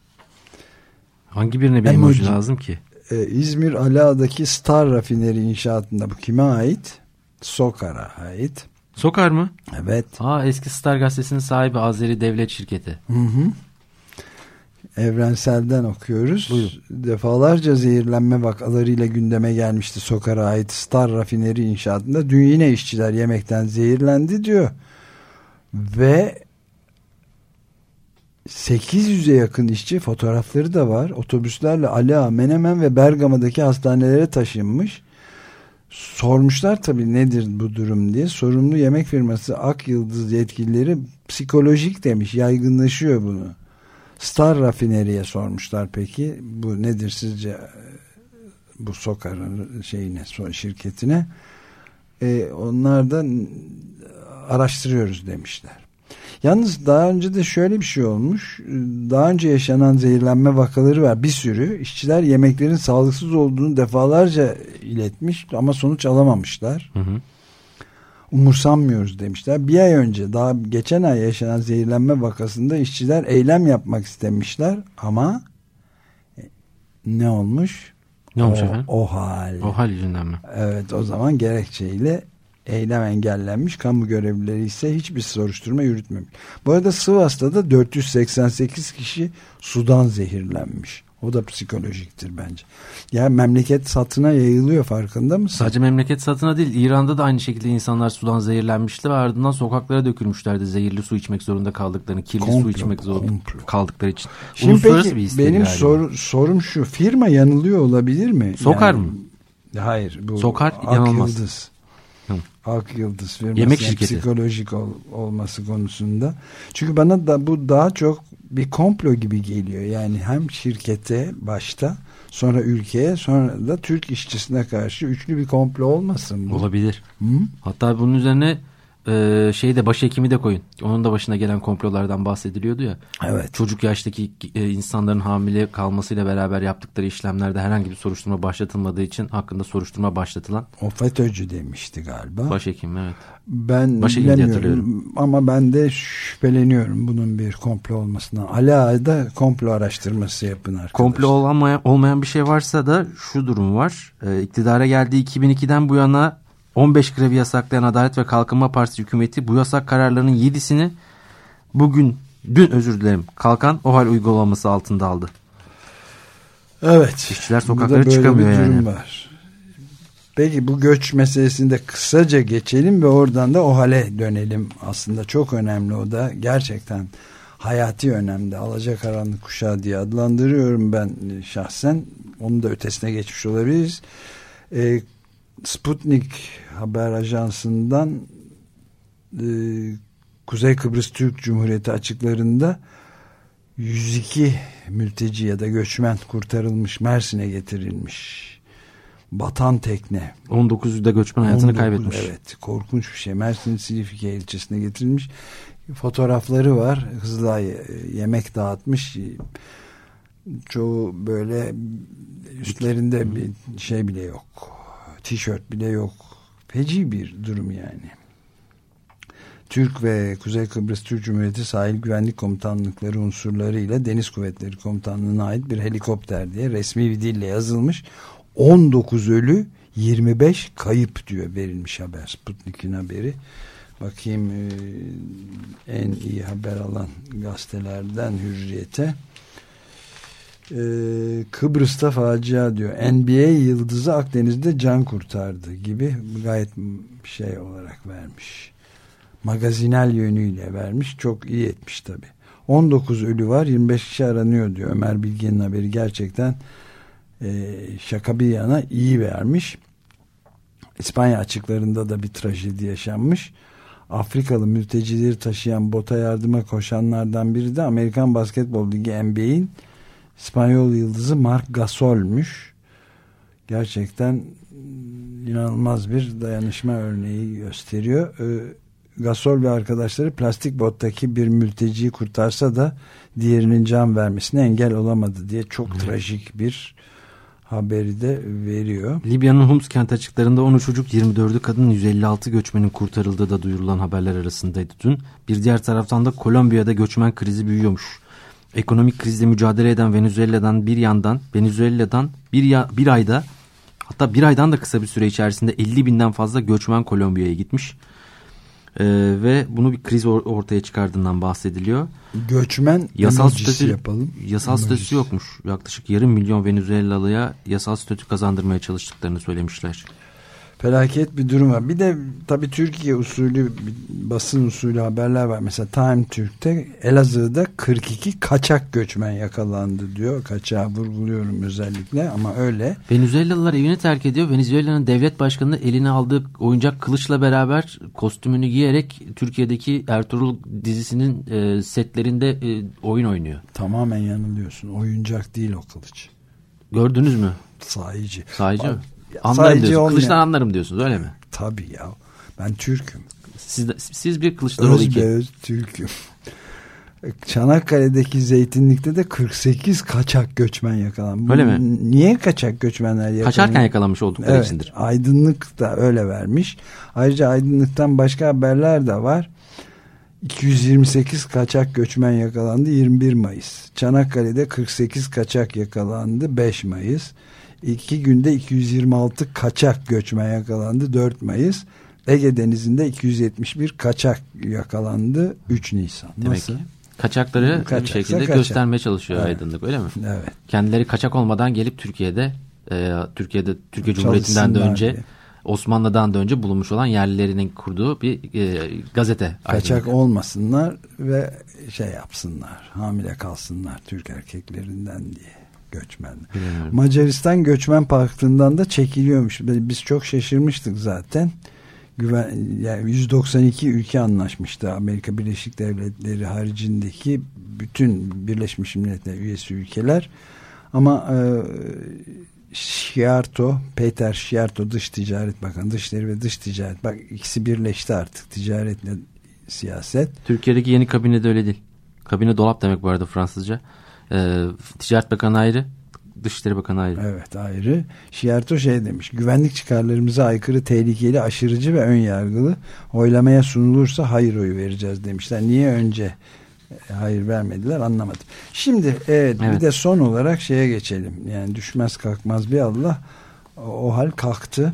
Hangi birine bir Emoji. emoji lazım ki? Ee, İzmir Ali Ağa'daki Star Rafineri inşaatında bu kime ait? Sokar'a ait. Sokar mı? Evet. Aa eski Star gazetesinin sahibi Azeri Devlet Şirketi. Hı hı. Evrensel'den okuyoruz. Defalarca zehirlenme vakalarıyla gündeme gelmişti Sokar'a ait Star Rafineri inşaatında. Dün yine işçiler yemekten zehirlendi diyor. Ve 800'e yakın işçi fotoğrafları da var. Otobüslerle Ali Ağa, Menemen ve Bergama'daki hastanelere taşınmış. sormuşlar tabii nedir bu durum diye. Sorumlu yemek firması Ak Yıldız yetkilileri psikolojik demiş. Yaygınlaşıyor bunu. Star Rafineri'ye sormuşlar peki. Bu nedir sizce bu Sokar'ın şeyine şirketine? E, onlar da araştırıyoruz demişler. Yalnız daha önce de şöyle bir şey olmuş. Daha önce yaşanan zehirlenme vakaları var. Bir sürü işçiler yemeklerin sağlıksız olduğunu defalarca iletmiş ama sonuç alamamışlar. Hı hı. Umursanmıyoruz demişler. Bir ay önce daha geçen ay yaşanan zehirlenme vakasında işçiler eylem yapmak istemişler ama e, ne olmuş? Ne olmuş o, efendim? O hal. O hal yüzünden mi? Evet o zaman gerekçeyle eylem engellenmiş. Kamu görevlileri ise hiçbir soruşturma yürütmemiş. Bu arada Sivas'ta da 488 kişi sudan zehirlenmiş. O da psikolojiktir bence. Ya memleket satına yayılıyor farkında mısın? Sadece memleket satına değil İran'da da aynı şekilde insanlar sudan zehirlenmişti ve ardından sokaklara dökülmüşlerdi zehirli su içmek zorunda kaldıklarını, kirli komplo, su içmek zorunda komplo. kaldıkları için. Şimdi peki bir benim sor, sorum şu firma yanılıyor olabilir mi? Sokar yani, mı? Hayır. Bu Sokar yanılmaz. Yıldız. Ak Yıldız firması Yemek şirketi. psikolojik ol, olması konusunda. Çünkü bana da bu daha çok bir komplo gibi geliyor. Yani hem şirkete başta sonra ülkeye sonra da Türk işçisine karşı üçlü bir komplo olmasın bu? Olabilir. Hı? Hatta bunun üzerine e, şeyde başhekimi de koyun. Onun da başına gelen komplolardan bahsediliyordu ya. Evet. Çocuk yaştaki e, insanların hamile kalmasıyla beraber yaptıkları işlemlerde herhangi bir soruşturma başlatılmadığı için hakkında soruşturma başlatılan. O FETÖ'cü demişti galiba. Başhekim evet. Ben Başhekim bilemiyorum ama ben de şüpheleniyorum bunun bir komplo olmasına. Ali Ağa'da komplo araştırması yapın arkadaşlar. Komplo olmayan, olmayan bir şey varsa da şu durum var. E, iktidara geldiği 2002'den bu yana 15 grevi yasaklayan Adalet ve Kalkınma Partisi hükümeti bu yasak kararlarının 7'sini bugün, dün özür dilerim, kalkan OHAL uygulaması altında aldı. Evet. İşçiler sokaklara çıkamıyor yani. Var. Peki bu göç meselesinde kısaca geçelim ve oradan da OHAL'e dönelim. Aslında çok önemli o da. Gerçekten hayati önemli. Alacakaranlık kuşağı diye adlandırıyorum ben şahsen. Onun da ötesine geçmiş olabiliriz. Ee, Sputnik haber ajansından e, Kuzey Kıbrıs Türk Cumhuriyeti açıklarında 102 mülteci ya da göçmen kurtarılmış Mersin'e getirilmiş. Batan tekne. 19'da göçmen hayatını 19, kaybetmiş. Evet korkunç bir şey. Mersin Silifke ilçesine getirilmiş. Fotoğrafları var. Hızla yemek dağıtmış. Çoğu böyle üstlerinde bir şey bile yok tişört bile yok. Feci bir durum yani. Türk ve Kuzey Kıbrıs Türk Cumhuriyeti Sahil Güvenlik Komutanlıkları unsurlarıyla Deniz Kuvvetleri Komutanlığı'na ait bir helikopter diye resmi bir dille yazılmış. 19 ölü 25 kayıp diyor verilmiş haber. Sputnik'in haberi. Bakayım en iyi haber alan gazetelerden Hürriyet'e e, Kıbrıs'ta facia diyor. NBA yıldızı Akdeniz'de can kurtardı gibi gayet şey olarak vermiş. Magazinel yönüyle vermiş. Çok iyi etmiş tabi. 19 ölü var 25 kişi aranıyor diyor. Ömer Bilge'nin haberi gerçekten e, şaka bir yana iyi vermiş. İspanya açıklarında da bir trajedi yaşanmış. Afrikalı mültecileri taşıyan bota yardıma koşanlardan biri de Amerikan Basketbol Ligi NBA'in İspanyol yıldızı Mark Gasol'müş. Gerçekten inanılmaz bir dayanışma örneği gösteriyor. Ee, Gasol ve arkadaşları plastik bottaki bir mülteciyi kurtarsa da diğerinin can vermesine engel olamadı diye çok evet. trajik bir haberi de veriyor. Libya'nın Hums kent açıklarında 13 çocuk 24'ü kadın 156 göçmenin kurtarıldığı da duyurulan haberler arasındaydı dün. Bir diğer taraftan da Kolombiya'da göçmen krizi büyüyormuş. Ekonomik krizle mücadele eden Venezuela'dan bir yandan Venezuela'dan bir, ya, bir ayda hatta bir aydan da kısa bir süre içerisinde 50 binden fazla göçmen Kolombiya'ya gitmiş. Ee, ve bunu bir kriz or ortaya çıkardığından bahsediliyor. Göçmen yasal statü yapalım. Yasal statüsü yokmuş. Yaklaşık yarım milyon Venezuelalıya yasal statü kazandırmaya çalıştıklarını söylemişler. Felaket bir durum var. Bir de tabii Türkiye usulü basın usulü haberler var. Mesela Time Türk'te Elazığ'da 42 kaçak göçmen yakalandı diyor. Kaçağı vurguluyorum özellikle ama öyle. Venezuelalılar evini terk ediyor. Venezuela'nın devlet başkanı eline aldığı oyuncak kılıçla beraber kostümünü giyerek Türkiye'deki Ertuğrul dizisinin e, setlerinde e, oyun oynuyor. Tamamen yanılıyorsun. Oyuncak değil o kılıç. Gördünüz mü? Sahici. Sahici mi? Anlarım sahici diyorsun. olmayan- Kılıçtan anlarım diyorsunuz öyle mi? Tabii ya. Ben Türk'üm. Siz, de- siz bir Kılıçdaroğlu iki. Özbeöz Türk'üm. Çanakkale'deki zeytinlikte de 48 kaçak göçmen yakalandı. Öyle mi? Niye kaçak göçmenler yakalandı? Kaçarken yakalanmış oldukları Evet, içindir. Aydınlık da öyle vermiş. Ayrıca Aydınlık'tan başka haberler de var. 228 kaçak göçmen yakalandı 21 Mayıs. Çanakkale'de 48 kaçak yakalandı 5 Mayıs. İki günde 226 kaçak göçmen yakalandı 4 Mayıs. Ege Denizi'nde 271 kaçak yakalandı 3 Nisan. Demek Nasıl? ki kaçakları bir Kaçaksa şekilde kaçak. göstermeye çalışıyor Evet. aydınlık öyle mi? Evet. Kendileri kaçak olmadan gelip Türkiye'de e, Türkiye'de Türkiye Cumhuriyeti'nden de önce diye. Osmanlı'dan da önce bulunmuş olan yerlilerinin kurduğu bir e, gazete. Kaçak Aydınlık. olmasınlar ve şey yapsınlar. Hamile kalsınlar Türk erkeklerinden diye göçmen. Bilmiyorum. Macaristan göçmen parkından da çekiliyormuş. Biz çok şaşırmıştık zaten. Güven, yani 192 ülke anlaşmıştı. Amerika Birleşik Devletleri haricindeki bütün Birleşmiş Milletler üyesi ülkeler. Ama e, Sciarto, Peter Sciarto Dış Ticaret Bakanı, Dışişleri ve Dış Ticaret bak ikisi birleşti artık ticaretle siyaset. Türkiye'deki yeni kabine de öyle değil. Kabine dolap demek bu arada Fransızca. E, Ticaret Bakanı ayrı, Dışişleri Bakanı ayrı. Evet ayrı. Sciarto şey demiş. Güvenlik çıkarlarımıza aykırı, tehlikeli, aşırıcı ve ön yargılı oylamaya sunulursa hayır oyu vereceğiz demişler. Niye önce e, hayır vermediler anlamadım. Şimdi evet, Evet. bir de son olarak şeye geçelim. Yani düşmez kalkmaz bir Allah o, o hal kalktı.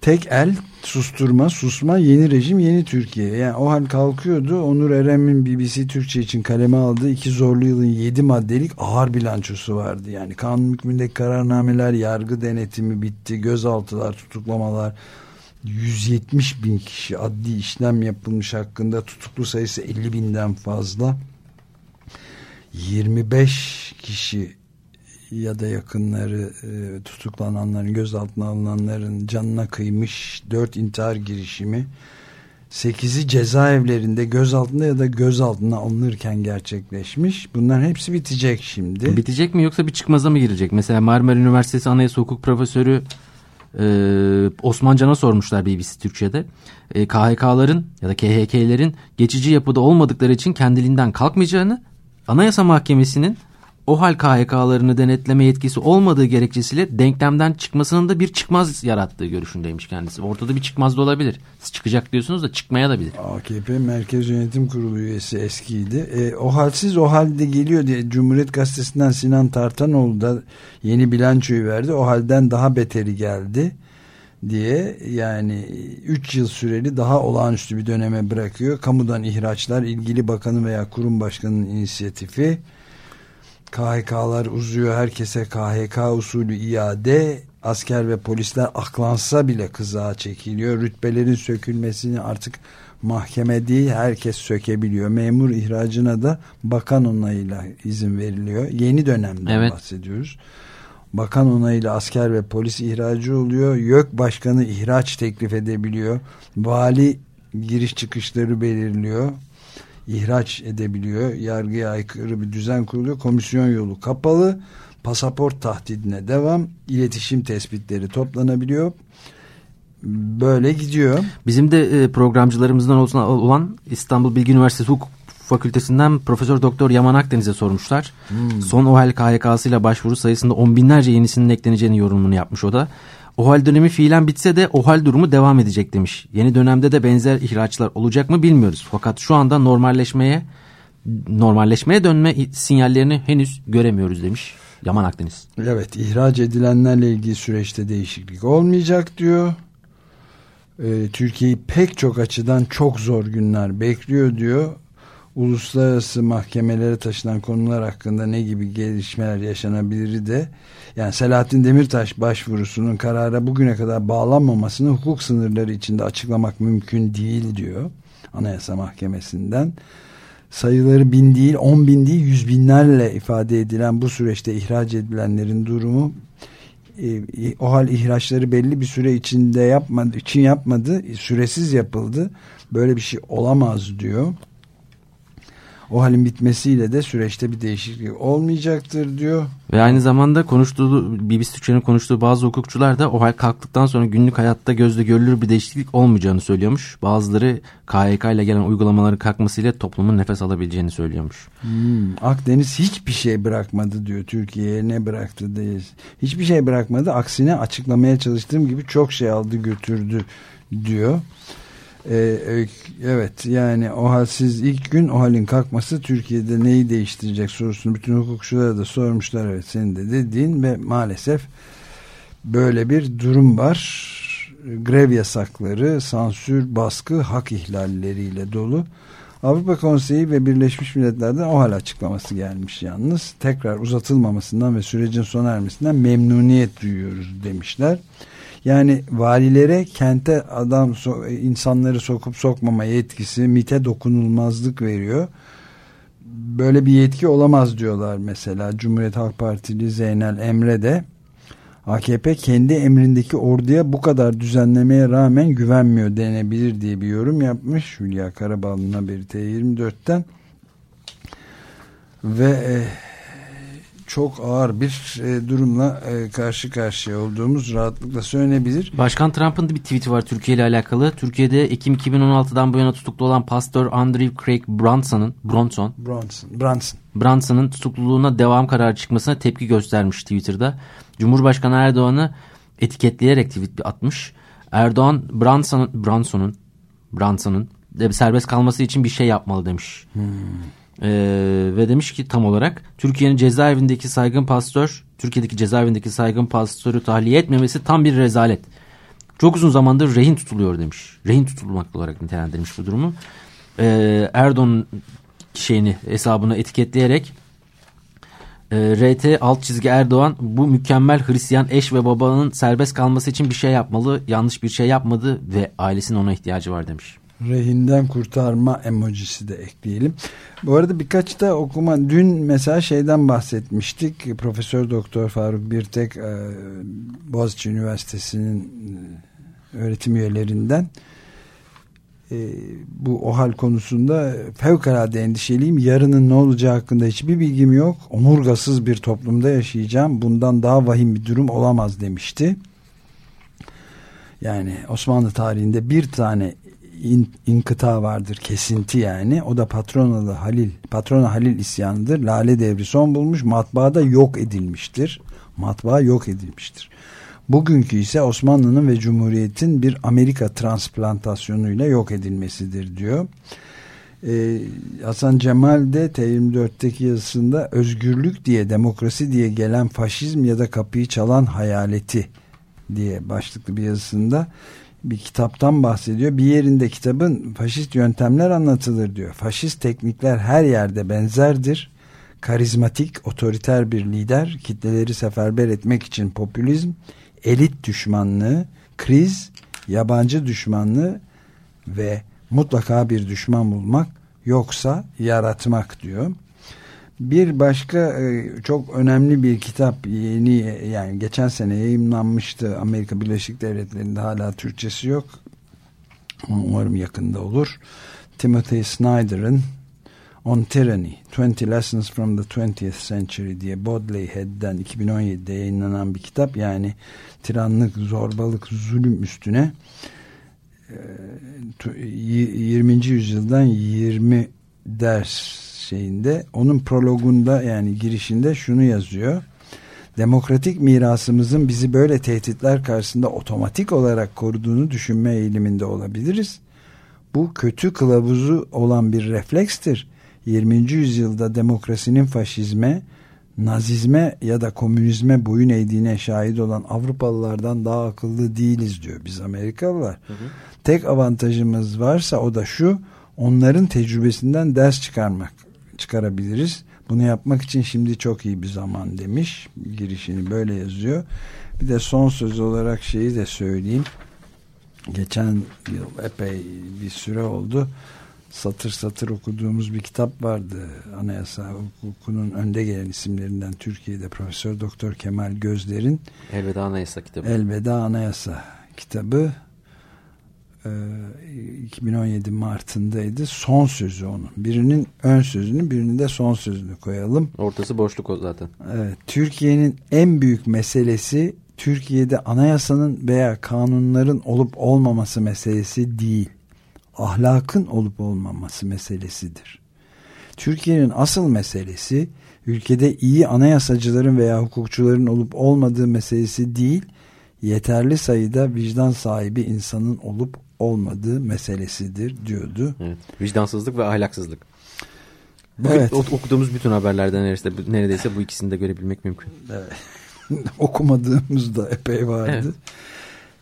Tek el susturma, susma, yeni rejim, yeni Türkiye. Yani o hal kalkıyordu. Onur Erem'in BBC Türkçe için kaleme aldığı iki zorlu yılın yedi maddelik ağır bilançosu vardı. Yani kanun hükmündeki kararnameler, yargı denetimi bitti, gözaltılar, tutuklamalar. 170 bin kişi adli işlem yapılmış hakkında tutuklu sayısı 50 binden fazla. 25 kişi ya da yakınları e, tutuklananların gözaltına alınanların canına kıymış 4 intihar girişimi 8'i cezaevlerinde gözaltında ya da gözaltına alınırken gerçekleşmiş. Bunların hepsi bitecek şimdi. Bitecek mi yoksa bir çıkmaza mı girecek? Mesela Marmara Üniversitesi Anayasa Hukuk Profesörü e, Osman Can'a sormuşlar BBC Türkçe'de. E, KHK'ların ya da KHK'lerin geçici yapıda olmadıkları için kendiliğinden kalkmayacağını, Anayasa Mahkemesi'nin o hal KHK'larını denetleme yetkisi olmadığı gerekçesiyle denklemden çıkmasının da bir çıkmaz yarattığı görüşündeymiş kendisi. Ortada bir çıkmaz da olabilir. Siz çıkacak diyorsunuz da çıkmaya da bilir. AKP Merkez Yönetim Kurulu üyesi eskiydi. E, o halsiz o halde geliyor diye Cumhuriyet Gazetesi'nden Sinan Tartanoğlu da yeni bilançoyu verdi. O halden daha beteri geldi diye yani 3 yıl süreli daha olağanüstü bir döneme bırakıyor. Kamudan ihraçlar ilgili bakanı veya kurum başkanının inisiyatifi KHK'lar uzuyor herkese KHK usulü iade. Asker ve polisler aklansa bile kızağa çekiliyor rütbelerin sökülmesini artık mahkeme değil herkes sökebiliyor. Memur ihracına da bakan onayıyla izin veriliyor. Yeni dönemden Evet. bahsediyoruz. Bakan onayıyla asker ve polis ihracı oluyor. YÖK başkanı ihraç teklif edebiliyor. Vali giriş çıkışları belirliyor ihraç edebiliyor. Yargıya aykırı bir düzen kuruluyor. Komisyon yolu kapalı. Pasaport tahdidine devam. İletişim tespitleri toplanabiliyor. Böyle gidiyor. Bizim de e, programcılarımızdan olan İstanbul Bilgi Üniversitesi Hukuk Fakültesinden Profesör Doktor Yaman Akdeniz'e sormuşlar. Son OHAL KHK'sıyla başvuru sayısında on binlerce yenisinin ekleneceğini yorumunu yapmış o da. OHAL dönemi fiilen bitse de OHAL durumu devam edecek demiş. Yeni dönemde de benzer ihraçlar olacak mı bilmiyoruz. Fakat şu anda normalleşmeye normalleşmeye dönme sinyallerini henüz göremiyoruz demiş Yaman Akdeniz. Evet ihraç edilenlerle ilgili süreçte değişiklik olmayacak diyor. Ee, Türkiye'yi pek çok açıdan çok zor günler bekliyor diyor. Uluslararası mahkemelere taşınan konular hakkında ne gibi gelişmeler yaşanabilir de yani Selahattin Demirtaş başvurusunun karara bugüne kadar bağlanmamasını hukuk sınırları içinde açıklamak mümkün değil diyor Anayasa Mahkemesi'nden. Sayıları bin değil on bin değil yüz binlerle ifade edilen bu süreçte ihraç edilenlerin durumu e, o hal ihraçları belli bir süre içinde yapmadı için yapmadı süresiz yapıldı. Böyle bir şey olamaz diyor o halin bitmesiyle de süreçte bir değişiklik olmayacaktır diyor. Ve aynı zamanda konuştuğu BBC Türkçe'nin konuştuğu bazı hukukçular da o hal kalktıktan sonra günlük hayatta gözle görülür bir değişiklik olmayacağını söylüyormuş. Bazıları KHK ile gelen uygulamaların kalkmasıyla toplumun nefes alabileceğini söylüyormuş. Hmm, Akdeniz hiçbir şey bırakmadı diyor Türkiye'ye ne bıraktı diye. Hiçbir şey bırakmadı aksine açıklamaya çalıştığım gibi çok şey aldı götürdü diyor. Ee, evet yani o halsiz ilk gün o halin kalkması Türkiye'de neyi değiştirecek sorusunu bütün hukukçulara da sormuşlar. Evet senin de dediğin ve maalesef böyle bir durum var. Grev yasakları sansür baskı hak ihlalleriyle dolu. Avrupa Konseyi ve Birleşmiş Milletler'den o hal açıklaması gelmiş yalnız. Tekrar uzatılmamasından ve sürecin sona ermesinden memnuniyet duyuyoruz demişler yani valilere kente adam insanları sokup sokmama yetkisi MIT'e dokunulmazlık veriyor. Böyle bir yetki olamaz diyorlar mesela. Cumhuriyet Halk Partili Zeynel Emre de AKP kendi emrindeki orduya bu kadar düzenlemeye rağmen güvenmiyor denebilir diye bir yorum yapmış. Hülya Karabal'ın haberi T24'ten ve e, çok ağır bir e, durumla e, karşı karşıya olduğumuz rahatlıkla söylenebilir. Başkan Trump'ın da bir tweet'i var Türkiye ile alakalı. Türkiye'de Ekim 2016'dan bu yana tutuklu olan pastör Andrew Craig Brunson'ın Bronson Bronson Brunson Brunson'ın tutukluluğuna devam kararı çıkmasına tepki göstermiş Twitter'da. Cumhurbaşkanı Erdoğan'ı etiketleyerek tweet atmış. Erdoğan Brunson'un Brunson'un Brunson'un serbest kalması için bir şey yapmalı demiş. Hmm. Ee, ve demiş ki tam olarak Türkiye'nin cezaevindeki saygın pastör Türkiye'deki cezaevindeki saygın pastörü tahliye etmemesi tam bir rezalet. Çok uzun zamandır rehin tutuluyor demiş. Rehin tutulmak olarak nitelendirmiş bu durumu. Ee, Erdoğan şeyini hesabını etiketleyerek e, RT alt çizgi Erdoğan bu mükemmel Hristiyan eş ve babanın serbest kalması için bir şey yapmalı. Yanlış bir şey yapmadı ve ailesinin ona ihtiyacı var demiş rehinden kurtarma emojisi de ekleyelim. Bu arada birkaç da okuma dün mesela şeyden bahsetmiştik. Profesör Doktor Faruk Birtek e, Boğaziçi Üniversitesi'nin e, öğretim üyelerinden e, bu OHAL konusunda fevkalade endişeliyim. Yarının ne olacağı hakkında hiçbir bilgim yok. Omurgasız bir toplumda yaşayacağım. Bundan daha vahim bir durum olamaz demişti. Yani Osmanlı tarihinde bir tane in, inkıta vardır kesinti yani. O da patronalı Halil patrona Halil isyanıdır. Lale devri son bulmuş matbaada yok edilmiştir. Matbaa yok edilmiştir. Bugünkü ise Osmanlı'nın ve Cumhuriyet'in bir Amerika transplantasyonuyla yok edilmesidir diyor. Ee, Hasan Cemal de T24'teki yazısında özgürlük diye demokrasi diye gelen faşizm ya da kapıyı çalan hayaleti diye başlıklı bir yazısında bir kitaptan bahsediyor. Bir yerinde kitabın faşist yöntemler anlatılır diyor. Faşist teknikler her yerde benzerdir. Karizmatik, otoriter bir lider, kitleleri seferber etmek için popülizm, elit düşmanlığı, kriz, yabancı düşmanlığı ve mutlaka bir düşman bulmak yoksa yaratmak diyor. Bir başka e, çok önemli bir kitap yeni yani geçen sene yayınlanmıştı Amerika Birleşik Devletleri'nde hala Türkçesi yok. Umarım yakında olur. Timothy Snyder'ın On Tyranny 20 Lessons from the 20th Century diye Bodley Head'den 2017'de yayınlanan bir kitap. Yani tiranlık, zorbalık, zulüm üstüne 20. E, yüzyıldan 20 ders şeyinde onun prologunda yani girişinde şunu yazıyor. Demokratik mirasımızın bizi böyle tehditler karşısında otomatik olarak koruduğunu düşünme eğiliminde olabiliriz. Bu kötü kılavuzu olan bir reflekstir. 20. yüzyılda demokrasinin faşizme, nazizme ya da komünizme boyun eğdiğine şahit olan Avrupalılardan daha akıllı değiliz diyor biz Amerikalılar. Hı hı. Tek avantajımız varsa o da şu onların tecrübesinden ders çıkarmak çıkarabiliriz. Bunu yapmak için şimdi çok iyi bir zaman demiş. Girişini böyle yazıyor. Bir de son söz olarak şeyi de söyleyeyim. Geçen yıl epey bir süre oldu. Satır satır okuduğumuz bir kitap vardı. Anayasa hukukunun önde gelen isimlerinden Türkiye'de Profesör Doktor Kemal Gözler'in Elveda Anayasa kitabı. Elveda Anayasa kitabı 2017 Mart'ındaydı. Son sözü onun. Birinin ön sözünü, birinin de son sözünü koyalım. Ortası boşluk o zaten. Evet, Türkiye'nin en büyük meselesi Türkiye'de anayasanın veya kanunların olup olmaması meselesi değil. Ahlakın olup olmaması meselesidir. Türkiye'nin asıl meselesi ülkede iyi anayasacıların veya hukukçuların olup olmadığı meselesi değil, yeterli sayıda vicdan sahibi insanın olup olmadığı meselesidir diyordu. Evet. Vicdansızlık ve ahlaksızlık. Bugün Evet. okuduğumuz bütün haberlerden neredeyse, neredeyse bu ikisini de görebilmek mümkün. Evet. Okumadığımız da epey vardı. Evet.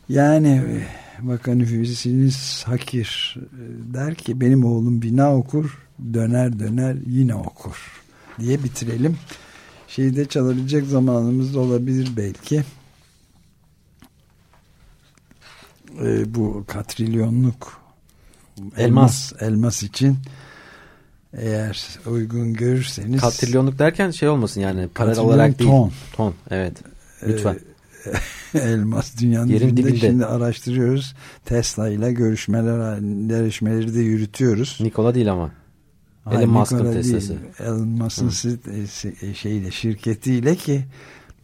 Yani Bakan Hüsiniz Hakir e, der ki benim oğlum bina okur döner döner yine okur diye bitirelim. Şeyde çalabilecek zamanımız olabilir belki. E, bu katrilyonluk elmas elmas için eğer uygun görürseniz Katrilyonluk derken şey olmasın yani para Katrilyon olarak değil. ton. Ton evet. Lütfen. elmas dünyanın Yerin dibinde. dibinde. Şimdi araştırıyoruz. Tesla ile görüşmeler görüşmeleri de yürütüyoruz. Nikola değil ama. Hayır, Elon Musk'ın. Tesla'sı. Elon Musk'ın si- e, şeyle şirketiyle ki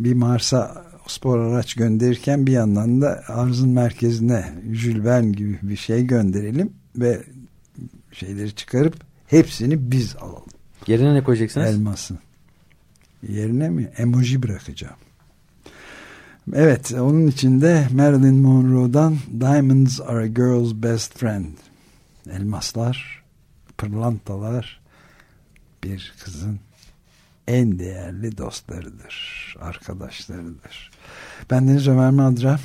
bir Mars'a spor araç gönderirken bir yandan da arzın merkezine Verne gibi bir şey gönderelim ve şeyleri çıkarıp hepsini biz alalım. Yerine ne koyacaksınız? Elmasın. Yerine mi? Emoji bırakacağım. Evet, onun içinde Marilyn Monroe'dan Diamonds are a girl's best friend. Elmaslar, pırlantalar bir kızın en değerli dostlarıdır, arkadaşlarıdır. Ben Deniz Ömer Madra,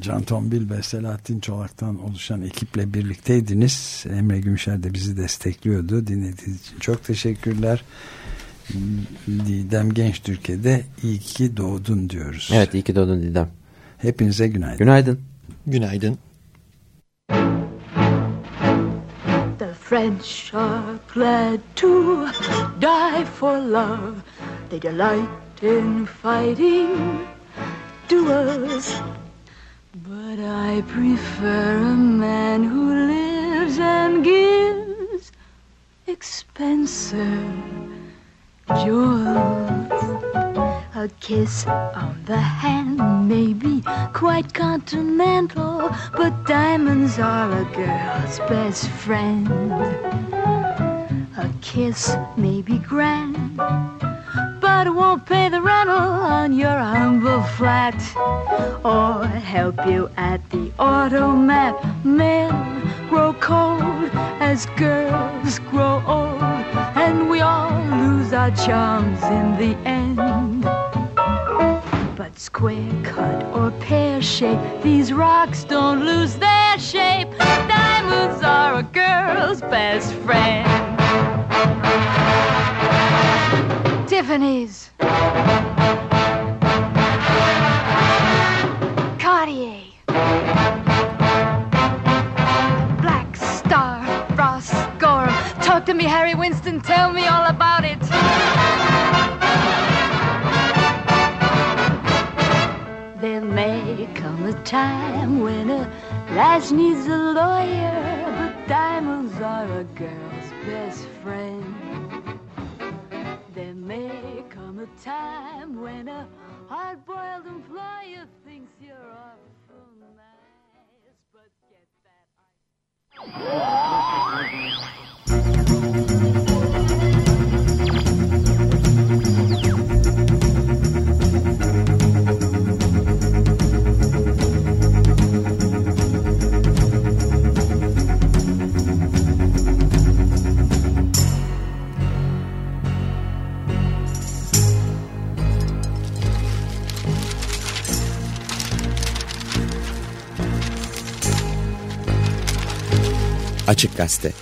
Can Tombil ve Selahattin Çolak'tan oluşan ekiple birlikteydiniz. Emre Gümüşer de bizi destekliyordu. Dinlediğiniz için çok teşekkürler. Didem Genç Türkiye'de iyi ki doğdun diyoruz. Evet iyi ki doğdun Didem. Hepinize günaydın. Günaydın. Günaydın. The French are glad to die for love. They delight in fighting duels. But I prefer a man who lives and gives expensive jewels. A kiss on the hand may be quite continental, but diamonds are a girl's best friend. A kiss may be grand, but won't pay the rental on your humble flat or help you at the automat. Men grow cold as girls grow old, and we all lose our charms in the end. But square cut or pear shape, these rocks don't lose their shape. Diamonds are a girl's best friend. Tiffany's. Cartier. Black Star, Ross Gorham. Talk to me, Harry Winston. Tell me all about it. There may come a time when a lass needs a lawyer, but diamonds are a girl's best friend. There may come a time when a hard-boiled employer thinks you're awful nice, but get that. Açık Gazete